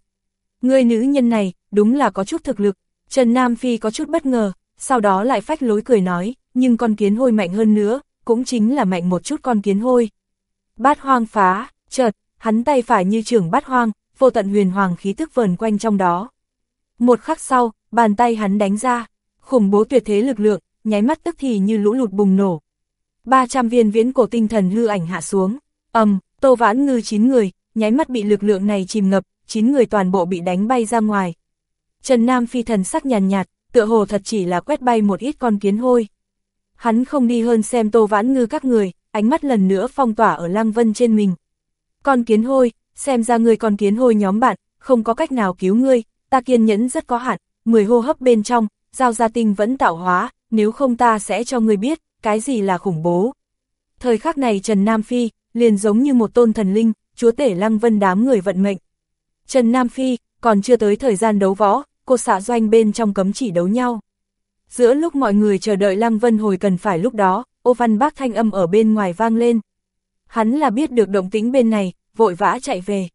Người nữ nhân này, đúng là có chút thực lực, Trần Nam Phi có chút bất ngờ, sau đó lại phách lối cười nói, nhưng con kiến hôi mạnh hơn nữa, cũng chính là mạnh một chút con kiến hôi. Bát hoang phá, chợt, hắn tay phải như trưởng bát hoang, vô tận huyền hoàng khí tức vờn quanh trong đó. Một khắc sau, bàn tay hắn đánh ra, khủng bố tuyệt thế lực lượng, nháy mắt tức thì như lũ lụt bùng nổ. 300 viên viễn cổ tinh thần hư ảnh hạ xuống, ầm, Tô Vãn Ngư 9 người, nháy mắt bị lực lượng này chìm ngập, 9 người toàn bộ bị đánh bay ra ngoài. Trần Nam phi thần sắc nhàn nhạt, tựa hồ thật chỉ là quét bay một ít con kiến hôi. Hắn không đi hơn xem Tô Vãn Ngư các người, ánh mắt lần nữa phong tỏa ở Lăng Vân trên mình. Con kiến hôi, xem ra ngươi còn kiến hôi nhóm bạn, không có cách nào cứu ngươi, ta kiên nhẫn rất có hạn, 10 hô hấp bên trong, giao gia tinh vẫn tạo hóa, nếu không ta sẽ cho ngươi biết, cái gì là khủng bố. Thời khắc này Trần Nam Phi, liền giống như một tôn thần linh, chúa tể Lăng Vân đám người vận mệnh. Trần Nam Phi, còn chưa tới thời gian đấu võ, cô xạ doanh bên trong cấm chỉ đấu nhau. Giữa lúc mọi người chờ đợi Lăng Vân hồi cần phải lúc đó, ô văn bác thanh âm ở bên ngoài vang lên. Hắn là biết được động tĩnh bên này, vội vã chạy về.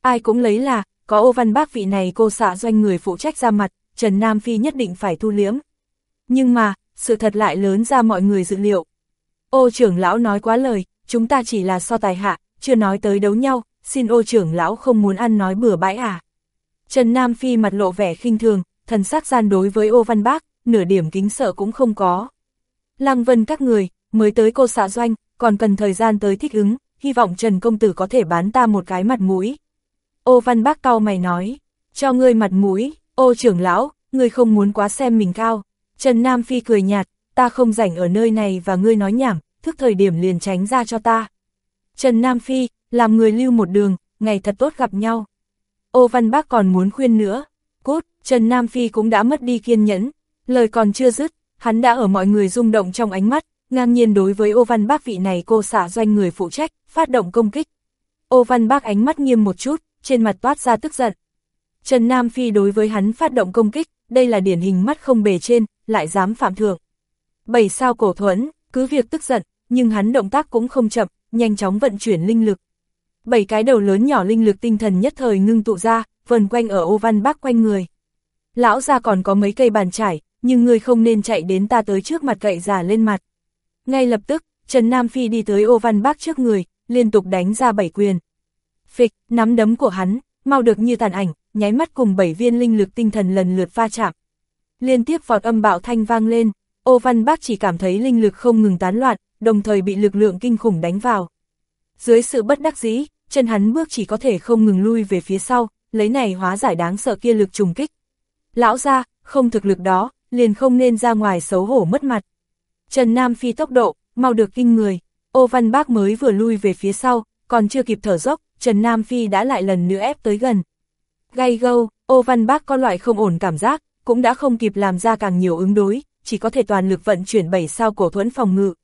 Ai cũng lấy là, có ô văn bác vị này cô xạ doanh người phụ trách ra mặt, Trần Nam Phi nhất định phải thu liếm. Nhưng mà, sự thật lại lớn ra mọi người dự liệu. Ô trưởng lão nói quá lời, chúng ta chỉ là so tài hạ, chưa nói tới đấu nhau, xin ô trưởng lão không muốn ăn nói bừa bãi à. Trần Nam Phi mặt lộ vẻ khinh thường, thần sắc gian đối với ô văn bác, nửa điểm kính sợ cũng không có. Lăng vân các người, mới tới cô xạ doanh, còn cần thời gian tới thích ứng, hy vọng Trần Công Tử có thể bán ta một cái mặt mũi. Ô văn bác cao mày nói, cho ngươi mặt mũi, ô trưởng lão, ngươi không muốn quá xem mình cao. Trần Nam Phi cười nhạt, ta không rảnh ở nơi này và ngươi nói nhảm, thức thời điểm liền tránh ra cho ta. Trần Nam Phi, làm người lưu một đường, ngày thật tốt gặp nhau. Ô Văn Bác còn muốn khuyên nữa. Cút, Trần Nam Phi cũng đã mất đi kiên nhẫn. Lời còn chưa dứt, hắn đã ở mọi người rung động trong ánh mắt, ngang nhiên đối với ô văn bác vị này cô xả doanh người phụ trách, phát động công kích. Ô văn bác ánh mắt nghiêm một chút, trên mặt toát ra tức giận. Trần Nam Phi đối với hắn phát động công kích, đây là điển hình mắt không bề trên, lại dám phạm thượng. Bảy sao cổ thuẫn, cứ việc tức giận, nhưng hắn động tác cũng không chậm, nhanh chóng vận chuyển linh lực. Bảy cái đầu lớn nhỏ linh lực tinh thần nhất thời ngưng tụ ra, vần quanh ở ô văn bác quanh người. Lão ra còn có mấy cây bàn trải, nhưng người không nên chạy đến ta tới trước mặt cậy giả lên mặt. Ngay lập tức, Trần Nam Phi đi tới ô văn bác trước người, liên tục đánh ra bảy quyền. Phịch, nắm đấm của hắn, mau được như tàn ảnh, nháy mắt cùng bảy viên linh lực tinh thần lần lượt pha chạm. Liên tiếp vọt âm bạo thanh vang lên, ô văn bác chỉ cảm thấy linh lực không ngừng tán loạn, đồng thời bị lực lượng kinh khủng đánh vào. Dưới sự bất đắc dĩ, chân hắn bước chỉ có thể không ngừng lui về phía sau, lấy này hóa giải đáng sợ kia lực trùng kích. Lão ra, không thực lực đó, liền không nên ra ngoài xấu hổ mất mặt. Trần Nam Phi tốc độ, mau được kinh người, ô văn bác mới vừa lui về phía sau, còn chưa kịp thở dốc, Trần Nam Phi đã lại lần nữa ép tới gần. Gay gâu, ô văn bác có loại không ổn cảm giác, cũng đã không kịp làm ra càng nhiều ứng đối, chỉ có thể toàn lực vận chuyển bảy sao cổ thuẫn phòng ngự.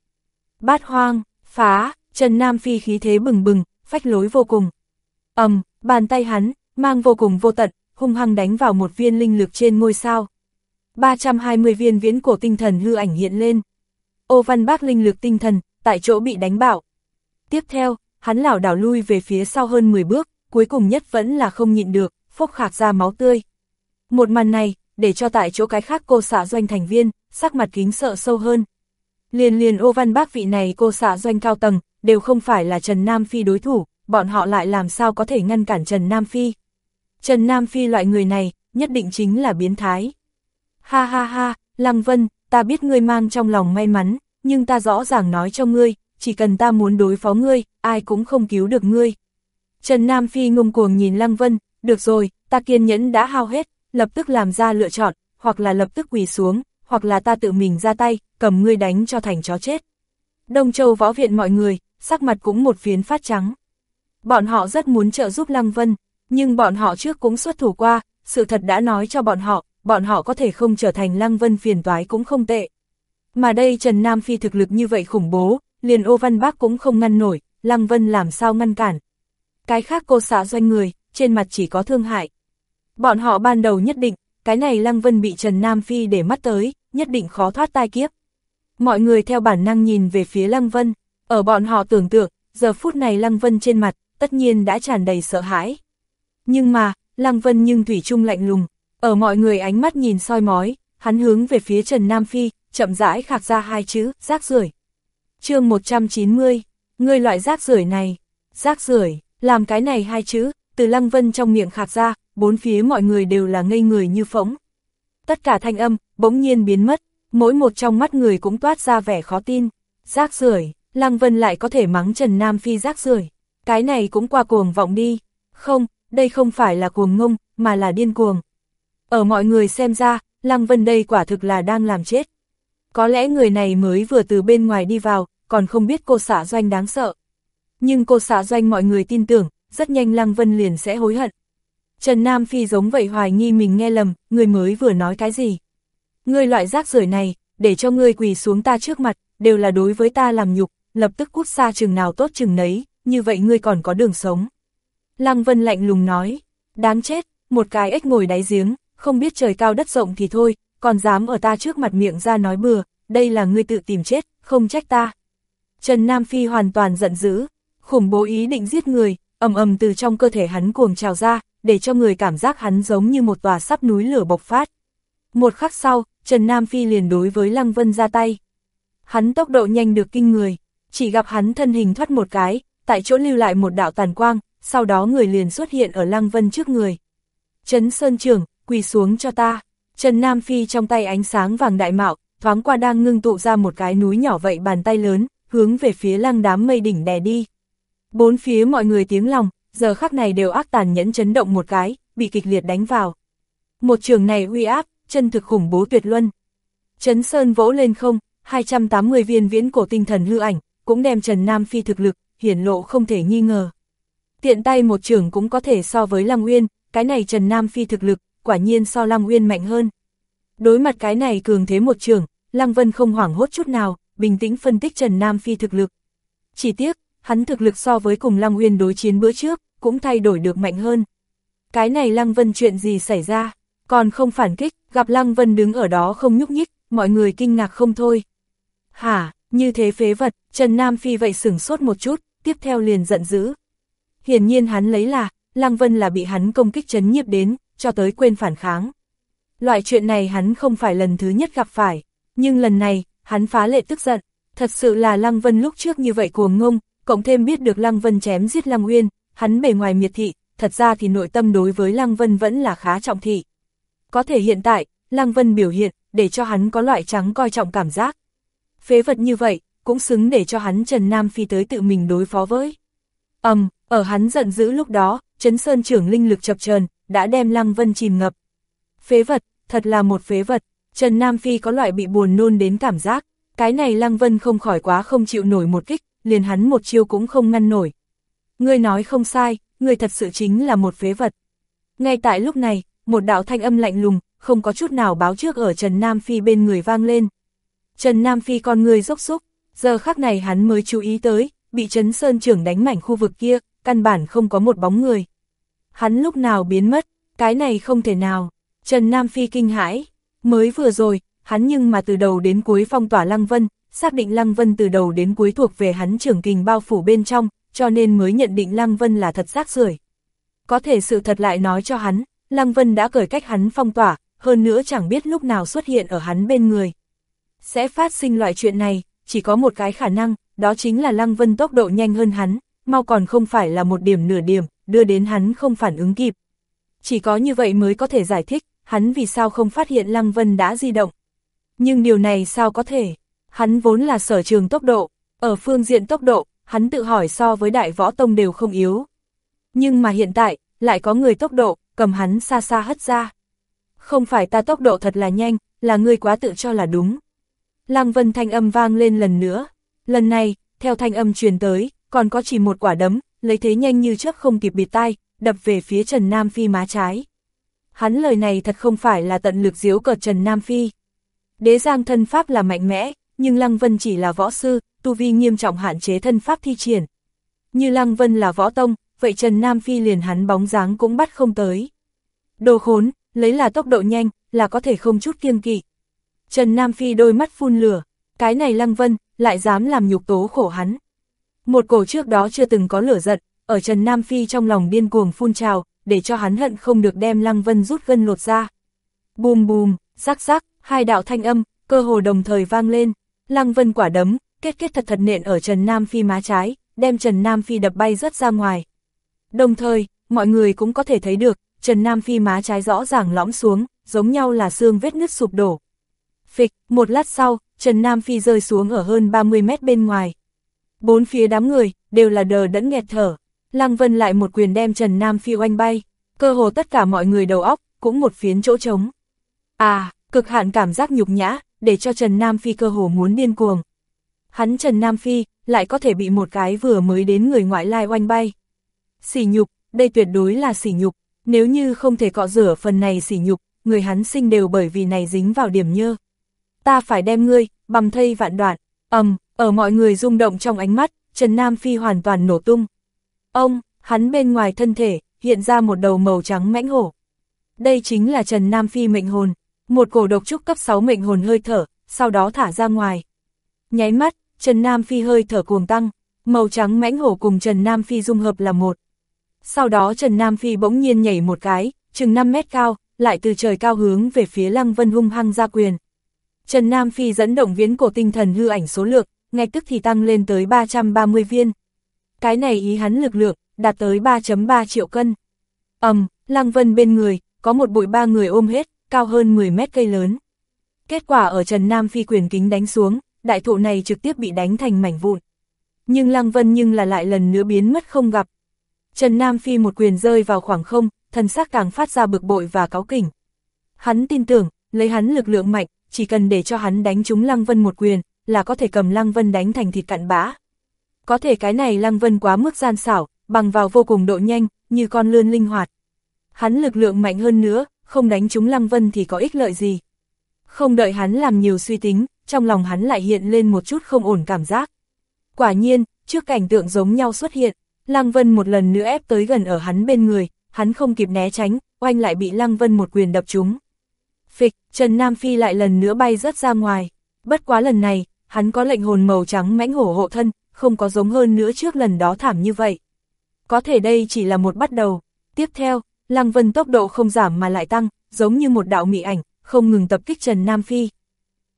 Bát hoang, phá, Trần Nam Phi khí thế bừng bừng, phách lối vô cùng. ầm, bàn tay hắn, mang vô cùng vô tận, hung hăng đánh vào một viên linh lực trên ngôi sao. 320 viên viễn cổ tinh thần hư ảnh hiện lên. Ô văn bác linh lực tinh thần, tại chỗ bị đánh bạo. Tiếp theo, hắn lảo đảo lui về phía sau hơn 10 bước, cuối cùng nhất vẫn là không nhịn được, phốc khạc ra máu tươi. Một màn này, để cho tại chỗ cái khác cô xã doanh thành viên, sắc mặt kính sợ sâu hơn. Liền liền ô văn bác vị này cô xã doanh cao tầng, đều không phải là Trần Nam Phi đối thủ, bọn họ lại làm sao có thể ngăn cản Trần Nam Phi. Trần Nam Phi loại người này, nhất định chính là biến thái. Ha ha ha, Lăng Vân, ta biết ngươi mang trong lòng may mắn, nhưng ta rõ ràng nói cho ngươi, chỉ cần ta muốn đối phó ngươi, ai cũng không cứu được ngươi. Trần Nam Phi ngông cuồng nhìn Lăng Vân, được rồi, ta kiên nhẫn đã hao hết, lập tức làm ra lựa chọn, hoặc là lập tức quỳ xuống, hoặc là ta tự mình ra tay, cầm ngươi đánh cho thành chó chết. Đông Châu võ viện mọi người, sắc mặt cũng một phiến phát trắng. Bọn họ rất muốn trợ giúp Lăng Vân, nhưng bọn họ trước cũng xuất thủ qua, sự thật đã nói cho bọn họ, bọn họ có thể không trở thành Lăng Vân phiền toái cũng không tệ. Mà đây Trần Nam Phi thực lực như vậy khủng bố, liền ô văn bác cũng không ngăn nổi, Lăng Vân làm sao ngăn cản. Cái khác cô xã doanh người, trên mặt chỉ có thương hại. Bọn họ ban đầu nhất định, cái này Lăng Vân bị Trần Nam Phi để mắt tới, nhất định khó thoát tai kiếp. Mọi người theo bản năng nhìn về phía Lăng Vân, ở bọn họ tưởng tượng, giờ phút này Lăng Vân trên mặt, tất nhiên đã tràn đầy sợ hãi. Nhưng mà, Lăng Vân nhưng thủy chung lạnh lùng, ở mọi người ánh mắt nhìn soi mói, hắn hướng về phía Trần Nam Phi, chậm rãi khạc ra hai chữ, rác rưởi. chương 190, ngươi loại rác rưởi này, rác rưởi làm cái này hai chữ, từ Lăng Vân trong miệng khạc ra, bốn phía mọi người đều là ngây người như phỗng. Tất cả thanh âm, bỗng nhiên biến mất, mỗi một trong mắt người cũng toát ra vẻ khó tin. Rác rưởi Lăng Vân lại có thể mắng Trần Nam Phi rác rưởi Cái này cũng qua cuồng vọng đi. Không, đây không phải là cuồng ngông, mà là điên cuồng. Ở mọi người xem ra, Lăng Vân đây quả thực là đang làm chết. Có lẽ người này mới vừa từ bên ngoài đi vào, còn không biết cô xã doanh đáng sợ. Nhưng cô xã doanh mọi người tin tưởng, rất nhanh Lăng Vân liền sẽ hối hận. Trần Nam Phi giống vậy hoài nghi mình nghe lầm, người mới vừa nói cái gì. người loại rác rưởi này, để cho ngươi quỳ xuống ta trước mặt, đều là đối với ta làm nhục, lập tức cút xa chừng nào tốt chừng nấy, như vậy ngươi còn có đường sống. Lăng Vân lạnh lùng nói, đáng chết, một cái ếch ngồi đáy giếng, không biết trời cao đất rộng thì thôi, còn dám ở ta trước mặt miệng ra nói bừa, đây là ngươi tự tìm chết, không trách ta. Trần Nam Phi hoàn toàn giận dữ, khủng bố ý định giết người, ầm ầm từ trong cơ thể hắn cuồng trào ra, để cho người cảm giác hắn giống như một tòa sắp núi lửa bộc phát. Một khắc sau, Trần Nam Phi liền đối với Lăng Vân ra tay. Hắn tốc độ nhanh được kinh người, chỉ gặp hắn thân hình thoát một cái, tại chỗ lưu lại một đạo tàn quang, sau đó người liền xuất hiện ở Lăng Vân trước người. Trấn Sơn Trường, quỳ xuống cho ta. Trần Nam Phi trong tay ánh sáng vàng đại mạo, thoáng qua đang ngưng tụ ra một cái núi nhỏ vậy bàn tay lớn, hướng về phía lăng đám mây đỉnh đè đi. Bốn phía mọi người tiếng lòng, giờ khắc này đều ác tàn nhẫn chấn động một cái, bị kịch liệt đánh vào. Một trường này uy áp, chân thực khủng bố tuyệt luân. Trấn Sơn vỗ lên không, 280 viên viễn cổ tinh thần hư ảnh, cũng đem Trần Nam Phi thực lực, hiển lộ không thể nghi ngờ. Tiện tay một trường cũng có thể so với Lăng Uyên, cái này Trần Nam Phi thực lực, quả nhiên so Lăng Uyên mạnh hơn. Đối mặt cái này cường thế một trường, Lăng Vân không hoảng hốt chút nào, bình tĩnh phân tích Trần Nam Phi thực lực. Chỉ tiếc, hắn thực lực so với cùng Lăng Uyên đối chiến bữa trước, cũng thay đổi được mạnh hơn. Cái này Lăng Vân chuyện gì xảy ra, còn không phản kích, gặp Lăng Vân đứng ở đó không nhúc nhích, mọi người kinh ngạc không thôi. Hả, như thế phế vật, Trần Nam Phi vậy sửng sốt một chút, tiếp theo liền giận dữ. Hiển nhiên hắn lấy là, Lăng Vân là bị hắn công kích chấn nhiếp đến, cho tới quên phản kháng. Loại chuyện này hắn không phải lần thứ nhất gặp phải, nhưng lần này, hắn phá lệ tức giận, thật sự là Lăng Vân lúc trước như vậy cuồng ngông, cộng thêm biết được Lăng Vân chém giết Lăng Uyên, hắn bề ngoài miệt thị, thật ra thì nội tâm đối với Lăng Vân vẫn là khá trọng thị. Có thể hiện tại, Lăng Vân biểu hiện, để cho hắn có loại trắng coi trọng cảm giác. Phế vật như vậy, cũng xứng để cho hắn Trần Nam Phi tới tự mình đối phó với. ầm um, ở hắn giận dữ lúc đó, Trấn Sơn trưởng linh lực chập chờn đã đem Lăng Vân chìm ngập. Phế vật, thật là một phế vật, Trần Nam Phi có loại bị buồn nôn đến cảm giác, cái này Lăng Vân không khỏi quá không chịu nổi một kích, liền hắn một chiêu cũng không ngăn nổi. Ngươi nói không sai, ngươi thật sự chính là một phế vật. Ngay tại lúc này, một đạo thanh âm lạnh lùng, không có chút nào báo trước ở Trần Nam Phi bên người vang lên. Trần Nam Phi con người dốc xúc, giờ khắc này hắn mới chú ý tới, bị Trấn Sơn trưởng đánh mảnh khu vực kia, căn bản không có một bóng người. Hắn lúc nào biến mất, cái này không thể nào. Trần Nam Phi kinh hãi, mới vừa rồi, hắn nhưng mà từ đầu đến cuối phong tỏa Lăng Vân, xác định Lăng Vân từ đầu đến cuối thuộc về hắn trưởng kình bao phủ bên trong, cho nên mới nhận định Lăng Vân là thật rác rưởi. Có thể sự thật lại nói cho hắn, Lăng Vân đã cởi cách hắn phong tỏa, hơn nữa chẳng biết lúc nào xuất hiện ở hắn bên người. Sẽ phát sinh loại chuyện này, chỉ có một cái khả năng, đó chính là Lăng Vân tốc độ nhanh hơn hắn, mau còn không phải là một điểm nửa điểm, đưa đến hắn không phản ứng kịp. Chỉ có như vậy mới có thể giải thích, hắn vì sao không phát hiện Lăng Vân đã di động. Nhưng điều này sao có thể? Hắn vốn là sở trường tốc độ, ở phương diện tốc độ, hắn tự hỏi so với đại võ tông đều không yếu. Nhưng mà hiện tại, lại có người tốc độ, cầm hắn xa xa hất ra. Không phải ta tốc độ thật là nhanh, là ngươi quá tự cho là đúng. Lăng Vân thanh âm vang lên lần nữa. Lần này, theo thanh âm truyền tới, còn có chỉ một quả đấm, lấy thế nhanh như trước không kịp bịt tai, đập về phía Trần Nam Phi má trái. Hắn lời này thật không phải là tận lực diếu cợt Trần Nam Phi. Đế giang thân pháp là mạnh mẽ, nhưng Lăng Vân chỉ là võ sư, tu vi nghiêm trọng hạn chế thân pháp thi triển. Như Lăng Vân là võ tông, vậy Trần Nam Phi liền hắn bóng dáng cũng bắt không tới. Đồ khốn, lấy là tốc độ nhanh, là có thể không chút kiêng kỵ. Trần Nam Phi đôi mắt phun lửa, Cái này Lăng Vân, lại dám làm nhục tố khổ hắn. Một cổ trước đó chưa từng có lửa giận, ở Trần Nam Phi trong lòng điên cuồng phun trào, để cho hắn hận không được đem Lăng Vân rút gân lột ra. Bùm bùm, rắc rắc, hai đạo thanh âm, cơ hồ đồng thời vang lên. Lăng Vân quả đấm, kết kết thật thật nện ở Trần Nam Phi má trái, đem Trần Nam Phi đập bay rất ra ngoài. Đồng thời, mọi người cũng có thể thấy được, Trần Nam Phi má trái rõ ràng lõm xuống, giống nhau là xương vết nứt sụp đổ. Phịch, một lát sau, Trần Nam Phi rơi xuống ở hơn 30 mét bên ngoài. Bốn phía đám người, đều là đờ đẫn nghẹt thở. Lăng Vân lại một quyền đem Trần Nam Phi oanh bay, cơ hồ tất cả mọi người đầu óc, cũng một phiến chỗ trống. À, cực hạn cảm giác nhục nhã, để cho Trần Nam Phi cơ hồ muốn điên cuồng. Hắn Trần Nam Phi, lại có thể bị một cái vừa mới đến người ngoại lai oanh bay. Sỉ nhục, đây tuyệt đối là sỉ nhục, nếu như không thể cọ rửa phần này sỉ nhục, người hắn sinh đều bởi vì này dính vào điểm nhơ. Ta phải đem ngươi, bầm thây vạn đoạn, ầm, um, ở mọi người rung động trong ánh mắt, Trần Nam Phi hoàn toàn nổ tung. Ông, hắn bên ngoài thân thể, hiện ra một đầu màu trắng mãnh hổ. Đây chính là Trần Nam Phi mệnh hồn, một cổ độc trúc cấp 6 mệnh hồn hơi thở, sau đó thả ra ngoài. Nháy mắt, Trần Nam Phi hơi thở cuồng tăng, màu trắng mãnh hổ cùng Trần Nam Phi dung hợp là một. Sau đó Trần Nam Phi bỗng nhiên nhảy một cái, chừng 5 mét cao, lại từ trời cao hướng về phía Lăng Vân hung hăng ra quyền. Trần Nam Phi dẫn động viễn cổ tinh thần hư ảnh số lượng, ngay tức thì tăng lên tới 330 viên. Cái này ý hắn lực lượng, đạt tới 3.3 triệu cân. ầm, um, Lăng Vân bên người, có một bụi ba người ôm hết, cao hơn 10 mét cây lớn. Kết quả ở Trần Nam Phi quyền kính đánh xuống, đại thụ này trực tiếp bị đánh thành mảnh vụn. Nhưng Lăng Vân nhưng là lại lần nữa biến mất không gặp. Trần Nam Phi một quyền rơi vào khoảng không, thân xác càng phát ra bực bội và cáo kỉnh. Hắn tin tưởng, lấy hắn lực lượng mạnh, chỉ cần để cho hắn đánh trúng Lăng Vân một quyền, là có thể cầm Lăng Vân đánh thành thịt cặn bã. Có thể cái này Lăng Vân quá mức gian xảo, bằng vào vô cùng độ nhanh, như con lươn linh hoạt. Hắn lực lượng mạnh hơn nữa, không đánh trúng Lăng Vân thì có ích lợi gì. Không đợi hắn làm nhiều suy tính, trong lòng hắn lại hiện lên một chút không ổn cảm giác. Quả nhiên, trước cảnh tượng giống nhau xuất hiện, Lăng Vân một lần nữa ép tới gần ở hắn bên người, hắn không kịp né tránh, oanh lại bị Lăng Vân một quyền đập trúng. Phịch, Trần Nam Phi lại lần nữa bay rất ra ngoài. Bất quá lần này, hắn có lệnh hồn màu trắng mãnh hổ hộ thân, không có giống hơn nữa trước lần đó thảm như vậy. Có thể đây chỉ là một bắt đầu. Tiếp theo, Lăng Vân tốc độ không giảm mà lại tăng, giống như một đạo mị ảnh, không ngừng tập kích Trần Nam Phi.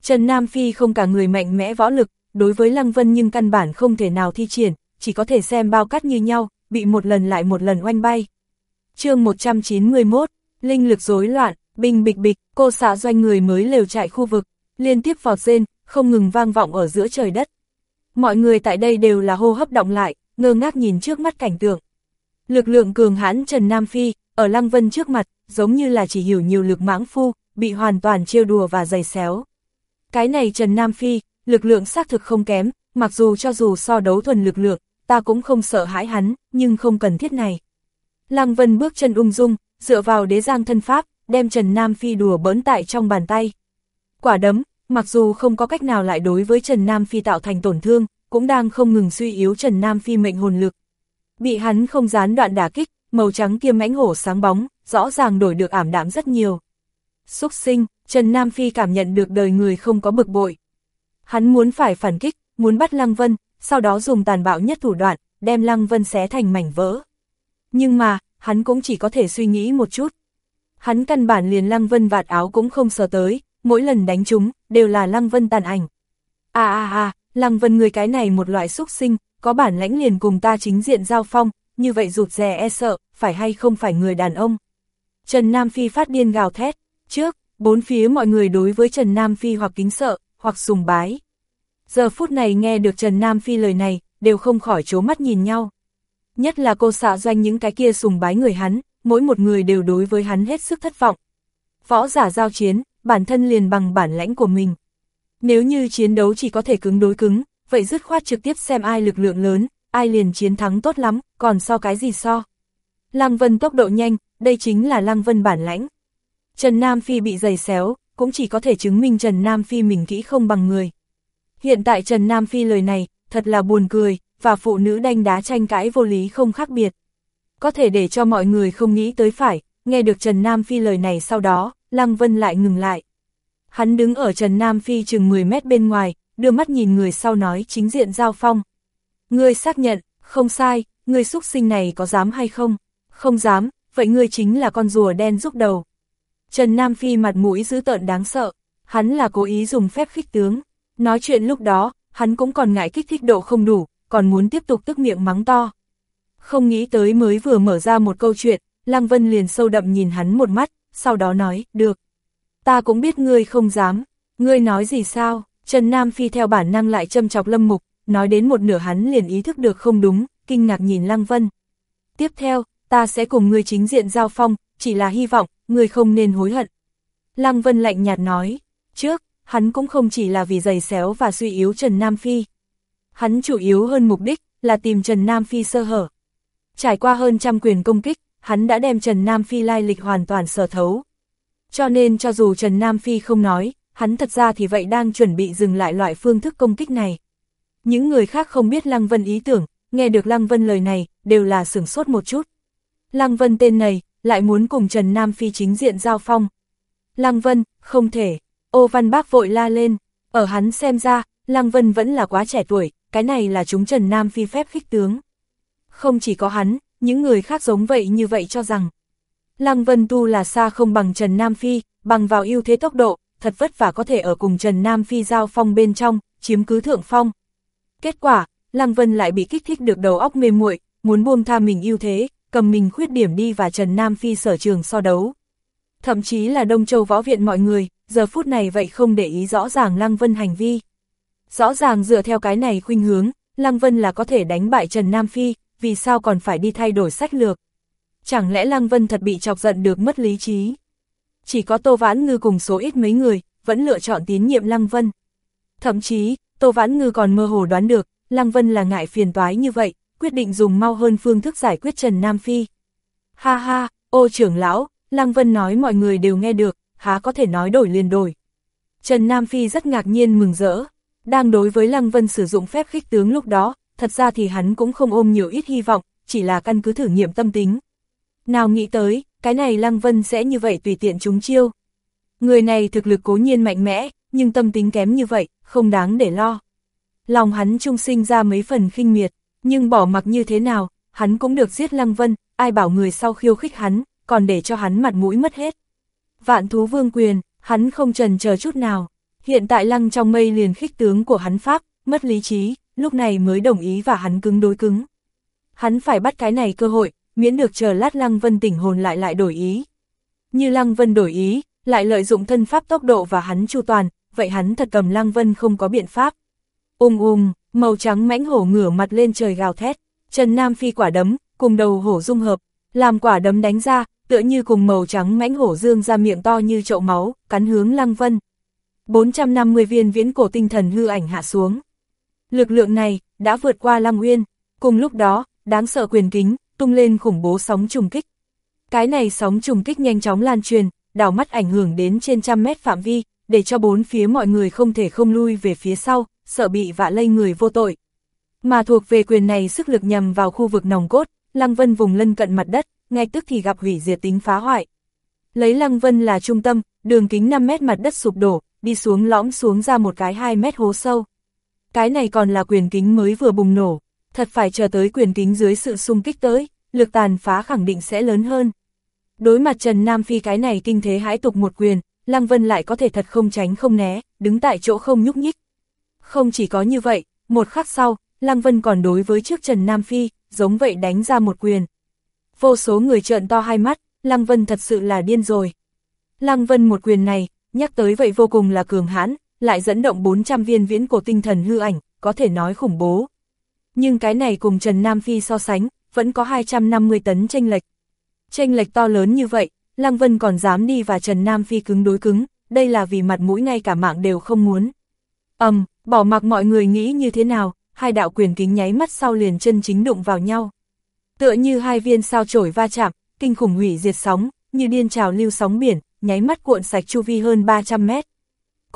Trần Nam Phi không cả người mạnh mẽ võ lực, đối với Lăng Vân nhưng căn bản không thể nào thi triển, chỉ có thể xem bao cắt như nhau, bị một lần lại một lần oanh bay. chương 191, Linh lực rối loạn, bình bịch bịch, cô xã doanh người mới lều trại khu vực, liên tiếp vọt rên, không ngừng vang vọng ở giữa trời đất. Mọi người tại đây đều là hô hấp động lại, ngơ ngác nhìn trước mắt cảnh tượng. Lực lượng cường hãn Trần Nam Phi, ở Lăng Vân trước mặt, giống như là chỉ hiểu nhiều lực mãng phu, bị hoàn toàn trêu đùa và giày xéo. Cái này Trần Nam Phi, lực lượng xác thực không kém, mặc dù cho dù so đấu thuần lực lượng, ta cũng không sợ hãi hắn, nhưng không cần thiết này. Lăng Vân bước chân ung dung, dựa vào đế giang thân pháp, đem Trần Nam Phi đùa bỡn tại trong bàn tay. Quả đấm, mặc dù không có cách nào lại đối với Trần Nam Phi tạo thành tổn thương, cũng đang không ngừng suy yếu Trần Nam Phi mệnh hồn lực. Bị hắn không gián đoạn đả kích, màu trắng kia mãnh hổ sáng bóng, rõ ràng đổi được ảm đạm rất nhiều. Xúc sinh, Trần Nam Phi cảm nhận được đời người không có bực bội. Hắn muốn phải phản kích, muốn bắt Lăng Vân, sau đó dùng tàn bạo nhất thủ đoạn, đem Lăng Vân xé thành mảnh vỡ. Nhưng mà, hắn cũng chỉ có thể suy nghĩ một chút. Hắn căn bản liền Lăng Vân vạt áo cũng không sờ tới, mỗi lần đánh chúng, đều là Lăng Vân tàn ảnh. À à à, Lăng Vân người cái này một loại xúc sinh, có bản lãnh liền cùng ta chính diện giao phong, như vậy rụt rè e sợ, phải hay không phải người đàn ông. Trần Nam Phi phát điên gào thét, trước, bốn phía mọi người đối với Trần Nam Phi hoặc kính sợ, hoặc sùng bái. Giờ phút này nghe được Trần Nam Phi lời này, đều không khỏi chố mắt nhìn nhau. Nhất là cô xạ doanh những cái kia sùng bái người hắn, mỗi một người đều đối với hắn hết sức thất vọng. Võ giả giao chiến, bản thân liền bằng bản lãnh của mình. Nếu như chiến đấu chỉ có thể cứng đối cứng, vậy dứt khoát trực tiếp xem ai lực lượng lớn, ai liền chiến thắng tốt lắm, còn so cái gì so. Lăng Vân tốc độ nhanh, đây chính là Lăng Vân bản lãnh. Trần Nam Phi bị giày xéo, cũng chỉ có thể chứng minh Trần Nam Phi mình kỹ không bằng người. Hiện tại Trần Nam Phi lời này, thật là buồn cười, và phụ nữ đanh đá tranh cãi vô lý không khác biệt. Có thể để cho mọi người không nghĩ tới phải, nghe được Trần Nam Phi lời này sau đó, Lăng Vân lại ngừng lại. Hắn đứng ở Trần Nam Phi chừng 10 mét bên ngoài, đưa mắt nhìn người sau nói chính diện giao phong. Ngươi xác nhận, không sai, người xúc sinh này có dám hay không? Không dám, vậy ngươi chính là con rùa đen rúc đầu. Trần Nam Phi mặt mũi dữ tợn đáng sợ, hắn là cố ý dùng phép khích tướng. Nói chuyện lúc đó, hắn cũng còn ngại kích thích độ không đủ, còn muốn tiếp tục tức miệng mắng to. Không nghĩ tới mới vừa mở ra một câu chuyện, Lăng Vân liền sâu đậm nhìn hắn một mắt, sau đó nói, được. Ta cũng biết ngươi không dám, ngươi nói gì sao, Trần Nam Phi theo bản năng lại châm chọc lâm mục, nói đến một nửa hắn liền ý thức được không đúng, kinh ngạc nhìn Lăng Vân. Tiếp theo, ta sẽ cùng ngươi chính diện giao phong, chỉ là hy vọng, ngươi không nên hối hận. Lăng Vân lạnh nhạt nói, trước, hắn cũng không chỉ là vì giày xéo và suy yếu Trần Nam Phi. Hắn chủ yếu hơn mục đích, là tìm Trần Nam Phi sơ hở. Trải qua hơn trăm quyền công kích, hắn đã đem Trần Nam Phi lai lịch hoàn toàn sở thấu. Cho nên cho dù Trần Nam Phi không nói, hắn thật ra thì vậy đang chuẩn bị dừng lại loại phương thức công kích này. Những người khác không biết Lăng Vân ý tưởng, nghe được Lăng Vân lời này, đều là sửng sốt một chút. Lăng Vân tên này, lại muốn cùng Trần Nam Phi chính diện giao phong. Lăng Vân, không thể, ô văn bác vội la lên, ở hắn xem ra, Lăng Vân vẫn là quá trẻ tuổi, cái này là chúng Trần Nam Phi phép khích tướng. Không chỉ có hắn, những người khác giống vậy như vậy cho rằng. Lăng Vân Tu là xa không bằng Trần Nam Phi, bằng vào ưu thế tốc độ, thật vất vả có thể ở cùng Trần Nam Phi giao phong bên trong, chiếm cứ thượng phong. Kết quả, Lăng Vân lại bị kích thích được đầu óc mê muội, muốn buông tha mình ưu thế, cầm mình khuyết điểm đi và Trần Nam Phi sở trường so đấu. Thậm chí là Đông Châu Võ Viện mọi người, giờ phút này vậy không để ý rõ ràng Lăng Vân hành vi. Rõ ràng dựa theo cái này khuynh hướng, Lăng Vân là có thể đánh bại Trần Nam Phi, vì sao còn phải đi thay đổi sách lược. Chẳng lẽ Lăng Vân thật bị chọc giận được mất lý trí? Chỉ có Tô Vãn Ngư cùng số ít mấy người, vẫn lựa chọn tín nhiệm Lăng Vân. Thậm chí, Tô Vãn Ngư còn mơ hồ đoán được, Lăng Vân là ngại phiền toái như vậy, quyết định dùng mau hơn phương thức giải quyết Trần Nam Phi. Ha ha, ô trưởng lão, Lăng Vân nói mọi người đều nghe được, há có thể nói đổi liền đổi. Trần Nam Phi rất ngạc nhiên mừng rỡ, đang đối với Lăng Vân sử dụng phép khích tướng lúc đó, thật ra thì hắn cũng không ôm nhiều ít hy vọng, chỉ là căn cứ thử nghiệm tâm tính. Nào nghĩ tới, cái này Lăng Vân sẽ như vậy tùy tiện chúng chiêu. Người này thực lực cố nhiên mạnh mẽ, nhưng tâm tính kém như vậy, không đáng để lo. Lòng hắn trung sinh ra mấy phần khinh miệt, nhưng bỏ mặc như thế nào, hắn cũng được giết Lăng Vân, ai bảo người sau khiêu khích hắn, còn để cho hắn mặt mũi mất hết. Vạn thú vương quyền, hắn không trần chờ chút nào, hiện tại Lăng trong mây liền khích tướng của hắn Pháp, mất lý trí, lúc này mới đồng ý và hắn cứng đối cứng. Hắn phải bắt cái này cơ hội, miễn được chờ lát Lăng Vân tỉnh hồn lại lại đổi ý. Như Lăng Vân đổi ý, lại lợi dụng thân pháp tốc độ và hắn chu toàn, vậy hắn thật cầm Lăng Vân không có biện pháp. Ung ung, màu trắng mãnh hổ ngửa mặt lên trời gào thét, Trần Nam phi quả đấm, cùng đầu hổ dung hợp, làm quả đấm đánh ra, tựa như cùng màu trắng mãnh hổ dương ra miệng to như chậu máu, cắn hướng Lăng Vân. 450 viên viễn cổ tinh thần hư ảnh hạ xuống. Lực lượng này, đã vượt qua Lăng nguyên cùng lúc đó, đáng sợ quyền kính, tung lên khủng bố sóng trùng kích. Cái này sóng trùng kích nhanh chóng lan truyền, đảo mắt ảnh hưởng đến trên trăm mét phạm vi, để cho bốn phía mọi người không thể không lui về phía sau, sợ bị vạ lây người vô tội. Mà thuộc về quyền này sức lực nhằm vào khu vực nòng cốt, Lăng Vân vùng lân cận mặt đất, ngay tức thì gặp hủy diệt tính phá hoại. Lấy Lăng Vân là trung tâm, đường kính 5 mét mặt đất sụp đổ, đi xuống lõm xuống ra một cái 2 mét hố sâu. Cái này còn là quyền kính mới vừa bùng nổ, thật phải chờ tới quyền kính dưới sự xung kích tới, lực tàn phá khẳng định sẽ lớn hơn. Đối mặt Trần Nam Phi cái này kinh thế hãi tục một quyền, Lăng Vân lại có thể thật không tránh không né, đứng tại chỗ không nhúc nhích. Không chỉ có như vậy, một khắc sau, Lăng Vân còn đối với trước Trần Nam Phi, giống vậy đánh ra một quyền. Vô số người trợn to hai mắt, Lăng Vân thật sự là điên rồi. Lăng Vân một quyền này, nhắc tới vậy vô cùng là cường hãn, lại dẫn động 400 viên viễn cổ tinh thần hư ảnh, có thể nói khủng bố. Nhưng cái này cùng Trần Nam Phi so sánh, vẫn có 250 tấn tranh lệch. Tranh lệch to lớn như vậy, Lăng Vân còn dám đi và Trần Nam Phi cứng đối cứng, đây là vì mặt mũi ngay cả mạng đều không muốn. ầm, um, bỏ mặc mọi người nghĩ như thế nào, hai đạo quyền kính nháy mắt sau liền chân chính đụng vào nhau. Tựa như hai viên sao chổi va chạm, kinh khủng hủy diệt sóng, như điên trào lưu sóng biển, nháy mắt cuộn sạch chu vi hơn 300 mét.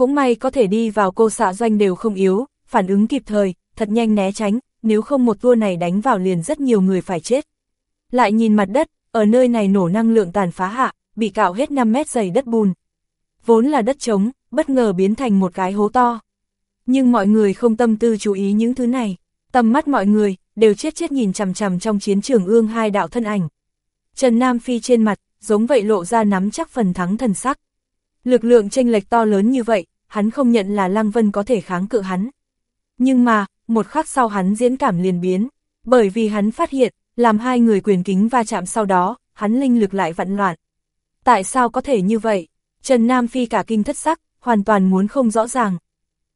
Cũng may có thể đi vào cô xạ doanh đều không yếu, phản ứng kịp thời, thật nhanh né tránh, nếu không một vua này đánh vào liền rất nhiều người phải chết. Lại nhìn mặt đất, ở nơi này nổ năng lượng tàn phá hạ, bị cạo hết 5 mét dày đất bùn. Vốn là đất trống, bất ngờ biến thành một cái hố to. Nhưng mọi người không tâm tư chú ý những thứ này, tầm mắt mọi người, đều chết chết nhìn chằm chằm trong chiến trường ương hai đạo thân ảnh. Trần Nam Phi trên mặt, giống vậy lộ ra nắm chắc phần thắng thần sắc. Lực lượng tranh lệch to lớn như vậy, hắn không nhận là Lăng Vân có thể kháng cự hắn. Nhưng mà, một khắc sau hắn diễn cảm liền biến, bởi vì hắn phát hiện, làm hai người quyền kính va chạm sau đó, hắn linh lực lại vặn loạn. Tại sao có thể như vậy? Trần Nam Phi cả kinh thất sắc, hoàn toàn muốn không rõ ràng.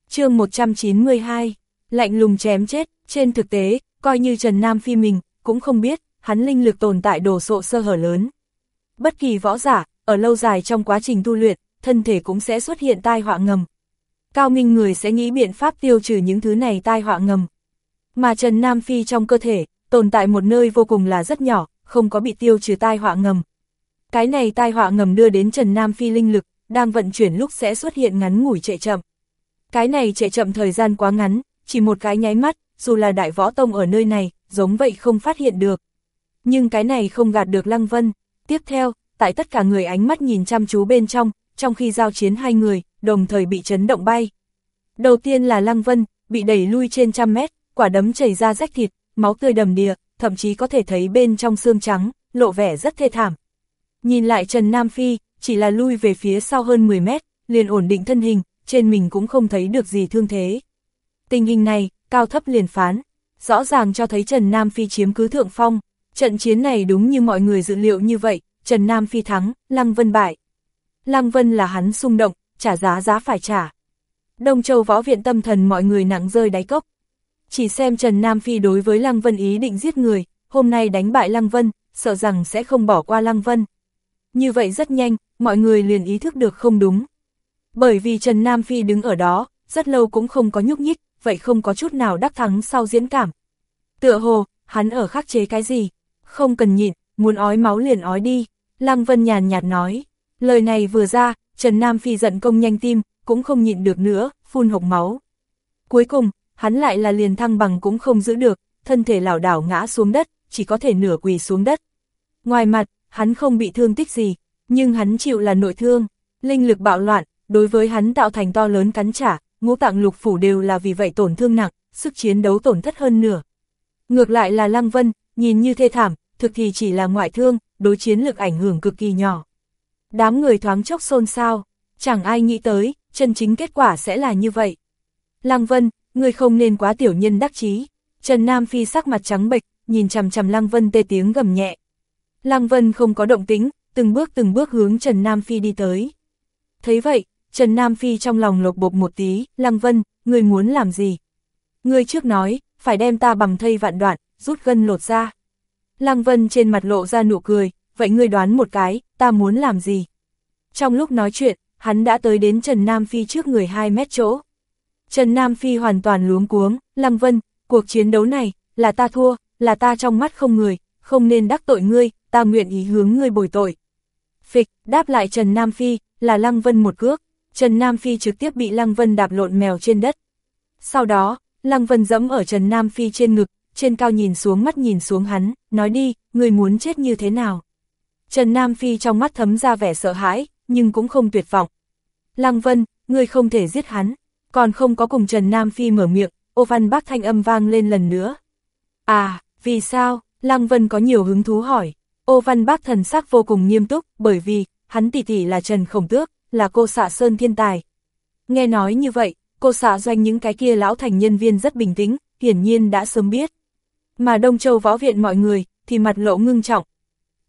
chương 192, lạnh lùng chém chết, trên thực tế, coi như Trần Nam Phi mình, cũng không biết, hắn linh lực tồn tại đồ sộ sơ hở lớn. Bất kỳ võ giả, ở lâu dài trong quá trình tu luyện, thân thể cũng sẽ xuất hiện tai họa ngầm. Cao minh người sẽ nghĩ biện pháp tiêu trừ những thứ này tai họa ngầm. Mà Trần Nam Phi trong cơ thể, tồn tại một nơi vô cùng là rất nhỏ, không có bị tiêu trừ tai họa ngầm. Cái này tai họa ngầm đưa đến Trần Nam Phi linh lực, đang vận chuyển lúc sẽ xuất hiện ngắn ngủi trệ chậm. Cái này trệ chậm thời gian quá ngắn, chỉ một cái nháy mắt, dù là đại võ tông ở nơi này, giống vậy không phát hiện được. Nhưng cái này không gạt được Lăng Vân. Tiếp theo, tại tất cả người ánh mắt nhìn chăm chú bên trong, trong khi giao chiến hai người, đồng thời bị chấn động bay. Đầu tiên là Lăng Vân, bị đẩy lui trên trăm mét, quả đấm chảy ra rách thịt, máu tươi đầm đìa, thậm chí có thể thấy bên trong xương trắng, lộ vẻ rất thê thảm. Nhìn lại Trần Nam Phi, chỉ là lui về phía sau hơn 10 mét, liền ổn định thân hình, trên mình cũng không thấy được gì thương thế. Tình hình này, cao thấp liền phán, rõ ràng cho thấy Trần Nam Phi chiếm cứ thượng phong, trận chiến này đúng như mọi người dự liệu như vậy, Trần Nam Phi thắng, Lăng Vân bại. Lăng Vân là hắn xung động, trả giá giá phải trả. Đông Châu Võ Viện tâm thần mọi người nặng rơi đáy cốc. Chỉ xem Trần Nam Phi đối với Lăng Vân ý định giết người, hôm nay đánh bại Lăng Vân, sợ rằng sẽ không bỏ qua Lăng Vân. Như vậy rất nhanh, mọi người liền ý thức được không đúng. Bởi vì Trần Nam Phi đứng ở đó, rất lâu cũng không có nhúc nhích, vậy không có chút nào đắc thắng sau diễn cảm. Tựa hồ, hắn ở khắc chế cái gì? Không cần nhịn, muốn ói máu liền ói đi. Lăng Vân nhàn nhạt nói. Lời này vừa ra, Trần Nam Phi giận công nhanh tim, cũng không nhịn được nữa, phun hộc máu. Cuối cùng, hắn lại là liền thăng bằng cũng không giữ được, thân thể lảo đảo ngã xuống đất, chỉ có thể nửa quỳ xuống đất. Ngoài mặt, hắn không bị thương tích gì, nhưng hắn chịu là nội thương, linh lực bạo loạn, đối với hắn tạo thành to lớn cắn trả, ngũ tạng lục phủ đều là vì vậy tổn thương nặng, sức chiến đấu tổn thất hơn nửa. Ngược lại là Lăng Vân, nhìn như thê thảm, thực thì chỉ là ngoại thương, đối chiến lực ảnh hưởng cực kỳ nhỏ. Đám người thoáng chốc xôn xao, chẳng ai nghĩ tới, chân chính kết quả sẽ là như vậy. Lăng Vân, người không nên quá tiểu nhân đắc chí. Trần Nam Phi sắc mặt trắng bệch, nhìn chằm chằm Lăng Vân tê tiếng gầm nhẹ. Lăng Vân không có động tính, từng bước từng bước hướng Trần Nam Phi đi tới. Thấy vậy, Trần Nam Phi trong lòng lột bột một tí, Lăng Vân, người muốn làm gì? Người trước nói, phải đem ta bằng thây vạn đoạn, rút gân lột ra. Lăng Vân trên mặt lộ ra nụ cười, vậy ngươi đoán một cái, ta muốn làm gì? Trong lúc nói chuyện, hắn đã tới đến Trần Nam Phi trước người 2 mét chỗ. Trần Nam Phi hoàn toàn luống cuống, Lăng Vân, cuộc chiến đấu này, là ta thua, là ta trong mắt không người, không nên đắc tội ngươi, ta nguyện ý hướng ngươi bồi tội. Phịch, đáp lại Trần Nam Phi, là Lăng Vân một cước, Trần Nam Phi trực tiếp bị Lăng Vân đạp lộn mèo trên đất. Sau đó, Lăng Vân dẫm ở Trần Nam Phi trên ngực, trên cao nhìn xuống mắt nhìn xuống hắn, nói đi, người muốn chết như thế nào. Trần Nam Phi trong mắt thấm ra vẻ sợ hãi, nhưng cũng không tuyệt vọng. Lăng Vân, ngươi không thể giết hắn, còn không có cùng Trần Nam Phi mở miệng, ô văn bác thanh âm vang lên lần nữa. À, vì sao? Lăng Vân có nhiều hứng thú hỏi. Ô văn bác thần sắc vô cùng nghiêm túc, bởi vì, hắn tỷ tỷ là Trần Khổng Tước, là cô xạ Sơn thiên tài. Nghe nói như vậy, cô xạ doanh những cái kia lão thành nhân viên rất bình tĩnh, hiển nhiên đã sớm biết. Mà Đông Châu võ viện mọi người, thì mặt lộ ngưng trọng.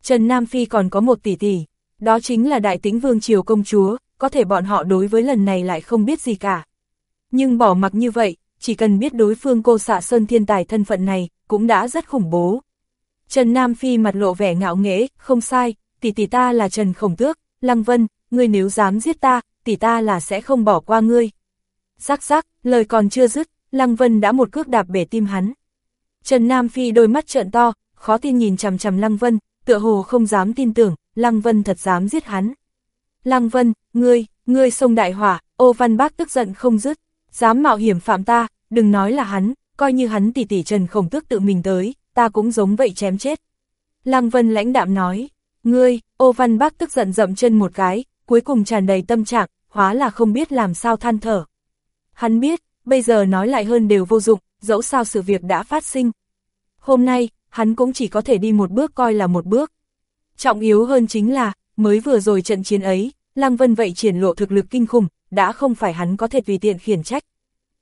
Trần Nam Phi còn có một tỷ tỷ, đó chính là đại tính vương triều công chúa, có thể bọn họ đối với lần này lại không biết gì cả. Nhưng bỏ mặc như vậy, chỉ cần biết đối phương cô xạ Sơn thiên tài thân phận này, cũng đã rất khủng bố. Trần Nam Phi mặt lộ vẻ ngạo nghễ, không sai, tỷ tỷ ta là Trần Khổng Tước, Lăng Vân, ngươi nếu dám giết ta, tỷ ta là sẽ không bỏ qua ngươi. Rắc rắc, lời còn chưa dứt, Lăng Vân đã một cước đạp bể tim hắn. Trần Nam Phi đôi mắt trợn to, khó tin nhìn chằm chằm Lăng Vân, tựa hồ không dám tin tưởng, Lăng Vân thật dám giết hắn. Lăng Vân, ngươi, ngươi sông đại hỏa, ô văn bác tức giận không dứt, dám mạo hiểm phạm ta, đừng nói là hắn, coi như hắn tỷ tỷ Trần Khổng Tước tự mình tới, ta cũng giống vậy chém chết. Lăng Vân lãnh đạm nói, ngươi, ô văn bác tức giận dậm chân một cái, cuối cùng tràn đầy tâm trạng, hóa là không biết làm sao than thở. Hắn biết, bây giờ nói lại hơn đều vô dụng, dẫu sao sự việc đã phát sinh. Hôm nay, hắn cũng chỉ có thể đi một bước coi là một bước. Trọng yếu hơn chính là, mới vừa rồi trận chiến ấy, Lăng Vân vậy triển lộ thực lực kinh khủng, đã không phải hắn có thể tùy tiện khiển trách.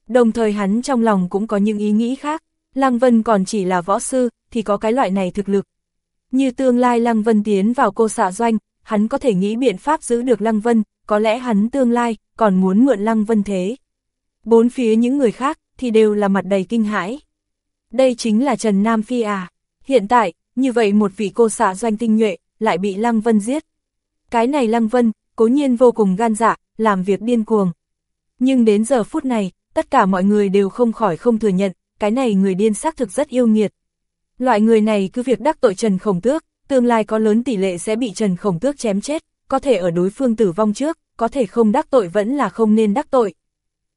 Đồng thời hắn trong lòng cũng có những ý nghĩ khác, Lăng Vân còn chỉ là võ sư, thì có cái loại này thực lực. Như tương lai Lăng Vân tiến vào cô xạ doanh, hắn có thể nghĩ biện pháp giữ được Lăng Vân, có lẽ hắn tương lai, còn muốn mượn Lăng Vân thế. Bốn phía những người khác, thì đều là mặt đầy kinh hãi. Đây chính là Trần Nam Phi à. Hiện tại, như vậy một vị cô xạ doanh tinh nhuệ, lại bị Lăng Vân giết. Cái này Lăng Vân, cố nhiên vô cùng gan dạ, làm việc điên cuồng. Nhưng đến giờ phút này, tất cả mọi người đều không khỏi không thừa nhận, cái này người điên xác thực rất yêu nghiệt. Loại người này cứ việc đắc tội Trần Khổng Tước, tương lai có lớn tỷ lệ sẽ bị Trần Khổng Tước chém chết, có thể ở đối phương tử vong trước, có thể không đắc tội vẫn là không nên đắc tội.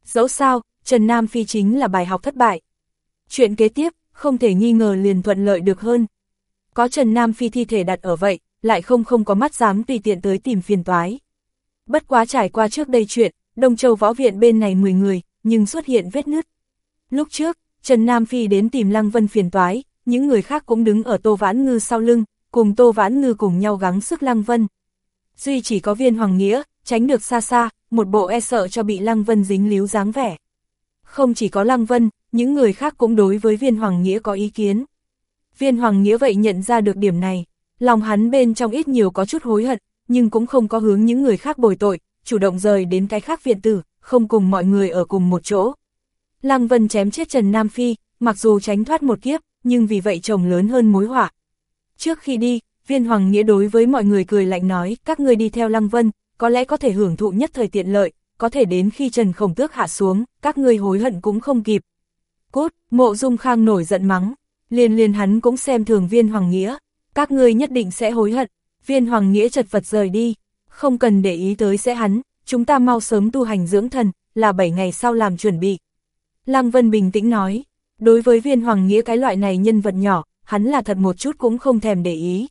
Dẫu sao, Trần Nam Phi chính là bài học thất bại. Chuyện kế tiếp, không thể nghi ngờ liền thuận lợi được hơn. Có Trần Nam Phi thi thể đặt ở vậy, lại không không có mắt dám tùy tiện tới tìm phiền toái. Bất quá trải qua trước đây chuyện, Đông Châu Võ Viện bên này 10 người, nhưng xuất hiện vết nứt. Lúc trước, Trần Nam Phi đến tìm Lăng Vân phiền toái, những người khác cũng đứng ở Tô Vãn Ngư sau lưng, cùng Tô Vãn Ngư cùng nhau gắng sức Lăng Vân. Duy chỉ có viên Hoàng Nghĩa, tránh được xa xa, một bộ e sợ cho bị Lăng Vân dính líu dáng vẻ. Không chỉ có Lăng Vân, những người khác cũng đối với viên Hoàng Nghĩa có ý kiến. Viên Hoàng Nghĩa vậy nhận ra được điểm này, lòng hắn bên trong ít nhiều có chút hối hận, nhưng cũng không có hướng những người khác bồi tội, chủ động rời đến cái khác viện tử, không cùng mọi người ở cùng một chỗ. Lăng Vân chém chết Trần Nam Phi, mặc dù tránh thoát một kiếp, nhưng vì vậy chồng lớn hơn mối họa. Trước khi đi, viên hoàng nghĩa đối với mọi người cười lạnh nói, các người đi theo Lăng Vân, có lẽ có thể hưởng thụ nhất thời tiện lợi, có thể đến khi Trần Khổng Tước hạ xuống, các người hối hận cũng không kịp. Cốt, mộ dung khang nổi giận mắng, liền liền hắn cũng xem thường viên hoàng nghĩa, các ngươi nhất định sẽ hối hận, viên hoàng nghĩa chật vật rời đi, không cần để ý tới sẽ hắn, chúng ta mau sớm tu hành dưỡng thần, là 7 ngày sau làm chuẩn bị. Lăng Vân bình tĩnh nói, đối với viên hoàng nghĩa cái loại này nhân vật nhỏ, hắn là thật một chút cũng không thèm để ý.